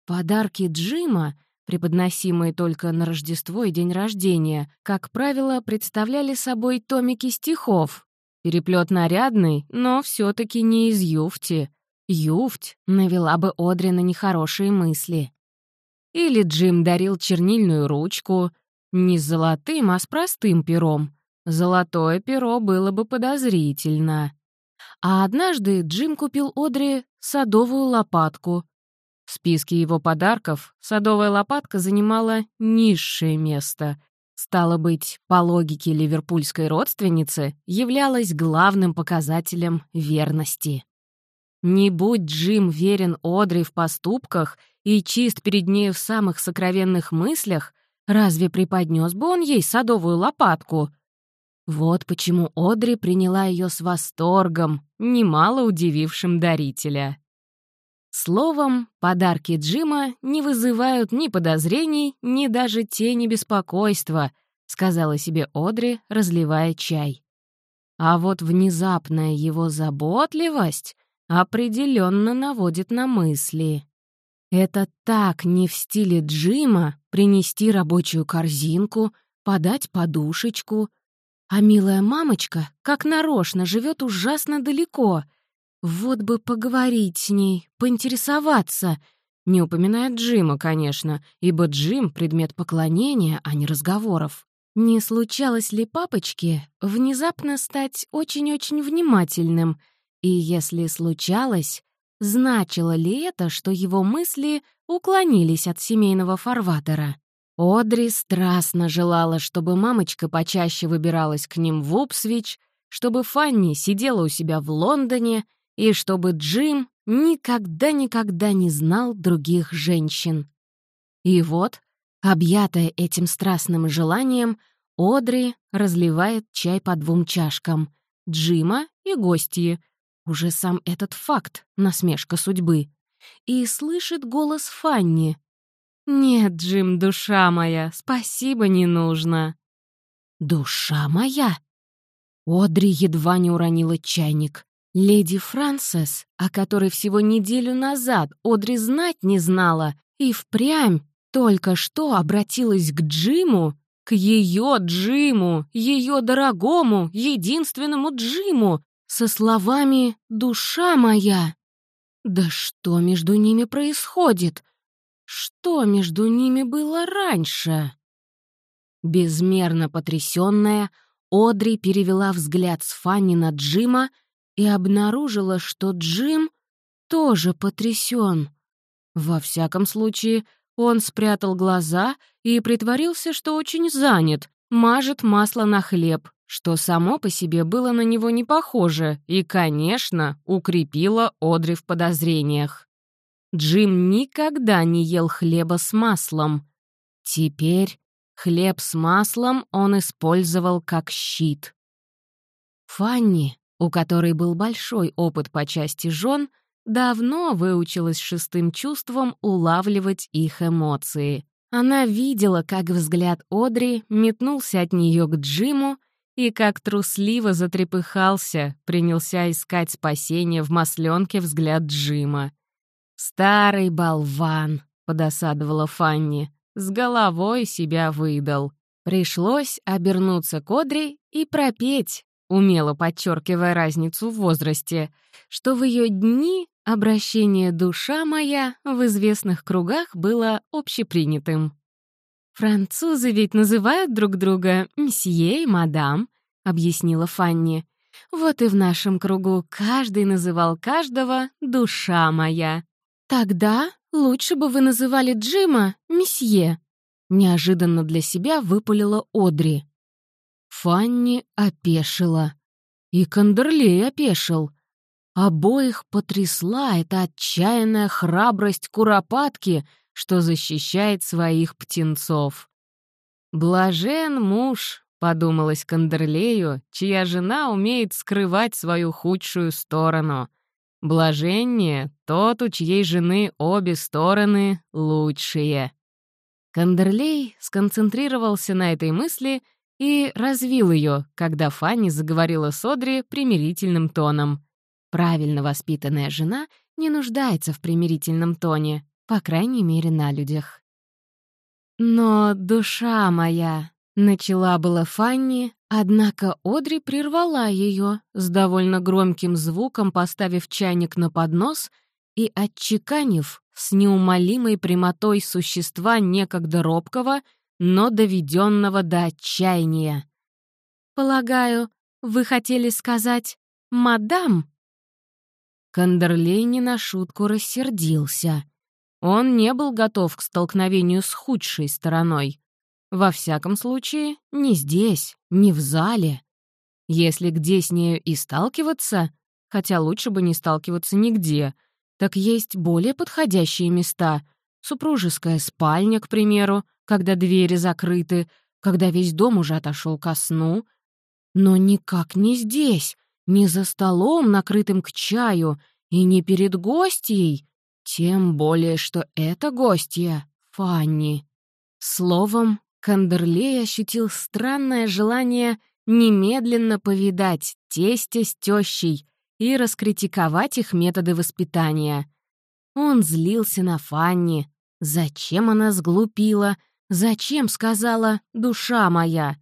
Подарки Джима, преподносимые только на Рождество и день рождения, как правило, представляли собой томики стихов. Переплет нарядный, но все таки не из юфти. Юфть навела бы Одри на нехорошие мысли. Или Джим дарил чернильную ручку, не с золотым, а с простым пером. Золотое перо было бы подозрительно. А однажды Джим купил Одри садовую лопатку. В списке его подарков садовая лопатка занимала низшее место. Стало быть, по логике ливерпульской родственницы, являлась главным показателем верности. Не будь Джим верен Одри в поступках и чист перед нею в самых сокровенных мыслях, разве преподнес бы он ей садовую лопатку? Вот почему Одри приняла ее с восторгом, немало удивившим дарителя. Словом, подарки Джима не вызывают ни подозрений, ни даже тени беспокойства, сказала себе Одри, разливая чай. А вот внезапная его заботливость определенно наводит на мысли. Это так не в стиле Джима принести рабочую корзинку, подать подушечку. А милая мамочка, как нарочно, живет ужасно далеко. Вот бы поговорить с ней, поинтересоваться. Не упоминая Джима, конечно, ибо Джим — предмет поклонения, а не разговоров. Не случалось ли папочке внезапно стать очень-очень внимательным — и если случалось, значило ли это, что его мысли уклонились от семейного фарватера? Одри страстно желала, чтобы мамочка почаще выбиралась к ним в Упсвич, чтобы Фанни сидела у себя в Лондоне и чтобы Джим никогда-никогда не знал других женщин. И вот, объятая этим страстным желанием, Одри разливает чай по двум чашкам — Джима и гостьи, уже сам этот факт — насмешка судьбы. И слышит голос Фанни. «Нет, Джим, душа моя, спасибо не нужно». «Душа моя?» Одри едва не уронила чайник. Леди Франсес, о которой всего неделю назад Одри знать не знала, и впрямь только что обратилась к Джиму, к ее Джиму, ее дорогому, единственному Джиму, со словами «душа моя». Да что между ними происходит? Что между ними было раньше? Безмерно потрясённая, Одри перевела взгляд с Фанни на Джима и обнаружила, что Джим тоже потрясён. Во всяком случае, он спрятал глаза и притворился, что очень занят, мажет масло на хлеб, что само по себе было на него не похоже и, конечно, укрепило Одри в подозрениях. Джим никогда не ел хлеба с маслом. Теперь хлеб с маслом он использовал как щит. Фанни, у которой был большой опыт по части жен, давно выучилась шестым чувством улавливать их эмоции. Она видела, как взгляд Одри метнулся от нее к Джиму, и как трусливо затрепыхался, принялся искать спасение в масленке взгляд Джима. «Старый болван», — подосадовала Фанни, — «с головой себя выдал». Пришлось обернуться к Одри и пропеть, умело подчеркивая разницу в возрасте, что в ее дни обращение «душа моя» в известных кругах было общепринятым. «Французы ведь называют друг друга «мсье» и «мадам», — объяснила Фанни. «Вот и в нашем кругу каждый называл каждого «душа моя». Тогда лучше бы вы называли Джима «месье», — неожиданно для себя выпалила Одри. Фанни опешила. И Кандерлей опешил. Обоих потрясла эта отчаянная храбрость куропатки, что защищает своих птенцов. «Блажен муж», — подумалось Кандерлею, чья жена умеет скрывать свою худшую сторону. Блаженнее тот, у чьей жены обе стороны лучшие. Кандерлей сконцентрировался на этой мысли и развил ее, когда Фанни заговорила с Одри примирительным тоном. Правильно воспитанная жена не нуждается в примирительном тоне, по крайней мере, на людях. «Но душа моя», — начала была Фанни, однако Одри прервала ее с довольно громким звуком, поставив чайник на поднос и отчеканив с неумолимой прямотой существа некогда робкого, но доведенного до отчаяния. «Полагаю, вы хотели сказать «мадам»?» Кандерлей не на шутку рассердился — он не был готов к столкновению с худшей стороной. Во всяком случае, не здесь, не в зале. Если где с нею и сталкиваться, хотя лучше бы не сталкиваться нигде, так есть более подходящие места. Супружеская спальня, к примеру, когда двери закрыты, когда весь дом уже отошел ко сну. Но никак не здесь, не за столом, накрытым к чаю, и не перед гостьей, тем более, что это гостья — Фанни. Словом, Кандерлей ощутил странное желание немедленно повидать тестя с тещей и раскритиковать их методы воспитания. Он злился на Фанни. Зачем она сглупила? Зачем сказала «душа моя»?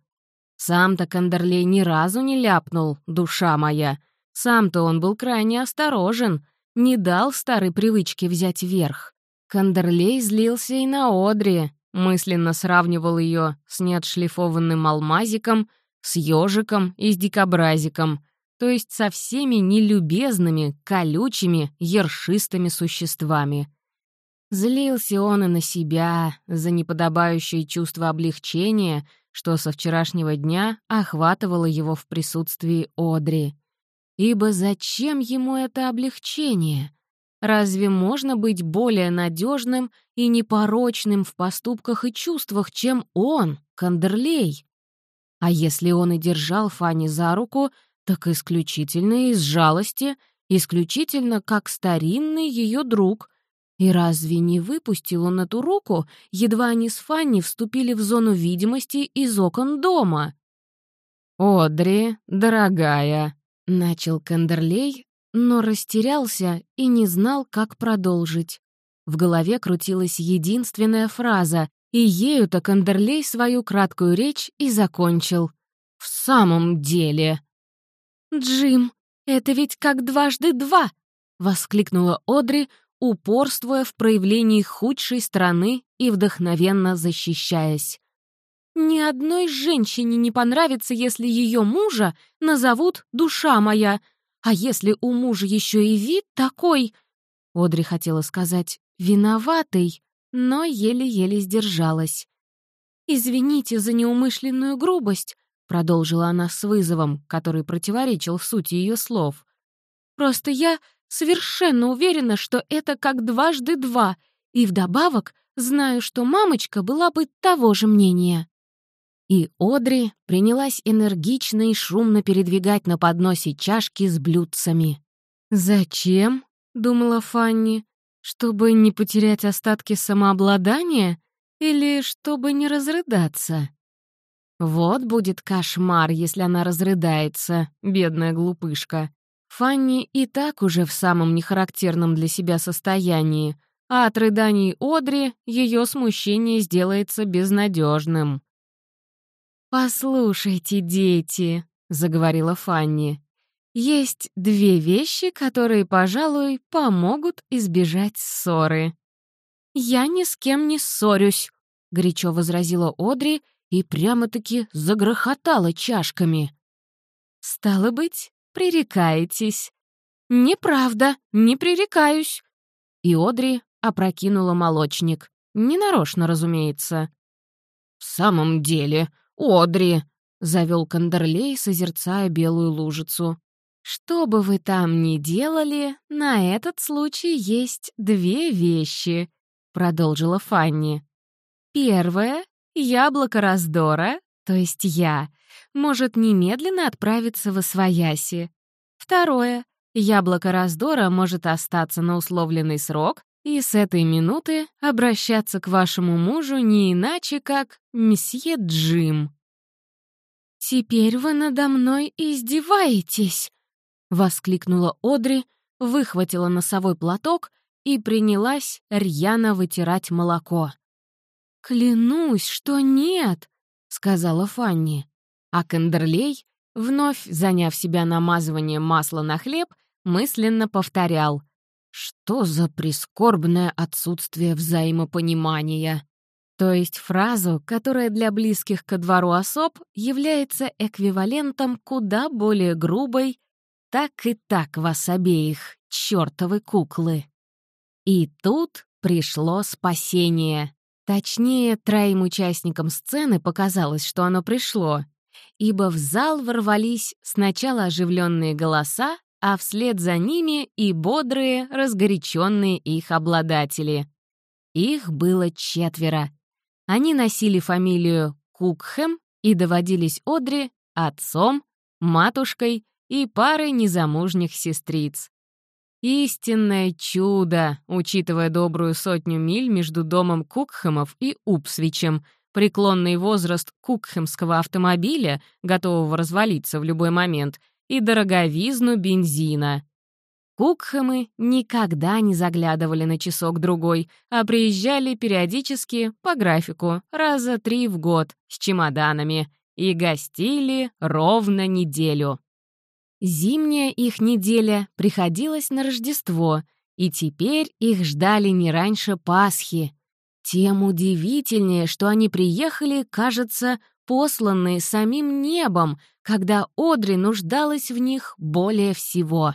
Сам-то Кандерлей ни разу не ляпнул «душа моя». Сам-то он был крайне осторожен — не дал старой привычке взять верх. Кандерлей злился и на Одри, мысленно сравнивал ее с неотшлифованным алмазиком, с ежиком и с дикобразиком, то есть со всеми нелюбезными, колючими, ершистыми существами. Злился он и на себя за неподобающее чувство облегчения, что со вчерашнего дня охватывало его в присутствии Одри. Ибо зачем ему это облегчение? Разве можно быть более надежным и непорочным в поступках и чувствах, чем он, Кандерлей? А если он и держал Фанни за руку, так исключительно из жалости, исключительно как старинный ее друг. И разве не выпустил он эту руку, едва они с Фанни вступили в зону видимости из окон дома? «Одри, дорогая», Начал Кандерлей, но растерялся и не знал, как продолжить. В голове крутилась единственная фраза, и ею-то Кандерлей свою краткую речь и закончил. «В самом деле...» «Джим, это ведь как дважды два!» — воскликнула Одри, упорствуя в проявлении худшей стороны и вдохновенно защищаясь. Ни одной женщине не понравится, если ее мужа назовут «душа моя», а если у мужа еще и вид такой... Одри хотела сказать «виноватый», но еле-еле сдержалась. «Извините за неумышленную грубость», — продолжила она с вызовом, который противоречил сути ее слов. «Просто я совершенно уверена, что это как дважды два, и вдобавок знаю, что мамочка была бы того же мнения». И Одри принялась энергично и шумно передвигать на подносе чашки с блюдцами. «Зачем?» — думала Фанни. «Чтобы не потерять остатки самообладания? Или чтобы не разрыдаться?» Вот будет кошмар, если она разрыдается, бедная глупышка. Фанни и так уже в самом нехарактерном для себя состоянии, а от рыданий Одри ее смущение сделается безнадежным. «Послушайте, дети», — заговорила Фанни, «есть две вещи, которые, пожалуй, помогут избежать ссоры». «Я ни с кем не ссорюсь», — горячо возразила Одри и прямо-таки загрохотала чашками. «Стало быть, пререкаетесь». «Неправда, не пререкаюсь». И Одри опрокинула молочник. Ненарочно, разумеется. «В самом деле, «Одри!» — завел Кандерлей, созерцая белую лужицу. «Что бы вы там ни делали, на этот случай есть две вещи», — продолжила Фанни. «Первое — яблоко раздора, то есть я, может немедленно отправиться в Освояси. Второе — яблоко раздора может остаться на условленный срок и с этой минуты обращаться к вашему мужу не иначе, как месье Джим». «Теперь вы надо мной издеваетесь!» — воскликнула Одри, выхватила носовой платок и принялась рьяно вытирать молоко. «Клянусь, что нет!» — сказала Фанни. А Кандерлей, вновь заняв себя намазыванием масла на хлеб, мысленно повторял «Что за прискорбное отсутствие взаимопонимания?» То есть фразу, которая для близких ко двору особ является эквивалентом куда более грубой «так и так вас обеих, чёртовы куклы». И тут пришло спасение. Точнее, троим участникам сцены показалось, что оно пришло, ибо в зал ворвались сначала оживленные голоса, а вслед за ними и бодрые, разгоряченные их обладатели. Их было четверо. Они носили фамилию Кукхэм и доводились Одри отцом, матушкой и парой незамужних сестриц. Истинное чудо, учитывая добрую сотню миль между домом Кукхэмов и Упсвичем, преклонный возраст кукхемского автомобиля, готового развалиться в любой момент, и дороговизну бензина. Кукхэмы никогда не заглядывали на часок-другой, а приезжали периодически, по графику, раза три в год, с чемоданами, и гостили ровно неделю. Зимняя их неделя приходилась на Рождество, и теперь их ждали не раньше Пасхи. Тем удивительнее, что они приехали, кажется, посланные самим небом, когда Одри нуждалась в них более всего.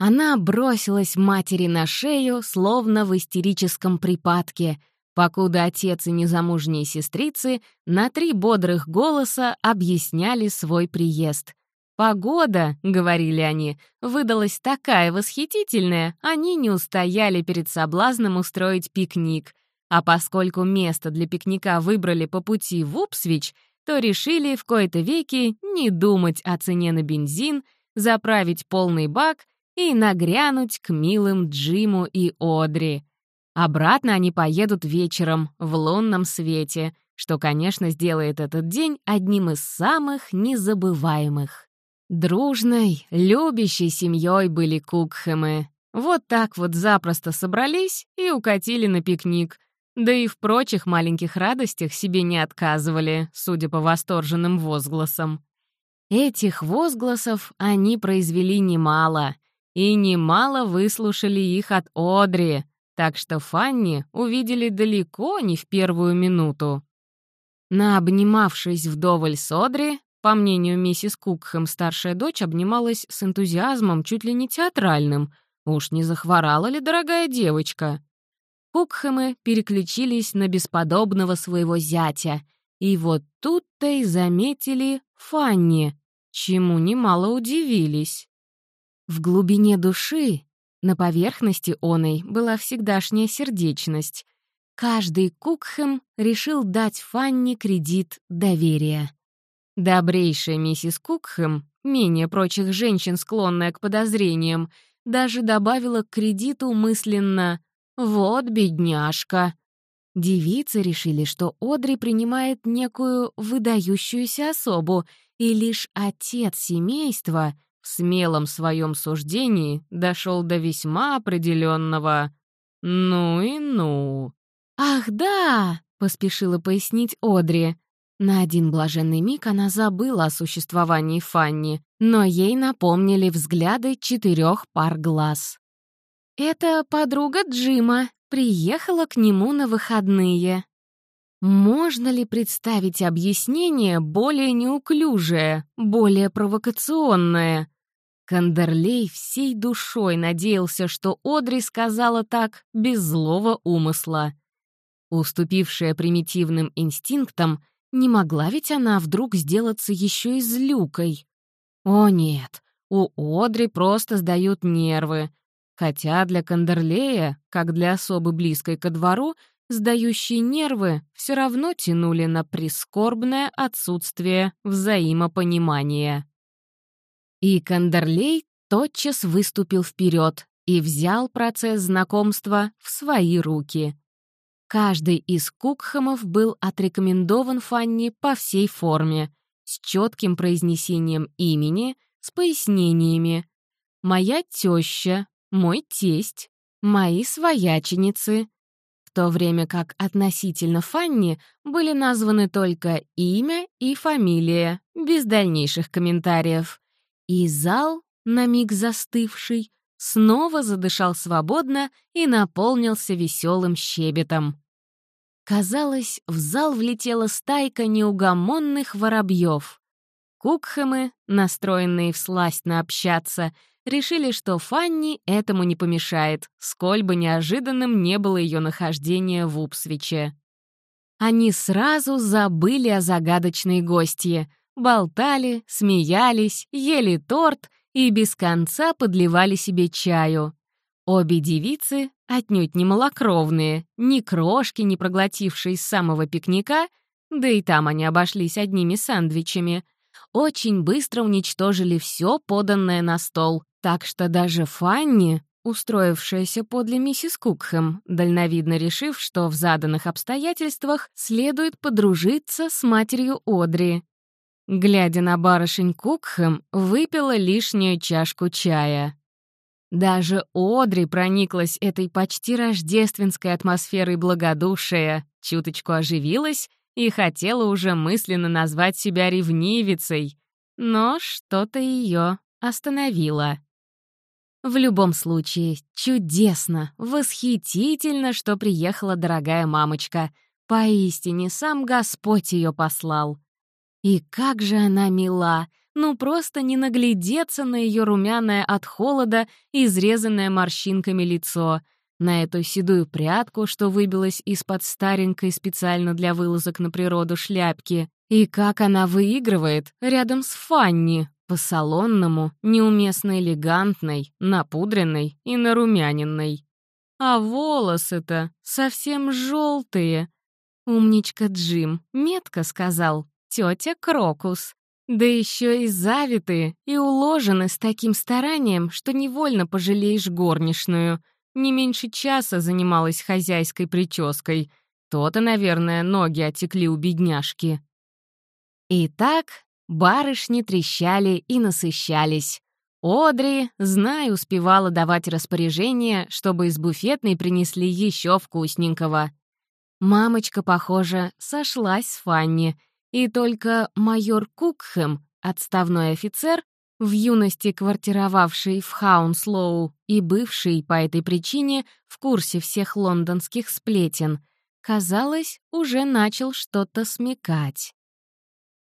Она бросилась матери на шею, словно в истерическом припадке, покуда отец и незамужние сестрицы на три бодрых голоса объясняли свой приезд — «Погода», — говорили они, — выдалась такая восхитительная, они не устояли перед соблазном устроить пикник. А поскольку место для пикника выбрали по пути в Упсвич, то решили в кои-то веки не думать о цене на бензин, заправить полный бак и нагрянуть к милым Джиму и Одри. Обратно они поедут вечером в лунном свете, что, конечно, сделает этот день одним из самых незабываемых. Дружной, любящей семьей были Кукхэмы. Вот так вот запросто собрались и укатили на пикник. Да и в прочих маленьких радостях себе не отказывали, судя по восторженным возгласам. Этих возгласов они произвели немало, и немало выслушали их от Одри, так что Фанни увидели далеко не в первую минуту. На обнимавшись вдоволь с Одри, по мнению миссис Кукхэм, старшая дочь обнималась с энтузиазмом чуть ли не театральным. Уж не захворала ли дорогая девочка? Кукхэмы переключились на бесподобного своего зятя. И вот тут-то и заметили Фанни, чему немало удивились. В глубине души, на поверхности оной, была всегдашняя сердечность. Каждый Кукхэм решил дать Фанни кредит доверия. Добрейшая миссис Кукхэм, менее прочих женщин, склонная к подозрениям, даже добавила к кредиту мысленно «Вот бедняжка». Девицы решили, что Одри принимает некую выдающуюся особу, и лишь отец семейства в смелом своем суждении дошел до весьма определенного «ну и ну». «Ах, да!» — поспешила пояснить Одри. На один блаженный миг она забыла о существовании Фанни, но ей напомнили взгляды четырех пар глаз. «Это подруга Джима, приехала к нему на выходные». Можно ли представить объяснение более неуклюжее, более провокационное? Кандерлей всей душой надеялся, что Одри сказала так без злого умысла. Уступившая примитивным инстинктам, не могла ведь она вдруг сделаться еще и злюкой? О нет, У Одри просто сдают нервы. Хотя для Кандерлея, как для особы близкой ко двору, сдающие нервы все равно тянули на прискорбное отсутствие взаимопонимания. И Кандерлей тотчас выступил вперед и взял процесс знакомства в свои руки. Каждый из Кукхамов был отрекомендован Фанни по всей форме, с четким произнесением имени, с пояснениями. «Моя теща», «мой тесть», «мои свояченицы», в то время как относительно Фанни были названы только имя и фамилия, без дальнейших комментариев. И зал, на миг застывший, снова задышал свободно и наполнился веселым щебетом. Казалось, в зал влетела стайка неугомонных воробьев. Кукхэмы, настроенные всластно общаться, решили, что Фанни этому не помешает, сколь бы неожиданным не было ее нахождение в Упсвиче. Они сразу забыли о загадочной гостье, болтали, смеялись, ели торт и без конца подливали себе чаю. Обе девицы, отнюдь не малокровные, ни крошки не проглотившие с самого пикника, да и там они обошлись одними сэндвичами, очень быстро уничтожили все поданное на стол, так что даже Фанни, устроившаяся подле миссис Кукхэм, дальновидно решив, что в заданных обстоятельствах следует подружиться с матерью Одри. Глядя на барышень Кукхэм, выпила лишнюю чашку чая. Даже Одри прониклась этой почти рождественской атмосферой благодушия, чуточку оживилась и хотела уже мысленно назвать себя ревнивицей, но что-то ее остановило. В любом случае, чудесно, восхитительно, что приехала дорогая мамочка. Поистине, сам Господь ее послал. И как же она мила! Ну, просто не наглядеться на ее румяное от холода изрезанное морщинками лицо, на эту седую прядку, что выбилась из-под старенькой специально для вылазок на природу шляпки, и как она выигрывает рядом с Фанни, по-салонному, неуместно элегантной, напудренной и нарумяненной. А волосы-то совсем желтые. Умничка Джим метко сказал тетя Крокус. Да еще и завиты, и уложены с таким старанием, что невольно пожалеешь горничную. Не меньше часа занималась хозяйской прической. То-то, наверное, ноги отекли у бедняжки. Итак, барышни трещали и насыщались. Одри, зная, успевала давать распоряжение, чтобы из буфетной принесли еще вкусненького. Мамочка, похоже, сошлась с Фанни — и только майор Кукхэм, отставной офицер, в юности квартировавший в Хаунслоу и бывший по этой причине в курсе всех лондонских сплетен, казалось, уже начал что-то смекать.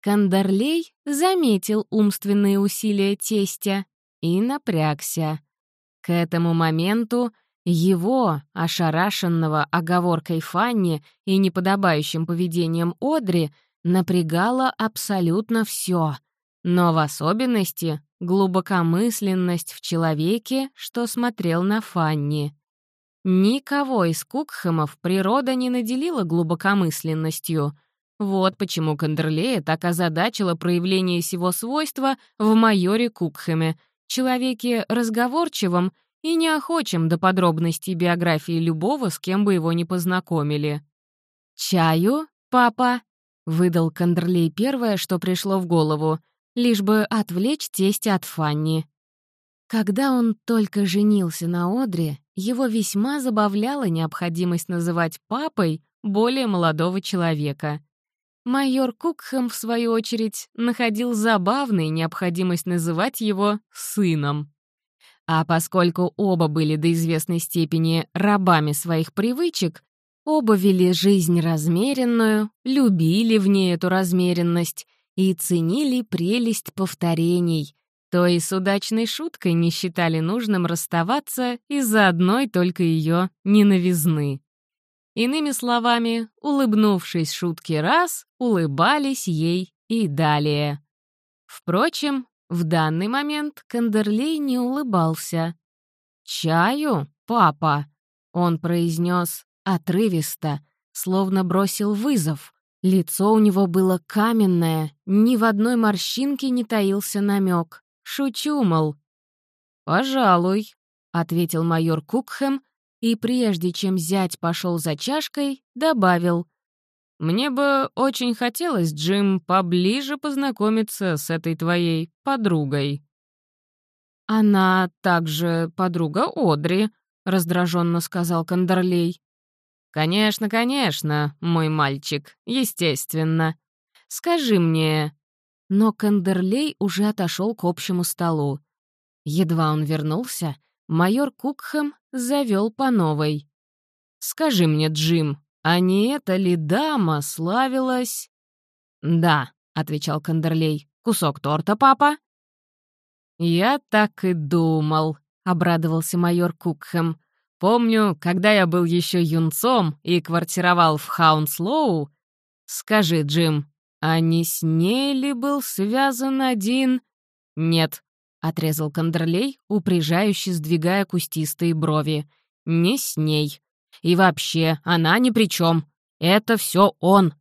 Кандарлей заметил умственные усилия тестя и напрягся. К этому моменту его, ошарашенного оговоркой Фанни и неподобающим поведением Одри, напрягало абсолютно все, но в особенности глубокомысленность в человеке, что смотрел на Фанни. Никого из Кукхэмов природа не наделила глубокомысленностью. Вот почему Кандерлея так озадачила проявление сего свойства в майоре Кукхэме, человеке разговорчивом и неохочем до подробностей биографии любого, с кем бы его ни познакомили. «Чаю, папа?» Выдал Кандерлей первое, что пришло в голову, лишь бы отвлечь тестя от Фанни. Когда он только женился на Одре, его весьма забавляла необходимость называть папой более молодого человека. Майор Кукхэм, в свою очередь, находил забавной необходимость называть его сыном. А поскольку оба были до известной степени рабами своих привычек, Оба вели жизнь размеренную, любили в ней эту размеренность и ценили прелесть повторений, то и с удачной шуткой не считали нужным расставаться из-за одной только ее ненавизны. Иными словами, улыбнувшись шутке раз, улыбались ей и далее. Впрочем, В данный момент Кандерлей не улыбался. «Чаю, папа?» — он произнес отрывисто, словно бросил вызов. Лицо у него было каменное, ни в одной морщинке не таился намек. Шучу, мол. «Пожалуй», — ответил майор Кукхэм, и прежде чем зять пошел за чашкой, добавил. «Мне бы очень хотелось, Джим, поближе познакомиться с этой твоей подругой». «Она также подруга Одри», — раздраженно сказал Кандерлей. «Конечно, конечно, мой мальчик, естественно. Скажи мне...» Но Кандерлей уже отошел к общему столу. Едва он вернулся, майор Кукхэм завел по новой. «Скажи мне, Джим, а не эта ли дама славилась...» «Да», — отвечал Кандерлей. «Кусок торта, папа?» «Я так и думал», — обрадовался майор Кукхэм. «Помню, когда я был еще юнцом и квартировал в Хаунслоу... Скажи, Джим, а не с ней ли был связан один...» «Нет», — отрезал Кандерлей, упрежающе сдвигая кустистые брови. «Не с ней. И вообще, она ни при чем. Это все он».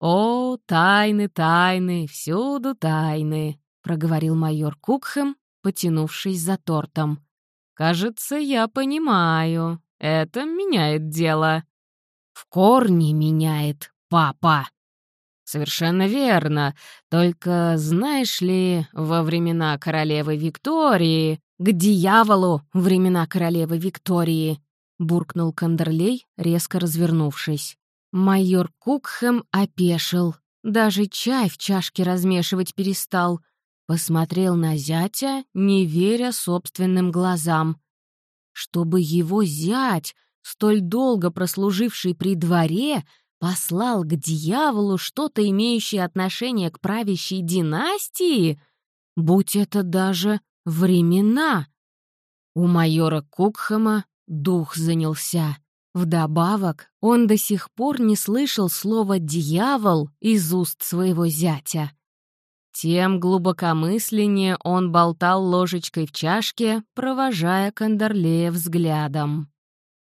«О, тайны, тайны, всюду тайны», — проговорил майор Кукхэм, потянувшись за тортом. «Кажется, я понимаю. Это меняет дело». «В корне меняет, папа». «Совершенно верно. Только, знаешь ли, во времена королевы Виктории...» «К дьяволу времена королевы Виктории!» — буркнул Кандерлей, резко развернувшись. Майор Кукхэм опешил. Даже чай в чашке размешивать перестал. Посмотрел на зятя, не веря собственным глазам. Чтобы его зять, столь долго прослуживший при дворе, послал к дьяволу что-то, имеющее отношение к правящей династии? Будь это даже времена! У майора Кукхэма дух занялся. Вдобавок, он до сих пор не слышал слова «дьявол» из уст своего зятя. Тем глубокомысленнее он болтал ложечкой в чашке, провожая Кандерлея взглядом.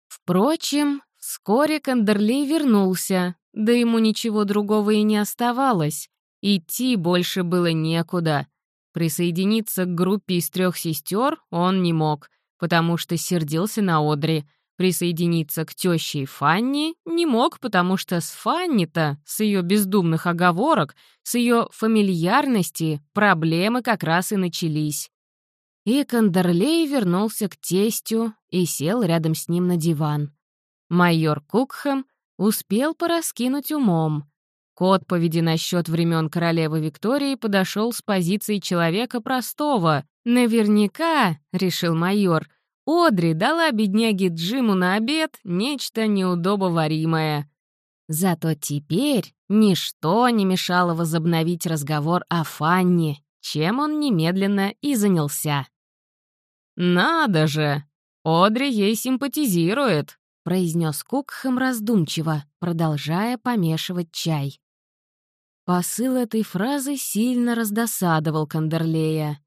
Впрочем, вскоре Кандерлей вернулся, да ему ничего другого и не оставалось. Идти больше было некуда. Присоединиться к группе из трех сестер он не мог, потому что сердился на Одри — Присоединиться к тёще Фанни не мог, потому что с Фанни-то, с ее бездумных оговорок, с ее фамильярности, проблемы как раз и начались. И Кандерлей вернулся к тестю и сел рядом с ним на диван. Майор Кукхэм успел пораскинуть умом. К отповеди насчет времен королевы Виктории подошел с позиции человека простого. Наверняка, решил майор, Одри дала бедняге Джиму на обед нечто неудобоваримое. Зато теперь ничто не мешало возобновить разговор о Фанне, чем он немедленно и занялся. «Надо же! Одри ей симпатизирует», — произнес Кукхэм раздумчиво, продолжая помешивать чай. Посыл этой фразы сильно раздосадовал Кандерлея.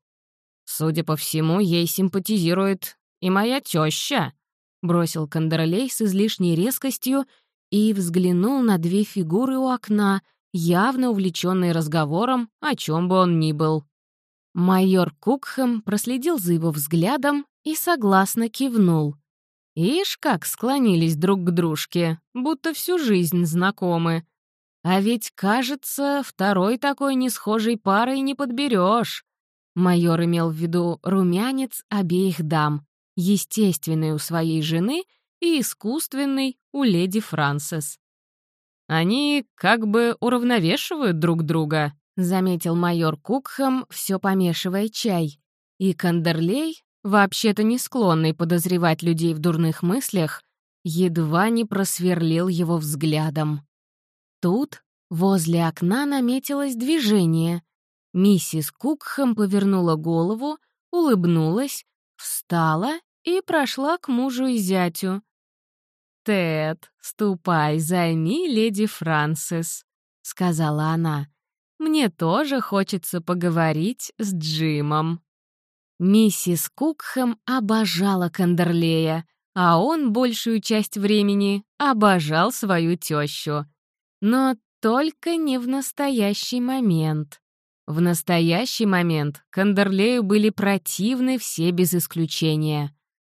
Судя по всему, ей симпатизирует и моя теща», — бросил Кандерлей с излишней резкостью и взглянул на две фигуры у окна, явно увлеченные разговором, о чем бы он ни был. Майор Кукхэм проследил за его взглядом и согласно кивнул. Ишь, как склонились друг к дружке, будто всю жизнь знакомы. А ведь, кажется, второй такой несхожей парой не подберешь. Майор имел в виду румянец обеих дам естественный у своей жены и искусственный у леди Франсис. «Они как бы уравновешивают друг друга», — заметил майор Кукхэм, все помешивая чай. И Кандерлей, вообще-то не склонный подозревать людей в дурных мыслях, едва не просверлил его взглядом. Тут возле окна наметилось движение. Миссис Кукхэм повернула голову, улыбнулась, встала и прошла к мужу и зятю. «Тед, ступай, займи леди Франсис», — сказала она. мне тоже хочется поговорить с Джимом». Миссис Кукхэм обожала Кандерлея, а он большую часть времени обожал свою тещу. Но только не в настоящий момент. В настоящий момент Кандерлею были противны все без исключения.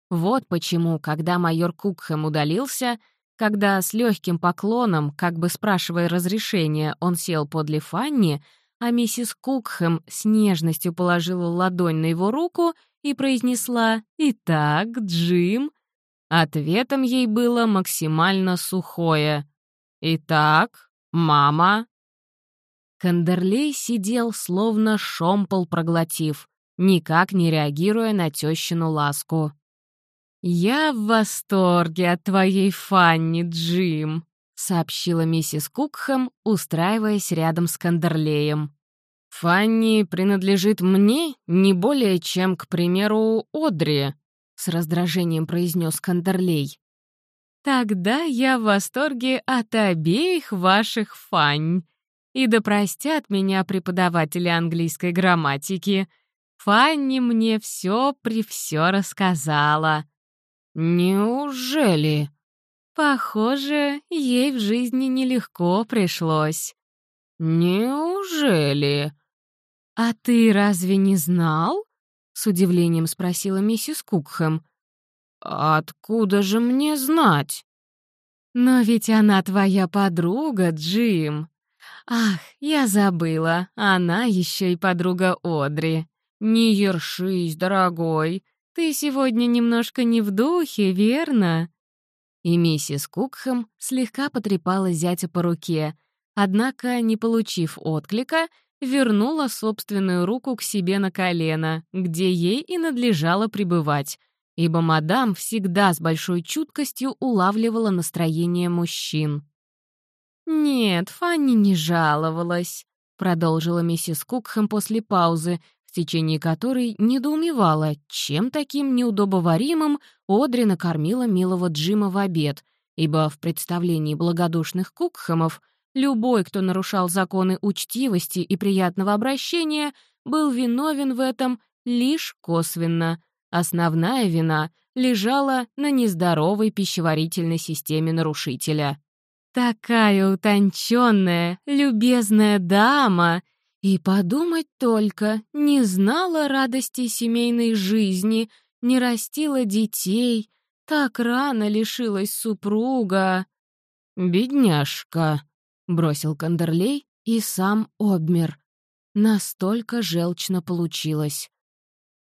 Вот почему, когда майор Кукхэм удалился, когда с легким поклоном, как бы спрашивая разрешения, он сел подле Фанни, а миссис Кукхэм с нежностью положила ладонь на его руку и произнесла «Итак, Джим», ответом ей было максимально сухое «Итак, мама». Кандерлей сидел, словно шомпол проглотив, никак не реагируя на тещину ласку. «Я в восторге от твоей Фанни, Джим», сообщила миссис Кукхэм, устраиваясь рядом с Кандерлеем. «Фанни принадлежит мне не более, чем, к примеру, Одри», — с раздражением произнес Кандерлей. «Тогда я в восторге от обеих ваших Фань. И да простят меня преподаватели английской грамматики. Фанни мне все при все рассказала». «Неужели?» Похоже, ей в жизни нелегко пришлось. Неужели? А ты разве не знал? С удивлением спросила миссис Кукхэм. Откуда же мне знать? Но ведь она твоя подруга, Джим. Ах, я забыла, она еще и подруга Одри. Не ершись, дорогой. Ты сегодня немножко не в духе, верно? И миссис Кукхэм слегка потрепала зятя по руке, однако, не получив отклика, вернула собственную руку к себе на колено, где ей и надлежало пребывать, ибо мадам всегда с большой чуткостью улавливала настроение мужчин. «Нет, Фанни не жаловалась», — продолжила миссис Кукхэм после паузы, в течение которой недоумевала, чем таким неудобоваримым Одри накормила милого Джима в обед, ибо в представлении благодушных Кукхэмов любой, кто нарушал законы учтивости и приятного обращения, был виновен в этом лишь косвенно. Основная вина лежала на нездоровой пищеварительной системе нарушителя. «Такая утонченная, любезная дама!» И подумать только, не знала радости семейной жизни, не растила детей, так рано лишилась супруга. «Бедняжка», — бросил Кандерлей и сам обмер. Настолько желчно получилось.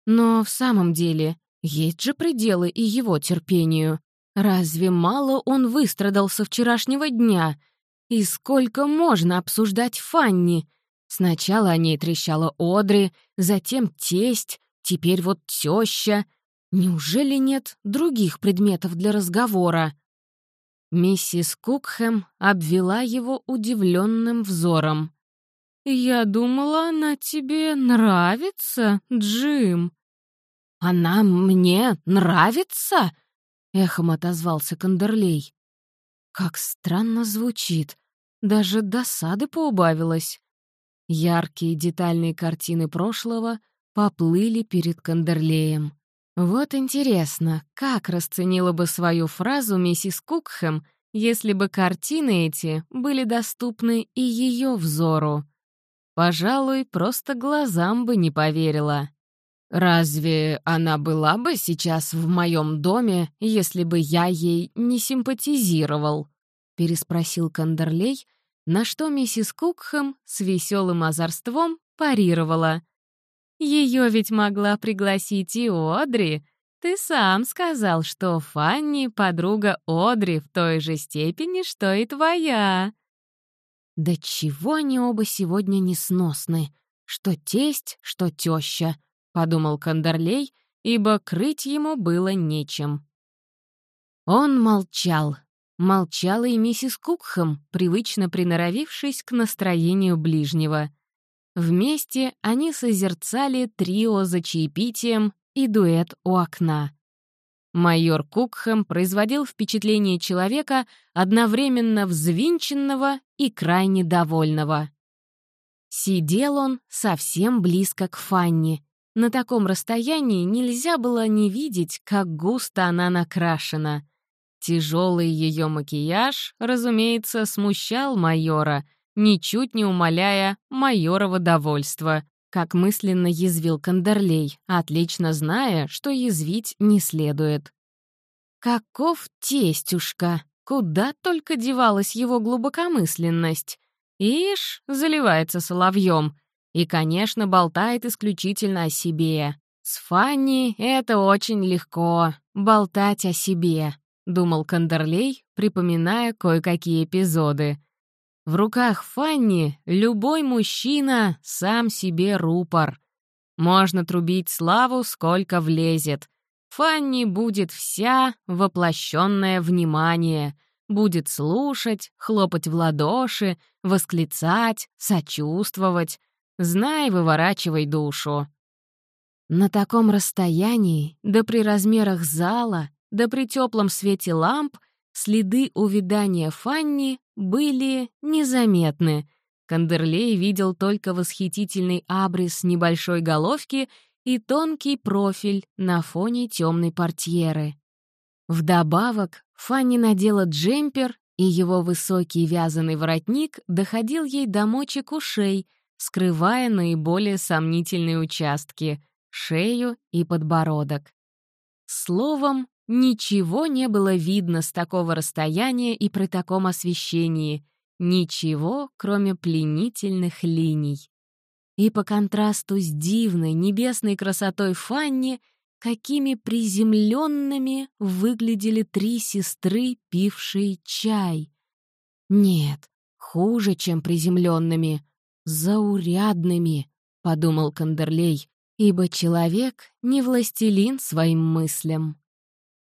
Но в самом деле, есть же пределы и его терпению. Разве мало он выстрадал со вчерашнего дня? И сколько можно обсуждать Фанни? Сначала о ней трещала Одри, затем тесть, теперь вот теща. Неужели нет других предметов для разговора? Миссис Кукхэм обвела его удивленным взором. «Я думала, она тебе нравится, Джим». «Она мне нравится?» — эхом отозвался Кандерлей. «Как странно звучит. Даже досады поубавилось. Яркие детальные картины прошлого поплыли перед Кандерлеем. Вот интересно, как расценила бы свою фразу миссис Кукхэм, если бы картины эти были доступны и ее взору? Пожалуй, просто глазам бы не поверила. Разве она была бы сейчас в моем доме, если бы я ей не симпатизировал? переспросил Кандерлей, на что миссис Кукхэм с веселым озорством парировала. «Ее ведь могла пригласить и Одри. Ты сам сказал, что Фанни — подруга Одри в той же степени, что и твоя». «Да чего они оба сегодня несносны? Что тесть, что теща», — подумал Кандерлей, ибо крыть ему было нечем. Он молчал, Молчала и миссис Кукхэм, привычно приноровившись к настроению ближнего. Вместе они созерцали трио за чаепитием и дуэт у окна. Майор Кукхэм производил впечатление человека одновременно взвинченного и крайне довольного. Сидел он совсем близко к Фанни. На таком расстоянии нельзя было не видеть, как густо она накрашена. Тяжелый ее макияж, разумеется, смущал майора, ничуть не умаляя майорова довольства, как мысленно язвил Кандерлей, отлично зная, что язвить не следует. Каков тестюшка! Куда только девалась его глубокомысленность! Ишь, заливается соловьем. И, конечно, болтает исключительно о себе. С Фанни это очень легко — болтать о себе, — думал Кандерлей, припоминая кое-какие эпизоды. В руках Фанни любой мужчина сам себе рупор. Можно трубить славу, сколько влезет. Фанни будет вся воплощенное внимание — будет слушать, хлопать в ладоши, восклицать, сочувствовать. Знай, выворачивай душу. На таком расстоянии, да при размерах зала, да при теплом свете ламп, следы увядания Фанни были незаметны. Кандерлей видел только восхитительный абрис небольшой головки и тонкий профиль на фоне темной портьеры. Вдобавок, Фанни надела джемпер, и его высокий вязаный воротник доходил ей до мочек ушей, скрывая наиболее сомнительные участки — шею и подбородок. Словом, ничего не было видно с такого расстояния и при таком освещении. Ничего, кроме пленительных линий. И по контрасту с дивной небесной красотой Фанни — какими приземленными выглядели три сестры, пившие чай. Нет, хуже, чем приземленными, заурядными, — подумал Кандерлей, ибо человек не властелин своим мыслям.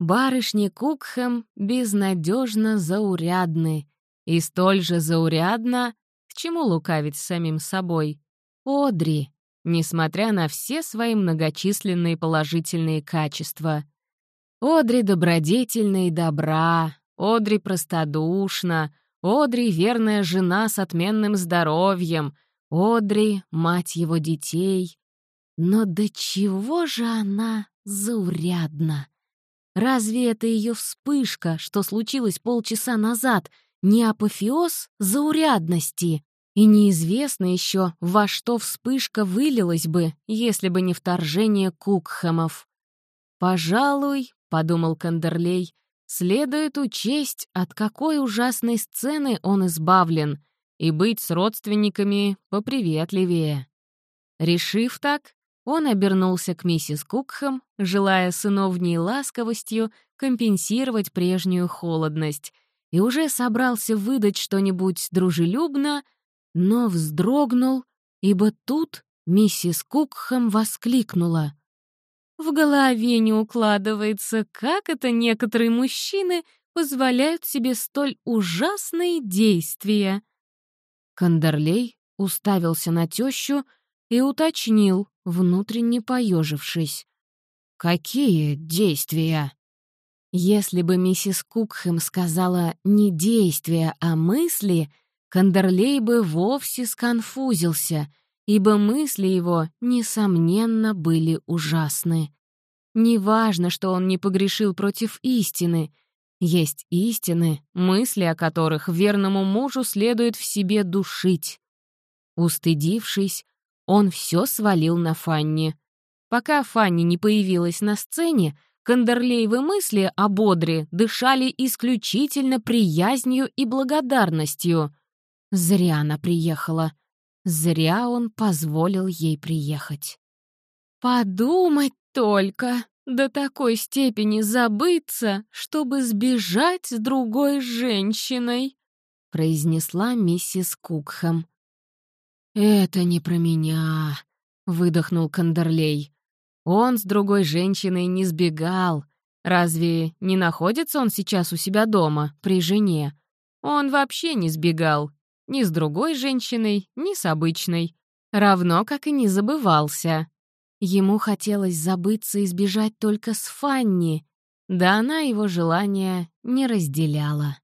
Барышни Кукхэм безнадежно заурядны, и столь же заурядно, к чему лукавить самим собой, Одри, несмотря на все свои многочисленные положительные качества. Одри добродетельна и добра, Одри простодушна, Одри — верная жена с отменным здоровьем, Одри — мать его детей. Но до чего же она заурядна? Разве это ее вспышка, что случилось полчаса назад, не апофеоз заурядности? И неизвестно еще, во что вспышка вылилась бы, если бы не вторжение Кукхэмов. «Пожалуй», — подумал Кандерлей, — «следует учесть, от какой ужасной сцены он избавлен, и быть с родственниками поприветливее». Решив так, он обернулся к миссис Кукхэм, желая сыновней ласковостью компенсировать прежнюю холодность, и уже собрался выдать что-нибудь дружелюбно, но вздрогнул, ибо тут миссис Кукхэм воскликнула. «В голове не укладывается, как это некоторые мужчины позволяют себе столь ужасные действия». Кандерлей уставился на тещу и уточнил, внутренне поежившись. «Какие действия?» Если бы миссис Кукхэм сказала не действия, а мысли, Кандерлей бы вовсе сконфузился, ибо мысли его, несомненно, были ужасны. Неважно, что он не погрешил против истины. Есть истины, мысли о которых верному мужу следует в себе душить. Устыдившись, он все свалил на Фанни. Пока Фанни не появилась на сцене, Кандерлеевы мысли о Бодре дышали исключительно приязнью и благодарностью. Зря она приехала. Зря он позволил ей приехать. Подумать только, до такой степени забыться, чтобы сбежать с другой женщиной, произнесла миссис Кукхэм. «Это не про меня», — выдохнул Кандерлей. «Он с другой женщиной не сбегал. Разве не находится он сейчас у себя дома, при жене? Он вообще не сбегал, ни с другой женщиной, ни с обычной. Равно как и не забывался. Ему хотелось забыться и сбежать только с Фанни, да она его желания не разделяла.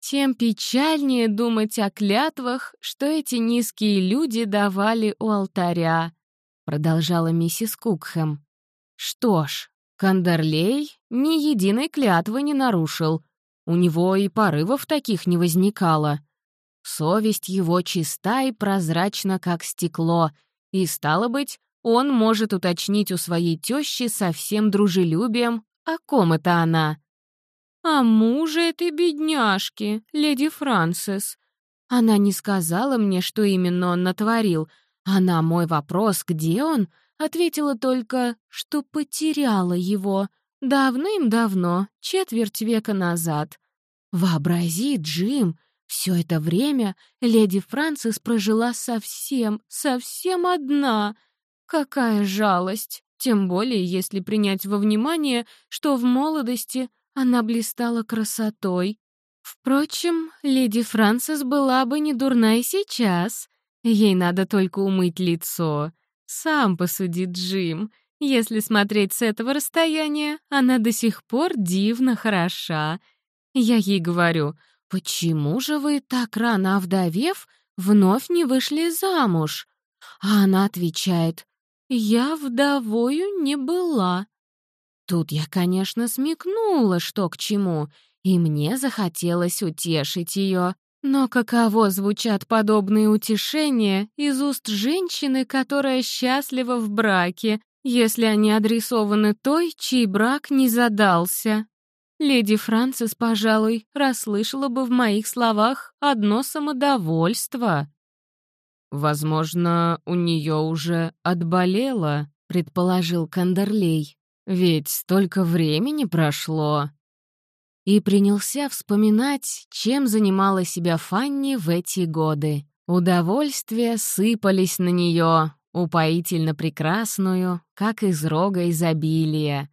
Тем печальнее думать о клятвах, что эти низкие люди давали у алтаря», — продолжала миссис Кукхэм. «Что ж, Кандерлей ни единой клятвы не нарушил. У него и порывов таких не возникало. Совесть его чиста и прозрачна, как стекло, и, стало быть, он может уточнить у своей тещи со всем дружелюбием, о ком это она. «О муже этой бедняжки, леди Франсис. Она не сказала мне, что именно он натворил, а на мой вопрос, где он, ответила только, что потеряла его давным-давно, четверть века назад. Вообрази, Джим, все это время леди Франсис прожила совсем, совсем одна. Какая жалость! Тем более, если принять во внимание, что в молодости она блистала красотой. Впрочем, леди Франсис была бы не дурна и сейчас. Ей надо только умыть лицо. Сам посуди, Джим. Если смотреть с этого расстояния, она до сих пор дивно хороша. Я ей говорю, «Почему же вы, так рано овдовев, вновь не вышли замуж?» А она отвечает, «Я вдовою не была». Тут я, конечно, смекнула, что к чему, и мне захотелось утешить ее. Но каково звучат подобные утешения из уст женщины, которая счастлива в браке, если они адресованы той, чей брак не задался? Леди Франсис, пожалуй, расслышала бы в моих словах одно самодовольство. «Возможно, у нее уже отболело», — предположил Кандерлей. Ведь столько времени прошло. И принялся вспоминать, чем занимала себя Фанни в эти годы. Удовольствия сыпались на нее, упоительно прекрасную, как из рога изобилия.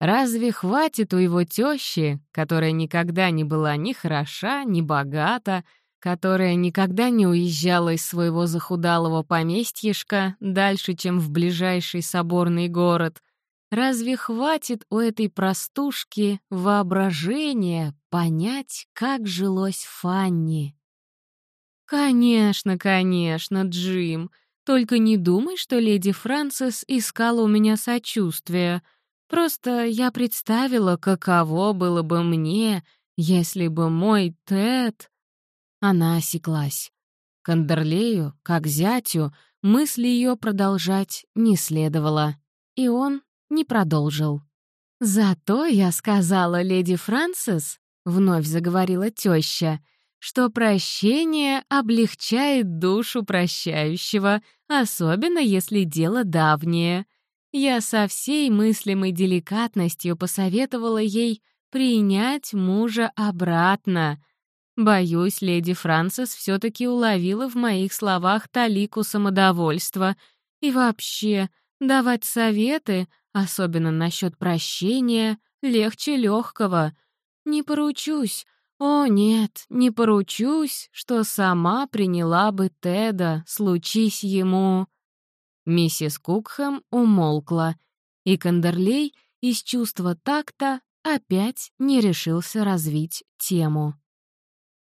Разве хватит у его тещи, которая никогда не была ни хороша, ни богата, которая никогда не уезжала из своего захудалого поместьишка дальше, чем в ближайший соборный город, Разве хватит у этой простушки воображения понять, как жилось Фанни? «Конечно, конечно, Джим. Только не думай, что леди Фрэнсис искала у меня сочувствия. Просто я представила, каково было бы мне, если бы мой Тед...» Она осеклась. Кандерлею, как зятю, мысли ее продолжать не следовало. И он не продолжил. «Зато я сказала леди Фрэнсис», — вновь заговорила теща, «что прощение облегчает душу прощающего, особенно если дело давнее. Я со всей мыслимой деликатностью посоветовала ей принять мужа обратно. Боюсь, леди Фрэнсис все таки уловила в моих словах талику самодовольства. И вообще, давать советы Особенно насчет прощения легче легкого. Не поручусь, о нет, не поручусь, что сама приняла бы Теда, случись ему. Миссис Кукхэм умолкла, и Кандерлей из чувства такта опять не решился развить тему.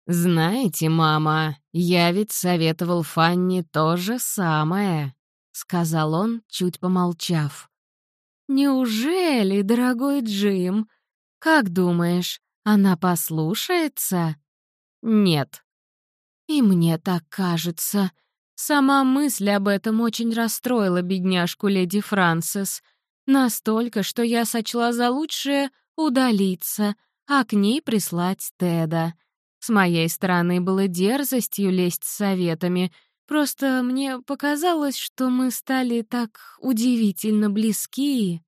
«Знаете, мама, я ведь советовал Фанни то же самое», — сказал он, чуть помолчав. «Неужели, дорогой Джим? Как думаешь, она послушается?» «Нет». «И мне так кажется. Сама мысль об этом очень расстроила бедняжку леди Франсис. Настолько, что я сочла за лучшее удалиться, а к ней прислать Теда. С моей стороны было дерзостью лезть с советами — Просто мне показалось, что мы стали так удивительно близки.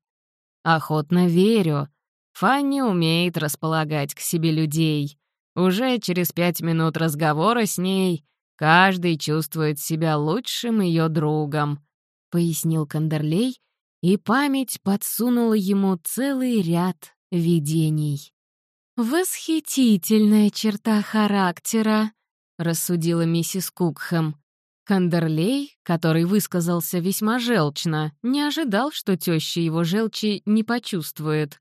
Охотно верю. Фанни умеет располагать к себе людей. Уже через пять минут разговора с ней каждый чувствует себя лучшим ее другом, — пояснил Кандерлей, и память подсунула ему целый ряд видений. «Восхитительная черта характера», — рассудила миссис Кукхэм. Кандерлей, который высказался весьма желчно, не ожидал, что теща его желчи не почувствует.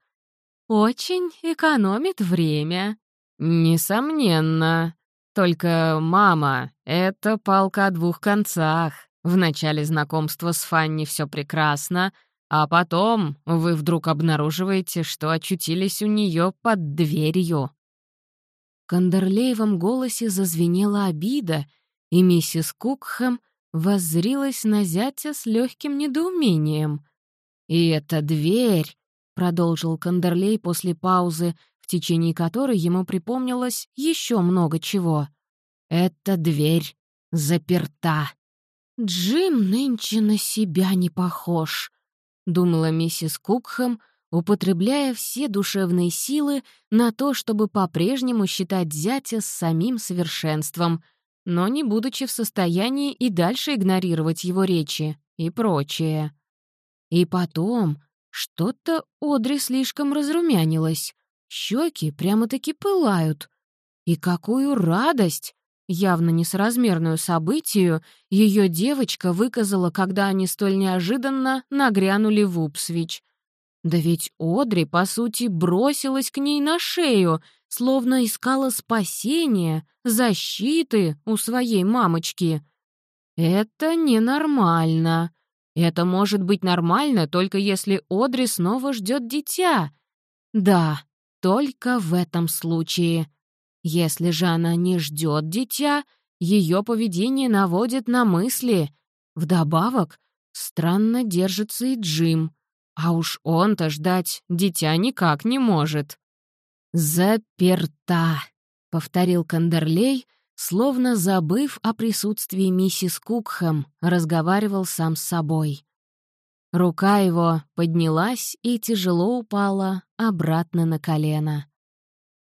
«Очень экономит время». «Несомненно. Только, мама, это палка о двух концах. В начале знакомства с Фанни все прекрасно, а потом вы вдруг обнаруживаете, что очутились у нее под дверью». В Кандерлеевом голосе зазвенела обида, и миссис Кукхэм воззрилась на зятя с легким недоумением. «И эта дверь», — продолжил Кандерлей после паузы, в течение которой ему припомнилось еще много чего. «Эта дверь заперта». «Джим нынче на себя не похож», — думала миссис Кукхэм, употребляя все душевные силы на то, чтобы по-прежнему считать зятя с самим совершенством, но не будучи в состоянии и дальше игнорировать его речи и прочее. И потом, что-то Одри слишком разрумянилась, щеки прямо-таки пылают. И какую радость! Явно несоразмерную событию ее девочка выказала, когда они столь неожиданно нагрянули в Упсвич. Да ведь Одри, по сути, бросилась к ней на шею, словно искала спасения, защиты у своей мамочки. Это ненормально. Это может быть нормально, только если Одри снова ждет дитя. Да, только в этом случае. Если же она не ждет дитя, ее поведение наводит на мысли. Вдобавок, странно держится и Джим. А уж он-то ждать дитя никак не может. «Заперта», — повторил Кандерлей, словно забыв о присутствии миссис Кукхэм, разговаривал сам с собой. Рука его поднялась и тяжело упала обратно на колено.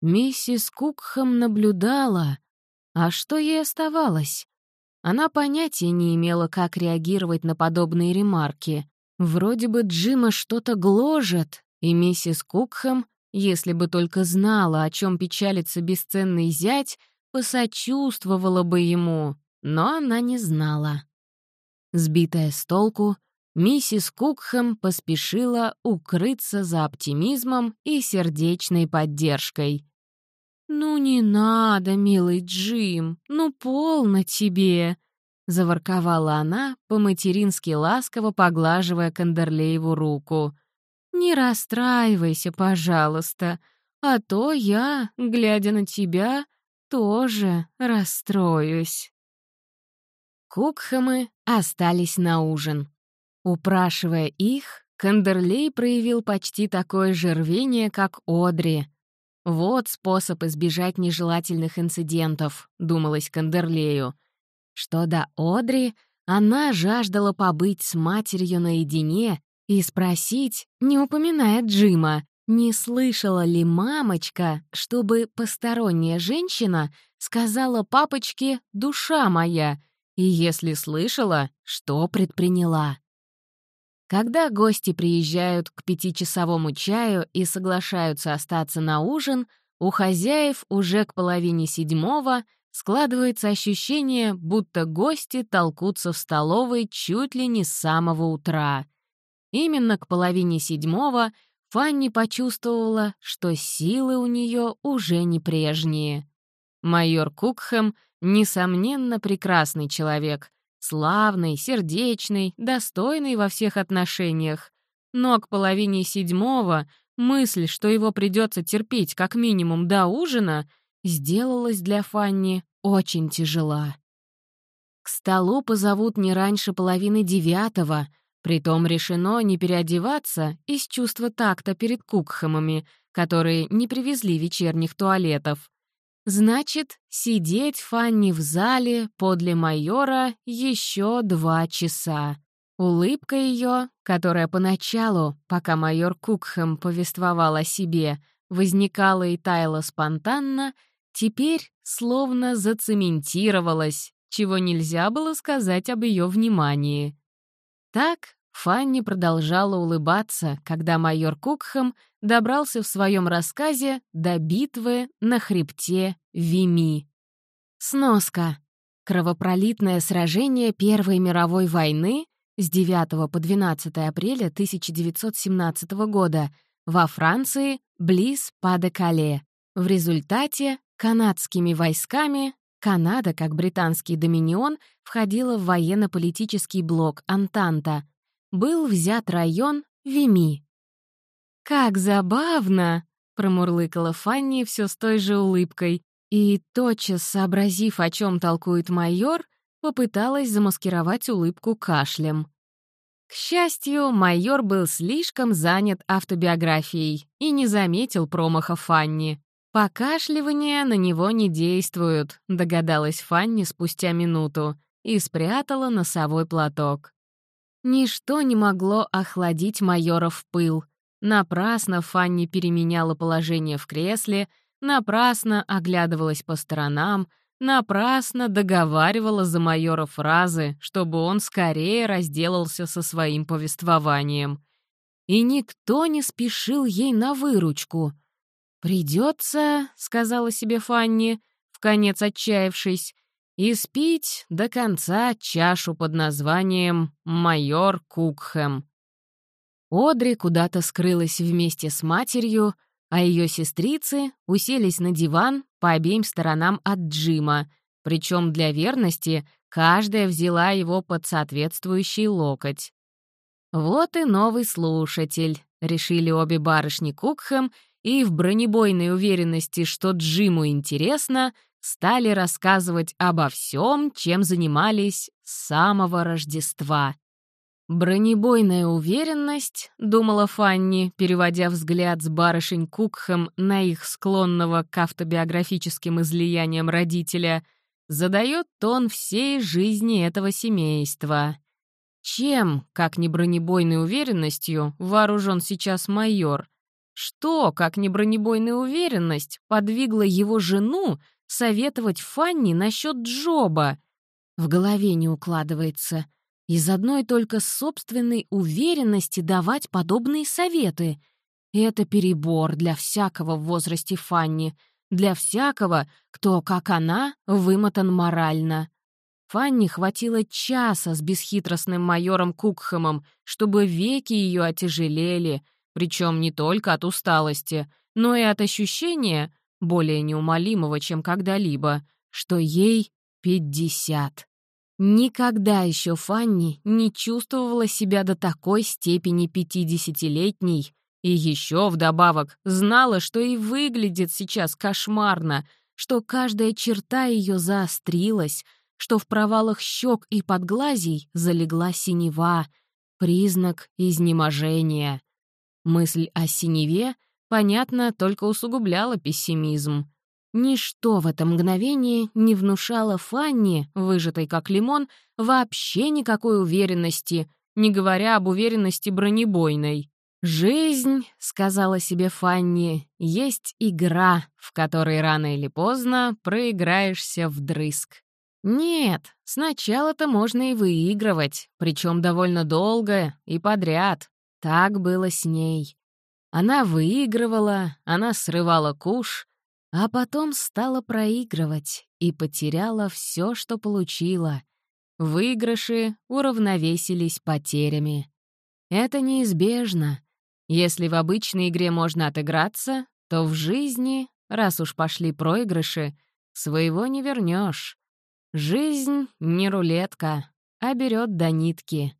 Миссис Кукхэм наблюдала. А что ей оставалось? Она понятия не имела, как реагировать на подобные ремарки. Вроде бы Джима что-то гложет, и миссис Кукхэм, если бы только знала, о чем печалится бесценный зять, посочувствовала бы ему, но она не знала. Сбитая с толку, миссис Кукхэм поспешила укрыться за оптимизмом и сердечной поддержкой. «Ну не надо, милый Джим, ну полно тебе!» — заворковала она, по-матерински ласково поглаживая Кандерлееву руку. «Не расстраивайся, пожалуйста, а то я, глядя на тебя, тоже расстроюсь». Кукхэмы остались на ужин. Упрашивая их, Кандерлей проявил почти такое же рвение, как Одри — «Вот способ избежать нежелательных инцидентов», — думалось Кандерлею. Что до Одри, она жаждала побыть с матерью наедине и спросить, не упоминая Джима, не слышала ли мамочка, чтобы посторонняя женщина сказала папочке «душа моя», и если слышала, что предприняла. Когда гости приезжают к пятичасовому чаю и соглашаются остаться на ужин, у хозяев уже к половине седьмого складывается ощущение, будто гости толкутся в столовой чуть ли не с самого утра. Именно к половине седьмого Фанни почувствовала, что силы у нее уже не прежние. Майор Кукхэм, несомненно, прекрасный человек, Славный, сердечный, достойный во всех отношениях. Но к половине седьмого мысль, что его придется терпеть как минимум до ужина, сделалась для Фанни очень тяжела. К столу позовут не раньше половины девятого, притом решено не переодеваться из чувства такта перед кукхамами, которые не привезли вечерних туалетов. Значит, сидеть Фанни в зале подле майора еще два часа. Улыбка ее, которая поначалу, пока майор Кукхэм повествовал о себе, возникала и таяла спонтанно, теперь словно зацементировалась, чего нельзя было сказать об ее внимании. Так Фанни продолжала улыбаться, когда майор Кукхэм добрался в своем рассказе до битвы на хребте Вими. Сноска. Кровопролитное сражение Первой мировой войны с 9 по 12 апреля 1917 года во Франции, близ Паде-Кале. В результате канадскими войсками Канада, как британский доминион, входила в военно-политический блок Антанта. Был взят район Вими. «Как забавно!» — промурлыкала Фанни все с той же улыбкой, и, тотчас сообразив, о чем толкует майор, попыталась замаскировать улыбку кашлем. К счастью, майор был слишком занят автобиографией и не заметил промаха Фанни. «Покашливания на него не действуют», — догадалась Фанни спустя минуту и спрятала носовой платок. Ничто не могло охладить майора в пыл. Напрасно Фанни переменяла положение в кресле, напрасно оглядывалась по сторонам, напрасно договаривала за майора фразы, чтобы он скорее разделался со своим повествованием. И никто не спешил ей на выручку. «Придется», — сказала себе Фанни, вконец отчаявшись, «испить до конца чашу под названием «Майор Кукхэм». Одри куда-то скрылась вместе с матерью, а ее сестрицы уселись на диван по обеим сторонам от Джима, причем для верности каждая взяла его под соответствующий локоть. «Вот и новый слушатель», — решили обе барышни Кукхэм, и в бронебойной уверенности, что Джиму интересно, стали рассказывать обо всем, чем занимались с самого Рождества. «Бронебойная уверенность», — думала Фанни, переводя взгляд с барышень Кукхэм на их склонного к автобиографическим излияниям родителя, задает тон всей жизни этого семейства. Чем, как не бронебойной уверенностью, вооружен сейчас майор? Что, как не бронебойная уверенность, подвигла его жену советовать Фанни насчет Джоба? В голове не укладывается — из одной только собственной уверенности давать подобные советы. Это перебор для всякого в возрасте Фанни, для всякого, кто, как она, вымотан морально. Фанни хватило часа с бесхитростным майором Кукхэмом, чтобы веки ее отяжелели, причем не только от усталости, но и от ощущения, более неумолимого, чем когда-либо, что ей пятьдесят. Никогда еще Фанни не чувствовала себя до такой степени пятидесятилетней и еще вдобавок знала, что и выглядит сейчас кошмарно, что каждая черта ее заострилась, что в провалах щек и подглазий залегла синева, признак изнеможения. Мысль о синеве, понятно, только усугубляла пессимизм. Ничто в это мгновение не внушало Фанни, выжатой как лимон, вообще никакой уверенности, не говоря об уверенности бронебойной. «Жизнь», — сказала себе Фанни, — «есть игра, в которой рано или поздно проиграешься вдрызг». Нет, сначала-то можно и выигрывать, причем довольно долго и подряд. Так было с ней. Она выигрывала, она срывала куш, а потом стала проигрывать и потеряла все, что получила. Выигрыши уравновесились потерями. Это неизбежно. Если в обычной игре можно отыграться, то в жизни, раз уж пошли проигрыши, своего не вернешь. Жизнь не рулетка, а берет до нитки.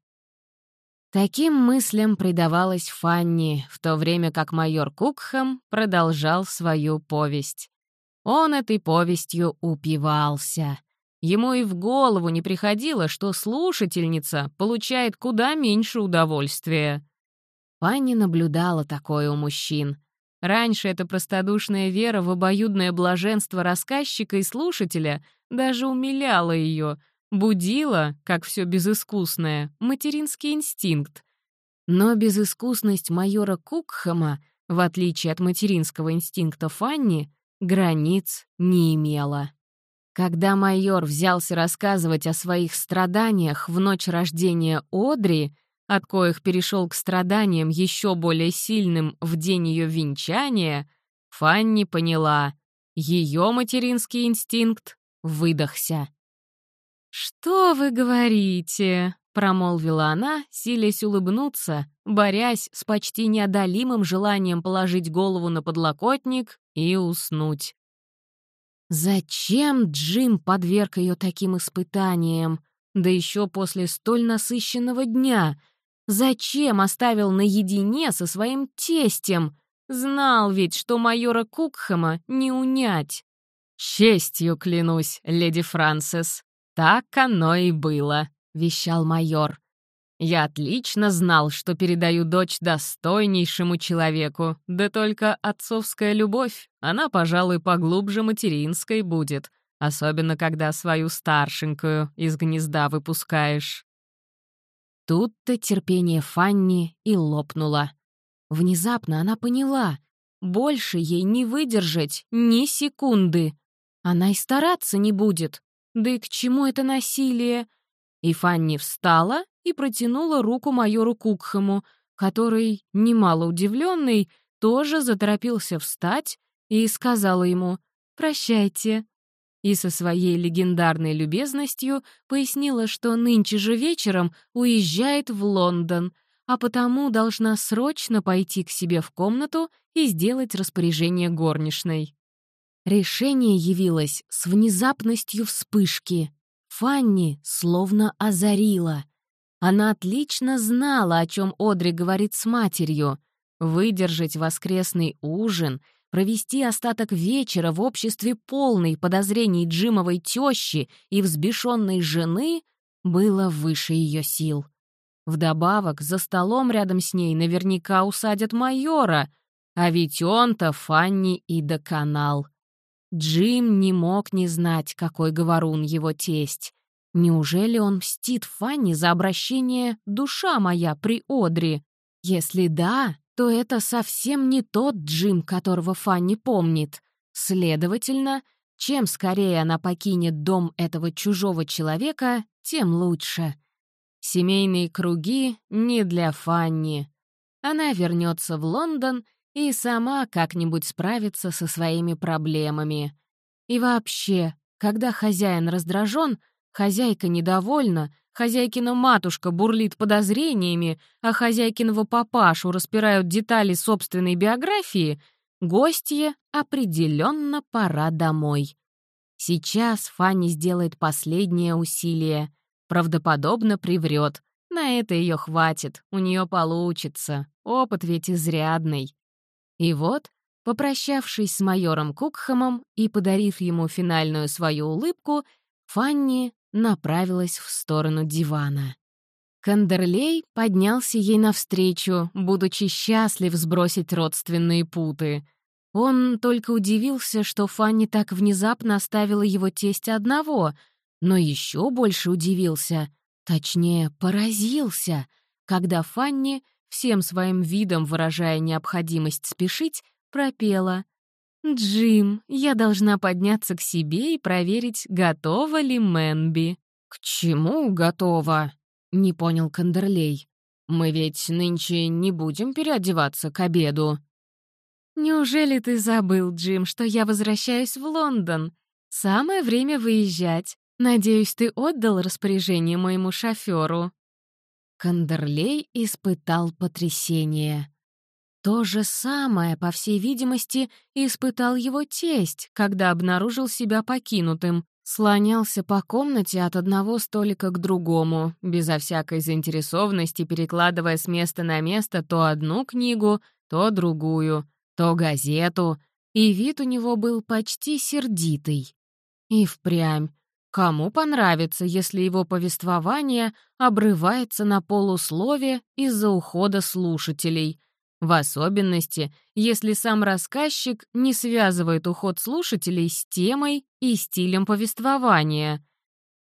Таким мыслям предавалась Фанни, в то время как майор Кукхэм продолжал свою повесть. Он этой повестью упивался. Ему и в голову не приходило, что слушательница получает куда меньше удовольствия. Фанни наблюдала такое у мужчин. Раньше эта простодушная вера в обоюдное блаженство рассказчика и слушателя даже умиляла ее — Будила, как все безыскусное, материнский инстинкт. Но безыскусность майора Кукхэма, в отличие от материнского инстинкта Фанни, границ не имела. Когда майор взялся рассказывать о своих страданиях в ночь рождения Одри, от коих перешел к страданиям еще более сильным в день ее венчания, Фанни поняла, ее материнский инстинкт выдохся. «Что вы говорите?» — промолвила она, силясь улыбнуться, борясь с почти неодолимым желанием положить голову на подлокотник и уснуть. Зачем Джим подверг ее таким испытаниям? Да еще после столь насыщенного дня. Зачем оставил наедине со своим тестем? Знал ведь, что майора Кукхэма не унять. «Честью клянусь, леди Франсис, так оно и было», — вещал майор. «Я отлично знал, что передаю дочь достойнейшему человеку, да только отцовская любовь, она, пожалуй, поглубже материнской будет, особенно когда свою старшенькую из гнезда выпускаешь». Тут-то терпение Фанни и лопнуло. Внезапно она поняла, больше ей не выдержать ни секунды. Она и стараться не будет. Да и к чему это насилие? И Фанни встала и протянула руку майору Кукхэму, который, немало удивленный, тоже заторопился встать и сказала ему «Прощайте». И со своей легендарной любезностью пояснила, что нынче же вечером уезжает в Лондон, а потому должна срочно пойти к себе в комнату и сделать распоряжение горничной. Решение явилось с внезапностью вспышки. Фанни словно озарила. Она отлично знала, о чем Одри говорит с матерью. Выдержать воскресный ужин, провести остаток вечера в обществе полной подозрений Джимовой тещи и взбешенной жены было выше ее сил. Вдобавок, за столом рядом с ней наверняка усадят майора, а ведь он-то Фанни и доконал. Джим не мог не знать, какой говорун его тесть. Неужели он мстит Фанни за обращение «душа моя» при Одри? Если да, то это совсем не тот Джим, которого Фанни помнит. Следовательно, чем скорее она покинет дом этого чужого человека, тем лучше. Семейные круги не для Фанни. Она вернется в Лондон — и сама как-нибудь справится со своими проблемами. И вообще, когда хозяин раздражен, хозяйка недовольна, хозяйкина матушка бурлит подозрениями, а хозяйкиного папашу распирают детали собственной биографии, гостье определенно пора домой. Сейчас Фанни сделает последнее усилие. Правдоподобно приврет. На это ее хватит, у нее получится. Опыт ведь изрядный. И вот, попрощавшись с майором Кукхэмом и подарив ему финальную свою улыбку, Фанни направилась в сторону дивана. Кандерлей поднялся ей навстречу, будучи счастлив сбросить родственные путы. Он только удивился, что Фанни так внезапно оставила его тесть одного, но еще больше удивился, точнее, поразился, когда Фанни всем своим видом выражая необходимость спешить, пропела. «Джим, я должна подняться к себе и проверить, готова ли Мэнби». «К чему готова?» — не понял Кандерлей. «Мы ведь нынче не будем переодеваться к обеду». «Неужели ты забыл, Джим, что я возвращаюсь в Лондон? Самое время выезжать. Надеюсь, ты отдал распоряжение моему шоферу. Кандерлей испытал потрясение. То же самое, по всей видимости, испытал его тесть, когда обнаружил себя покинутым, слонялся по комнате от одного столика к другому, безо всякой заинтересованности перекладывая с места на место то одну книгу, то другую, то газету, и вид у него был почти сердитый. И впрямь, Кому понравится, если его повествование обрывается на полуслове из-за ухода слушателей? В особенности, если сам рассказчик не связывает уход слушателей с темой и стилем повествования.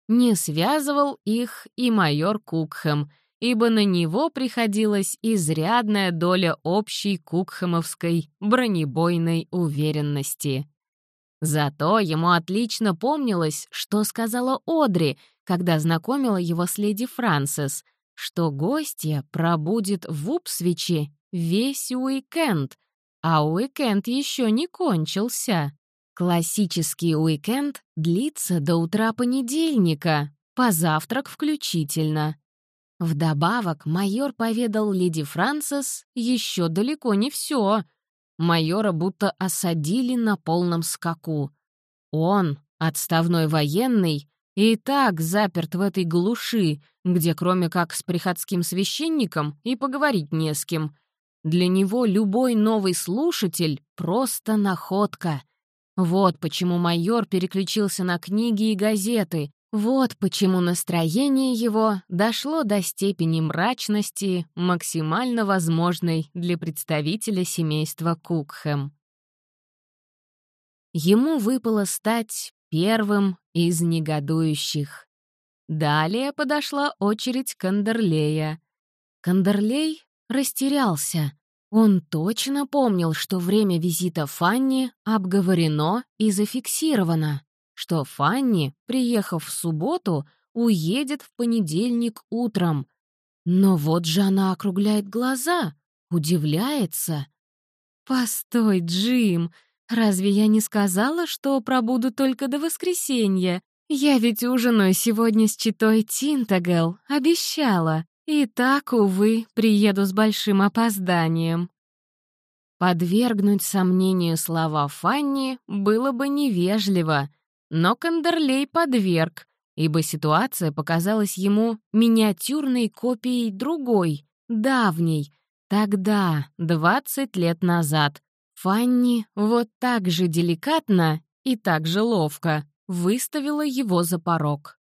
Не связывал их и майор Кукхэм, ибо на него приходилась изрядная доля общей кукхэмовской бронебойной уверенности. Зато ему отлично помнилось, что сказала Одри, когда знакомила его с леди Франсис, что гостья пробудет в Упсвиче весь уикенд, а уикенд еще не кончился. Классический уикенд длится до утра понедельника, по завтрак включительно. Вдобавок майор поведал леди Франсис еще далеко не все. Майора будто осадили на полном скаку. Он, отставной военный, и так заперт в этой глуши, где кроме как с приходским священником и поговорить не с кем. Для него любой новый слушатель — просто находка. Вот почему майор переключился на книги и газеты, вот почему настроение его дошло до степени мрачности, максимально возможной для представителя семейства Кукхэм. Ему выпало стать первым из негодующих. Далее подошла очередь Кандерлея. Кандерлей растерялся. Он точно помнил, что время визита Фанни обговорено и зафиксировано что Фанни, приехав в субботу, уедет в понедельник утром. Но вот же она округляет глаза, удивляется. «Постой, Джим, разве я не сказала, что пробуду только до воскресенья? Я ведь ужинаю сегодня с читой Тинтагел, обещала. И так, увы, приеду с большим опозданием». Подвергнуть сомнению слова Фанни было бы невежливо — но Кандерлей подверг, ибо ситуация показалась ему миниатюрной копией другой, давней. Тогда, 20 лет назад, Фанни вот так же деликатно и так же ловко выставила его за порог.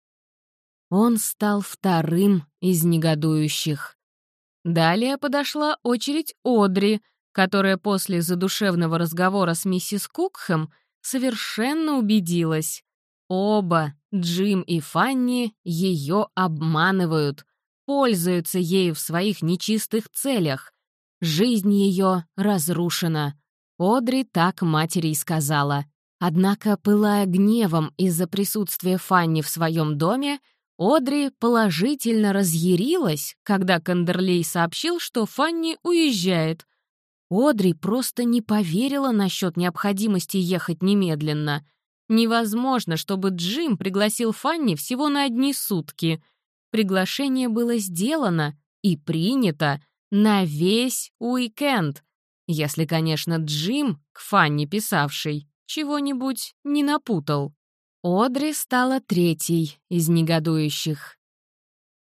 Он стал вторым из негодующих. Далее подошла очередь Одри, которая после задушевного разговора с миссис Кукхэм совершенно убедилась. Оба, Джим и Фанни, ее обманывают, пользуются ею в своих нечистых целях. Жизнь ее разрушена. Одри так матери и сказала. Однако, пылая гневом из-за присутствия Фанни в своем доме, Одри положительно разъярилась, когда Кандерлей сообщил, что Фанни уезжает, Одри просто не поверила насчет необходимости ехать немедленно. Невозможно, чтобы Джим пригласил Фанни всего на одни сутки. Приглашение было сделано и принято на весь уикенд. Если, конечно, Джим, к Фанни писавший, чего-нибудь не напутал. Одри стала третьей из негодующих.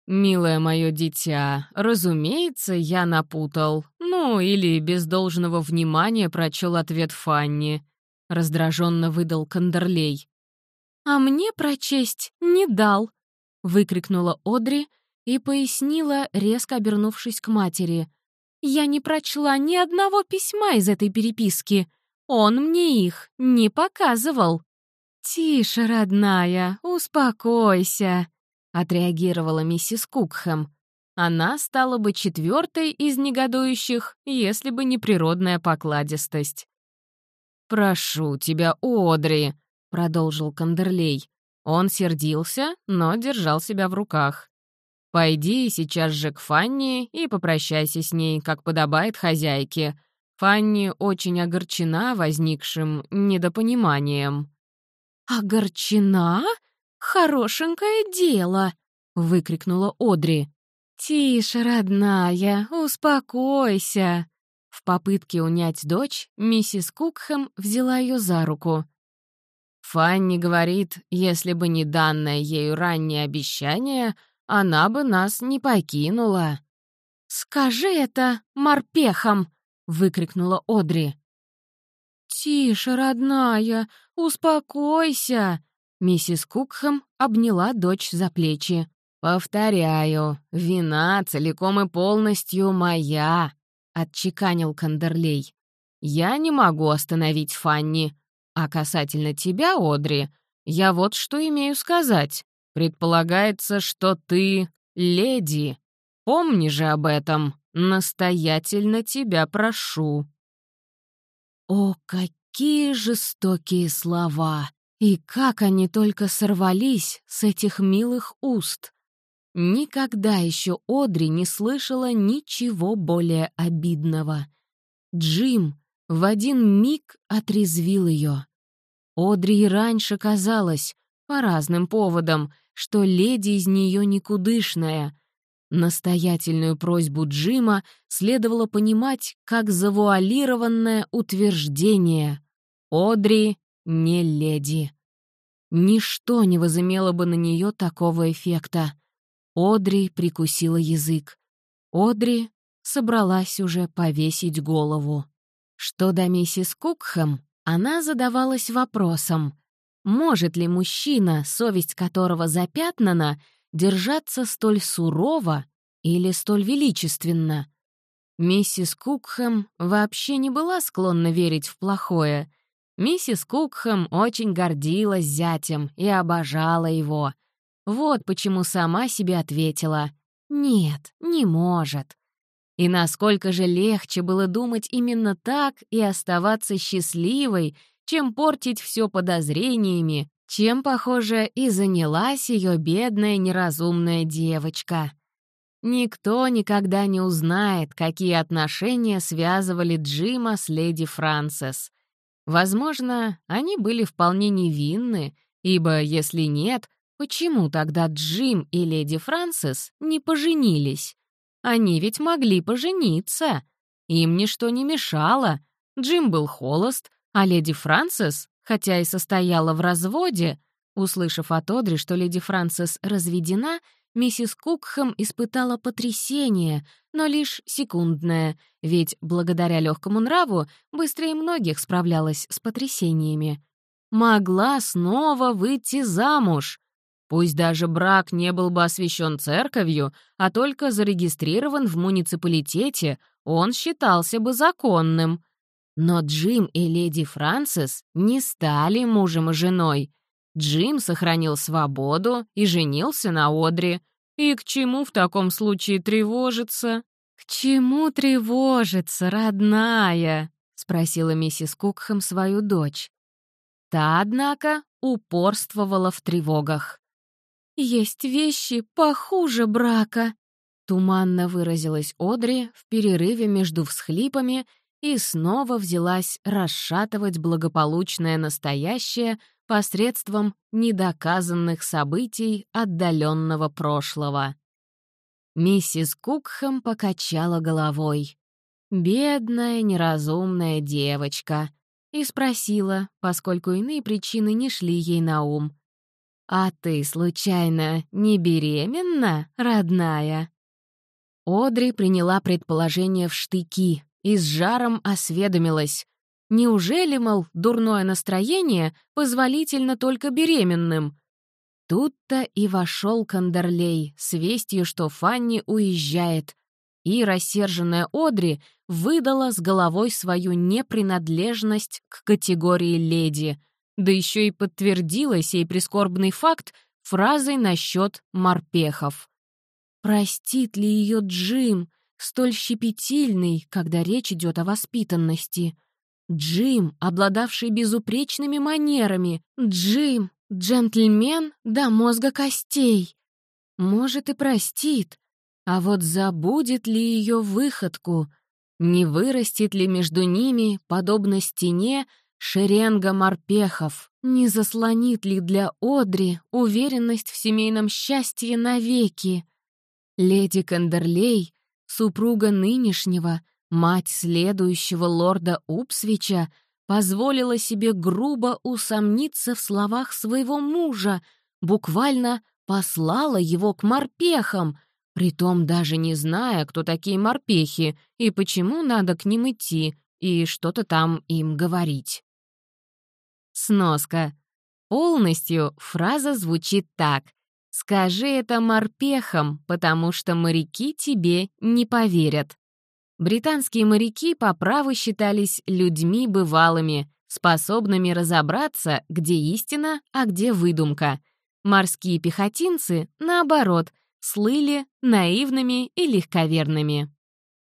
«Милое мое дитя, разумеется, я напутал. Ну, или без должного внимания прочел ответ Фанни», — раздраженно выдал Кандерлей. «А мне прочесть не дал», — выкрикнула Одри и пояснила, резко обернувшись к матери. «Я не прочла ни одного письма из этой переписки. Он мне их не показывал». «Тише, родная, успокойся», — отреагировала миссис Кукхэм. Она стала бы четвертой из негодующих, если бы не природная покладистость. «Прошу тебя, Одри», — продолжил Кандерлей. Он сердился, но держал себя в руках. «Пойди сейчас же к Фанни и попрощайся с ней, как подобает хозяйке. Фанни очень огорчена возникшим недопониманием». «Огорчена?» «Хорошенькое дело!» — выкрикнула Одри. «Тише, родная, успокойся!» В попытке унять дочь, миссис Кукхэм взяла ее за руку. «Фанни говорит, если бы не данное ею раннее обещание, она бы нас не покинула». «Скажи это морпехам!» — выкрикнула Одри. «Тише, родная, успокойся!» Миссис Кукхэм обняла дочь за плечи. «Повторяю, вина целиком и полностью моя», — отчеканил Кандерлей. «Я не могу остановить Фанни. А касательно тебя, Одри, я вот что имею сказать. Предполагается, что ты леди. Помни же об этом. Настоятельно тебя прошу». О, какие жестокие слова! И как они только сорвались с этих милых уст! Никогда еще Одри не слышала ничего более обидного. Джим в один миг отрезвил ее. Одри и раньше казалось, по разным поводам, что леди из нее никудышная. Настоятельную просьбу Джима следовало понимать как завуалированное утверждение. Одри не леди. Ничто не возымело бы на нее такого эффекта. Одри прикусила язык. Одри собралась уже повесить голову. Что до миссис Кукхэм, она задавалась вопросом, может ли мужчина, совесть которого запятнана, держаться столь сурово или столь величественно? Миссис Кукхэм вообще не была склонна верить в плохое. Миссис Кукхэм очень гордилась зятем и обожала его. Вот почему сама себе ответила «Нет, не может». И насколько же легче было думать именно так и оставаться счастливой, чем портить все подозрениями, чем, похоже, и занялась ее бедная неразумная девочка. Никто никогда не узнает, какие отношения связывали Джима с леди Франсес. Возможно, они были вполне невинны, ибо, если нет, почему тогда Джим и леди Франсес не поженились? Они ведь могли пожениться. Им ничто не мешало. Джим был холост, а леди Франсис, хотя и состояла в разводе, услышав от Одри, что леди Франсис разведена, миссис Кукхэм испытала потрясение, но лишь секундное, ведь благодаря легкому нраву быстрее многих справлялась с потрясениями. Могла снова выйти замуж. Пусть даже брак не был бы освящен церковью, а только зарегистрирован в муниципалитете, он считался бы законным. Но Джим и леди Франсис не стали мужем и женой. Джим сохранил свободу и женился на Одри. И к чему в таком случае тревожиться? «К чему тревожиться, родная?» — спросила миссис Кукхэм свою дочь. Та, однако, упорствовала в тревогах. «Есть вещи похуже брака», — туманно выразилась Одри в перерыве между всхлипами и снова взялась расшатывать благополучное настоящее посредством недоказанных событий отдаленного прошлого. Миссис Кукхэм покачала головой. «Бедная, неразумная девочка», и спросила, поскольку иные причины не шли ей на ум. «А ты, случайно, не беременна, родная?» Одри приняла предположение в штыки, и с жаром осведомилась. Неужели, мол, дурное настроение позволительно только беременным? Тут-то и вошел Кандерлей с вестью, что Фанни уезжает. И рассерженная Одри выдала с головой свою непринадлежность к категории леди, да еще и подтвердила сей прискорбный факт фразой насчет морпехов. «Простит ли ее Джим?» столь щепетильный, когда речь идет о воспитанности. Джим, обладавший безупречными манерами. Джим, джентльмен до мозга костей. Может, и простит. А вот забудет ли ее выходку? Не вырастет ли между ними, подобно стене, шеренга морпехов? Не заслонит ли для Одри уверенность в семейном счастье навеки? Леди Кандерлей супруга нынешнего, мать следующего лорда Упсвича, позволила себе грубо усомниться в словах своего мужа, буквально послала его к морпехам, притом даже не зная, кто такие морпехи и почему надо к ним идти и что-то там им говорить. Сноска. Полностью фраза звучит так — Скажи это морпехам, потому что моряки тебе не поверят. Британские моряки по праву считались людьми бывалыми, способными разобраться, где истина, а где выдумка. Морские пехотинцы, наоборот, слыли наивными и легковерными.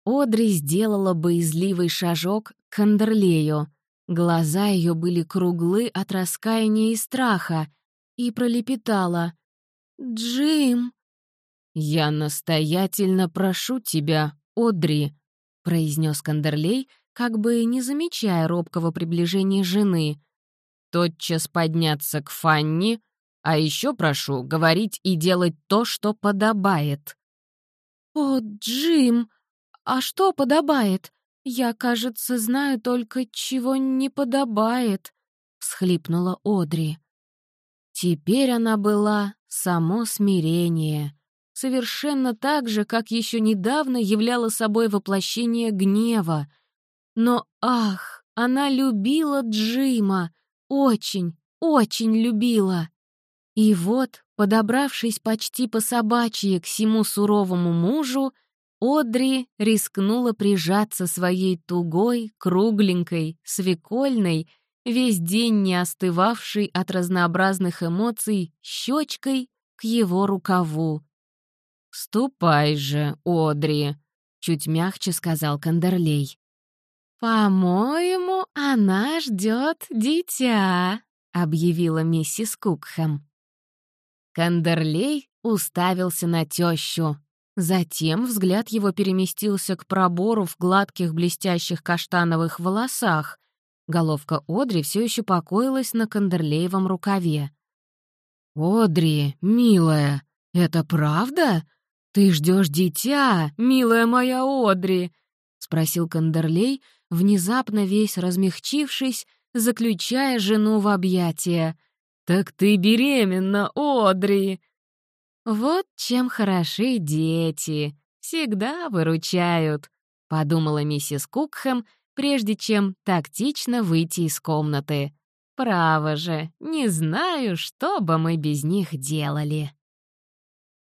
Одри сделала боязливый шажок к Андерлею. Глаза ее были круглы от раскаяния и страха, и пролепетала — «Джим!» «Я настоятельно прошу тебя, Одри», — произнес Кандерлей, как бы не замечая робкого приближения жены. «Тотчас подняться к Фанни, а еще прошу говорить и делать то, что подобает». «О, Джим, а что подобает? Я, кажется, знаю только, чего не подобает», — всхлипнула Одри. Теперь она была само смирение, совершенно так же, как еще недавно являла собой воплощение гнева. Но, ах, она любила Джима, очень, очень любила. И вот, подобравшись почти по собачьи к всему суровому мужу, Одри рискнула прижаться своей тугой, кругленькой, свекольной, весь день не остывавшей от разнообразных эмоций щечкой к его рукаву. «Ступай же, Одри», — чуть мягче сказал Кандерлей. «По-моему, она ждет дитя», — объявила миссис Кукхэм. Кандерлей уставился на тещу. Затем взгляд его переместился к пробору в гладких блестящих каштановых волосах. Головка Одри все еще покоилась на Кандерлеевом рукаве. «Одри, милая, это правда? Ты ждешь дитя, милая моя Одри?» — спросил Кандерлей, внезапно весь размягчившись, заключая жену в объятия. «Так ты беременна, Одри!» «Вот чем хороши дети, всегда выручают», — подумала миссис Кукхэм, прежде чем тактично выйти из комнаты. «Право же, не знаю, что бы мы без них делали».